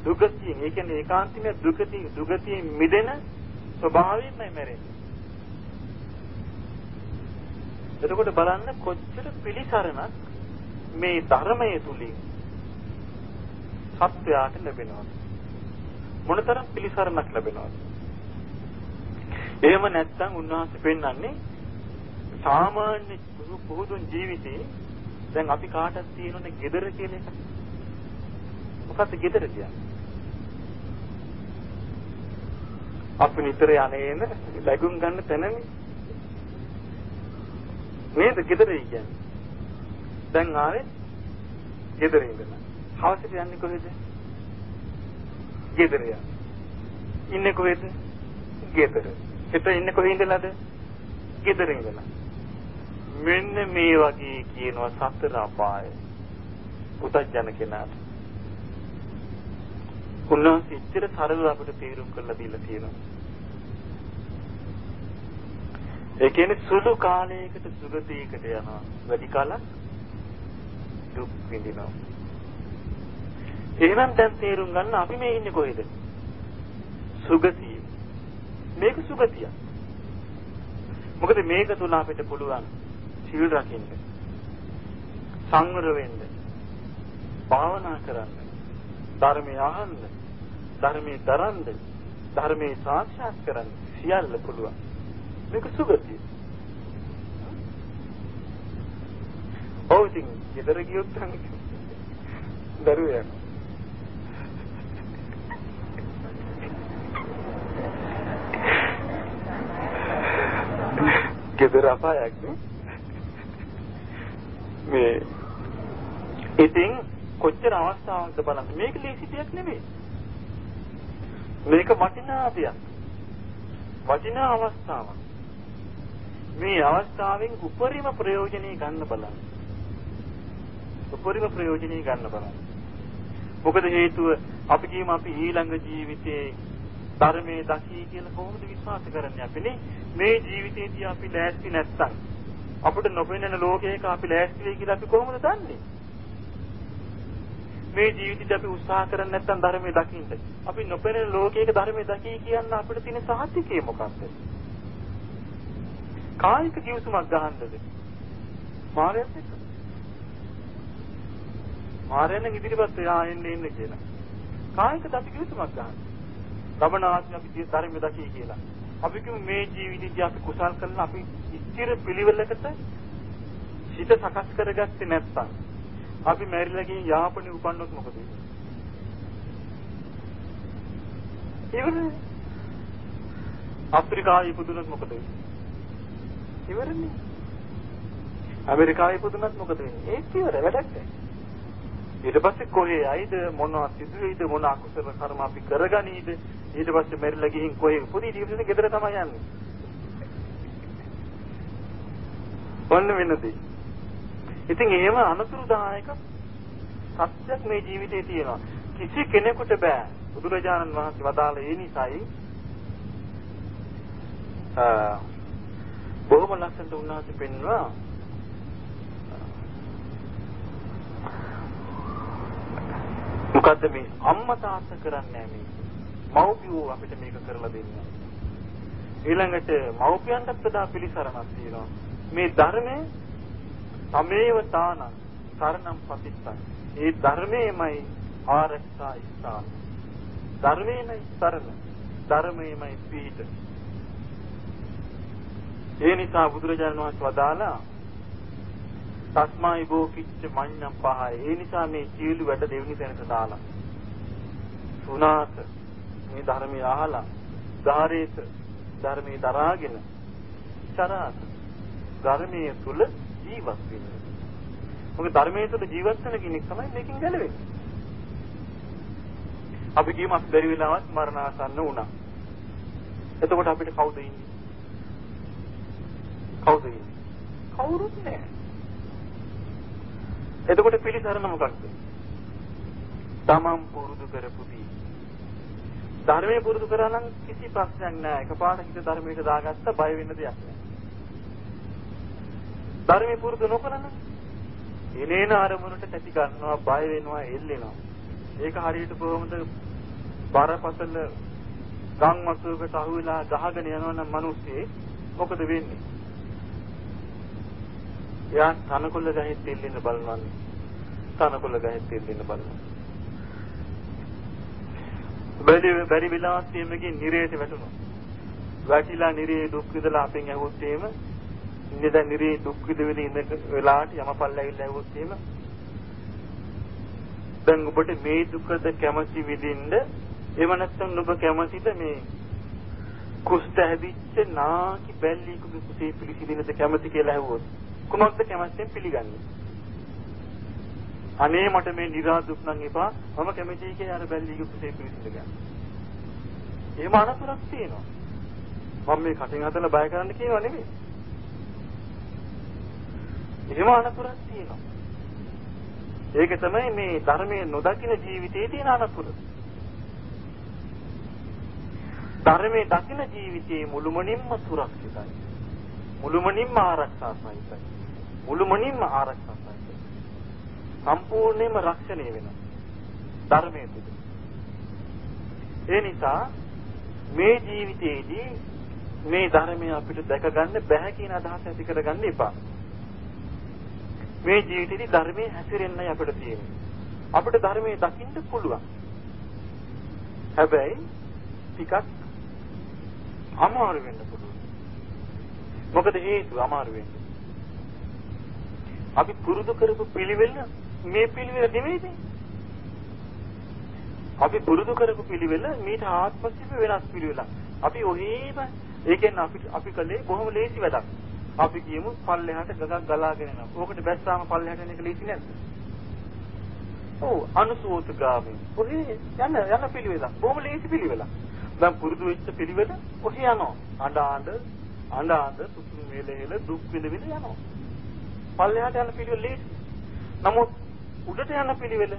දුගතියෙන් ඒ කියන්නේ ඒකාන්තයෙන්ම දුගති දුගතියෙන් මිදෙන ස්වභාවයෙන්මයි මැරෙන්නේ. එතකොට බලන්න කොච්චර පිළිසරණක් මේ ධර්මයේ තුලින් සත්‍යයට ලැබෙනවද? මොනතරම් පිළිසරණක් ලැබෙනවද? එහෙම නැත්නම් උන්වහන්සේ පෙන්වන්නේ සාමාන්‍ය පුහුදුන් ජීවිතේ දැන් අපි කාටද තියෙනනේ gedara කියන එක. මොකද්ද gedara කියන්නේ? අපි නිතර යන්නේන ලැබුම් ගන්න තැනනේ. නේද gedara කියන්නේ? දැන් ආවේ gedara ඉඳලා. හවසට යන්නේ කොහෙද? gedara යන්නේ. ඉන්නේ කොහෙද? gedara. හිත ඉන්නේ කොහේ ඉඳලාද? gedara ඉඳලා. මෙන්න මේ වගේ කියනවා සතර අපාය. පුතඥ කෙනාට. උන්වහන්සේ ඉච්ඡර සරල අපිට තීරුම් කරලා දීලා තියෙනවා. ඒ කියන්නේ සුළු කාලයකට සුගතියකට යනවා. වැඩි කාලයක් දුක් විඳිනවා. එහෙනම් දැන් තේරුම් ගන්න අපි මේ ඉන්නේ කොහෙද? සුගතිය. මේක සුගතිය. මොකද මේක තුල අපිට පුළුවන් සීල් රකින්න. සංවර වෙන්න. භාවනා කරන්න. ධර්මය අහන්න. ධර්මයේ දරන්න. ධර්මයේ සාක්ෂාත් කරන්න සියල්ල පුළුවන්. මේක සුගතිය. ඔව් ඉතින් ගෙදර ගියොත් නම් දරුවෝ යනවා. ගෙදර අපායක් මේ ඉතින් කොච්චර අවස්ථාවක්ද බලන්න. මේක ලේසි දෙයක් නෙමෙයි. මේක වටිනා දෙයක් වටිනා අවස්ථාවක්. මේ අවස්ථාවෙන් උපරිම ප්‍රයෝජනෙ ගන්න බලන්න. උපරිම ප්‍රයෝජනෙ ගන්න බලන්න. මොකද හේතුව අපි කියමු අපි ඊළඟ ජීවිතේ ධර්මයේ දකී කියලා කොහොමද විශ්වාස කරන්නේ අපිනේ මේ ජීවිතේදී අපි ලෑස්ති නැත්තම් අපිට නොපෙනෙන ලෝකයක අපි ලෑස්ති වෙයි කියලා අපි කොහොමද දන්නේ? මේ ජීවිතේදී අපි උත්සාහ කරන්නේ නැත්තම් ධර්මයේ දකින්න. අපි නොපෙනෙන ලෝකයක ධර්මයේ දකී කියන්න අපිට තියෙන සාහිතිකය මොකක්ද? කායික කිව්සුමක් ගහන්නද? මායත් එක්ක. මායයෙන් ඉදිරිපත් වෙලා එන්න එන්න කියලා කායික අපි කිව්සුමක් ගහන්න ලබනාසි අපි ධර්ම දකී කියලා. අපි කිව්ව මේ ජීවිතයේදී අපි කුසල් කරලා අපි ඉස්තිර පිළිවෙලකට හිත සකස් කරගත්තේ නැත්නම් අපි මැරිලා ගිහින් යාපනේ උපන්නොත් මොකද වෙන්නේ? ඉවරනේ. අප්‍රිකාවේ ඉපදුනොත් මොකද වෙන්නේ? ඉවරනේ. ඇමරිකාවේ ඉපදුනොත් මොකද වෙන්නේ? ඒත් ඉවර වැඩක් නැහැ. ඊට පස්සේ කොහේ යයිද මොනවද සිදුවේද? මොන අකුසල කර්ම අපි කරගනීද? ඊට පස්සේ මෙරිලා ගිහින් කොහේ? උපදී ඊට ගෙදර තමයි යන්නේ. ඔන්න වෙනදී. ඉතින් එහෙම අනතුරුදායක සත්‍යක් මේ ජීවිතේ තියෙනවා. කිසි කෙනෙකුට බෑ. බුදුරජාණන් වහන්සේ වදාළ ඒ නිසායි බොහොම ලස්සනට උන්වහන්සේ පෙන්වනවා මොකද්ද මේ අම්මා තාත්තා කරන්නේ මේ? මව්පියෝ අපිට මේක කරලා දෙන්නේ. ඊළඟට මව්පියන්ටත් වඩා පිළිසරණක් තියෙනවා. මේ ධර්මයේ සමේව තාන සරණම් පතිත්තං. ඒ ධර්මයේමයි ආරක්ෂා ස්ථාන ධර්මයේමයි සරණ. ධර්මයේමයි පීඨ ඒ නිසා බුදුරජාණන් වහන්සේ වදාලා තස්මායි බෝකිච්ච මඤ්ඤම් පහය. ඒ නිසා මේ සීළු වැඩ දෙවෙනි තැනට දාලා. සුණාත මේ ධර්මය අහලා ධාරේත ධර්මයේ දරාගෙන චරාත ධර්මයේ තුල ජීවත් වෙන්න. මොකද ධර්මයේ තුල ජීවත් වෙන කෙනෙක් තමයි මේකෙන් ගැලවෙන්නේ. අපි කියමු අපි බැරි වෙලාවත් මරණාසන්න වුණා. එතකොට අපිට කවුද ඉන්නේ? කවුද ඉන්නේ? කවුරුත් නැහැ. එතකොට පිළිසරණ මොකක්ද? තමන් පුරුදු කරපු දේ. ධර්මයේ පුරුදු කරා නම් කිසි ප්‍රශ්නයක් නැහැ. එකපාරට හිත ධර්මයට දාගත්ත බය වෙන්න දෙයක් නැහැ. ධර්මයේ පුරුදු නොකරන එනේන අරමුණට තැති ගන්නවා බය වෙනවා එල්ලෙනවා. ඒක හරියට කොහොමද බරපතල ගම් වතුරකට අහුවෙලා ගහගෙන යනවනම් මිනිස්සේ මොකද වෙන්නේ? එයා තනකොළ ගහෙත් එල්ලෙන්න බලනවානේ. තනකොළ ගහෙත් එල්ලෙන්න බලනවා. බැරි බැරි විලාස් තීමකින් නිරේට වැටුණා. වැටිලා නිරේ දුක් විඳලා අපෙන් ඇහුවොත් එහෙම ඉන්නේ දැන් නිරේ දුක් විඳ විඳ ඉන්න වෙලාවට යමපල්ල ඇවිල්ලා ඇහුවොත් එහෙම දැන් ඔබට මේ දුකද කැමති විඳින්න එහෙම නැත්නම් ඔබ කැමතිද මේ කුස්ත හැදිච්ච නාකි බැල්ලීකුගේ කුසේ පිළිසිදිනද කැමති කියලා ඇහුවොත් කුමක්ද කැමැත්තෙන් පිළිගන්නේ අනේ මට මේ නිරා දුක් නම් එපා මම කැමතියි කියලා අර බැල්ලීගේ කුසේ පිළිසිඳ ගන්න. එහෙම අනතුරක් තියෙනවා. මම මේ කටින් හදලා බය කරන්න කියනවා නෙමෙයි. එහෙම අනතුරක් තියෙනවා. ඒක තමයි මේ ධර්මයේ නොදකින ජීවිතයේ තියෙන අනතුර. ධර්මයේ දකින ජීවිතයේ මුළුමනින්ම සුරක්ෂිතයි. මුළුමනින්ම ආරක්ෂා සහිතයි. මුළුමනින්ම ආරක්ෂා සහිතයි. සම්පූර්ණයෙන්ම රක්ෂණය වෙනවා. ධර්මයේ තුල. ඒ නිසා මේ ජීවිතයේදී මේ ධර්මය අපිට දැක ගන්න බැහැ කියන අදහස ඇති කරගන්න එපා. මේ ජීවිතේදී ධර්මයේ හැසිරෙන්නයි අපිට තියෙන්නේ. අපිට ධර්මයේ දකින්න පුළුවන්. හැබැයි ටිකක් අමාරු වෙන්න පුළුවන්. මොකද හේතුව අමාරු වෙන්නේ. අපි පුරුදු කරපු පිළිවෙල මේ පිළිවෙල නෙවෙයිද? අපි පුරුදු කරපු පිළිවෙල මීට ආත්මසික වෙනස් පිළිවෙලක්. අපි ඔහේම ඒ කියන්නේ අපි අපි කලේ බොහොම ලේසි වැඩක්. අපි කියමු පල්ලෙහාට ගගක් ගලාගෙන යනවා. ඕකට බැස්සාම පල්ලෙහාට යන එක ලේසි නේද? ඔව් අනුසෝතගාමී. ඔහේ යන යන පිළිවෙලක්. බොහොම ලේසි පිළිවෙලක්. දැන් පුරුදු වෙච්ච පිළිවෙල ඔහේ යනවා. අඬ අඬ අඬ අඬ සුසුම් වේලෙහෙල දුක් විඳ විඳ යනවා. පල්ලෙහාට යන පිළිවෙල ලේසි. නමුත් උඩට යන පිළිවෙල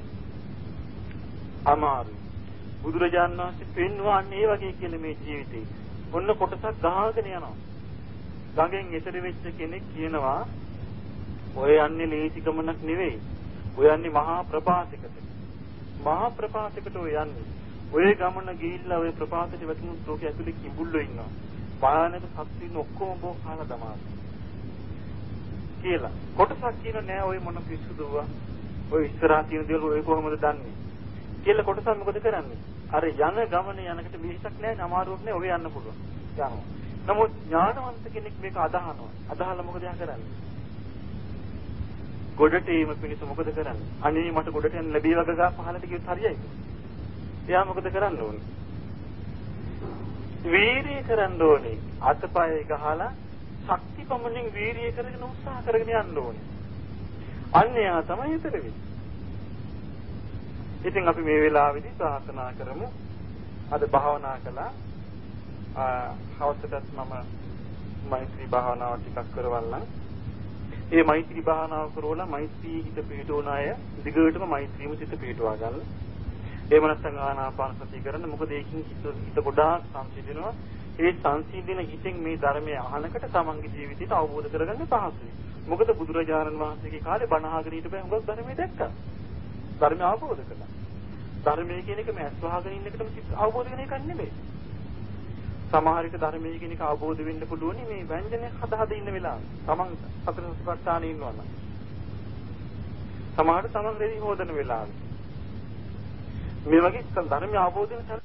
අමාරුයි. බුදුරජාණන් වහන්සේ පෙන්වන්නේ ඒ වගේ කියන මේ ජීවිතේ. ඔන්න කොටසක් ගහගෙන යනවා. ගඟෙන් එතර වෙච්ච කෙනෙක් කියනවා ඔය යන්නේ ලේසි ගමනක් නෙවෙයි. ඔය යන්නේ මහා ප්‍රපාතයකට. මහා ප්‍රපාතයකට ඔය යන්නේ. ඔය ගමන ගිහිල්ලා ඔය ප්‍රපාතයට වැටුණු ලෝකයේ ඇතුලේ කිඹුල්ලෝ ඉන්නවා. භයානක සත්ත්වීන් ඔක්කොම බෝ කාලා දමාන. කියලා. කොටසක් කියන නෑ ඔය මොන පිස්සුදුවා. ඔය ඉස්සරහා තියෙන දේවල් ඔය කොහොමද දන්නේ? කියලා කොටසක් මොකද කරන්නේ? අර යන ගමනේ යනකට මිනිස්සක් නැහැ අමාරුවක් නැහැ ඔය යන්න පුළුවන්. යනවා. නමුත් ඥානවන්ත කෙනෙක් මේක අදහනවා. අදහලා මොකද යා කරන්නේ? ගොඩට එීම පිණිස මොකද කරන්නේ? අනේ මට ගොඩට යන්න ලැබී වගා පහලට ගියොත් හරියයිද? එයා මොකද කරන්න ඕනේ? වීරිය කරන්න ඕනේ. අතපය ගහලා ශක්ති පමණින් වීරිය කරගෙන උත්සාහ කරගෙන යන්න ඕනේ. අන්න එයා තමයි ඊතර වෙන්නේ. ඉතින් අපි මේ වෙලාවේදී ප්‍රාර්ථනා කරමු. අද භාවනා කළා. හවසටත් මම මෛත්‍රී භාවනාව ටිකක් කරවන්නම්. ඒ මෛත්‍රී භාවනාව කරවලා මෛත්‍රී හිත පිහිටවන අය දිගටම මෛත්‍රීම සිත පිහිටවා ගන්න. එහෙම නැත්නම් ආනාපාන සතිය කරන්න. මොකද ඒකින් හිත හිත ගොඩාක් සංසිඳෙනවා. ඒ සංසිඳන හිතෙන් මේ ධර්මය අහනකට තමන්ගේ ජීවිතයට අවබෝධ කරගන්න පහසුයි. මොකද බුදුරජාණන් වහන්සේගේ කාලේ බණ අහගෙන හිටපෑ හුඟක් ධර්මයේ දැක්කා. ධර්මය අවබෝධ කළා. ධර්මයේ කියන එක මේ අස්වහගෙන ඉන්න එකටම අවබෝධ වෙන එකක් නෙමෙයි. සමහර විට ධර්මයේ කියන එක අවබෝධ වෙන්න පුළුවන් මේ ව්‍යංජනය හද හද ඉන්න වෙලාව. තමන් සතර සතිපට්ඨානෙ ඉන්නවා නම්. සමහරට තමන් රෙදි හොදන වෙලාව. මේ වගේ ධර්මය අවබෝධ වෙන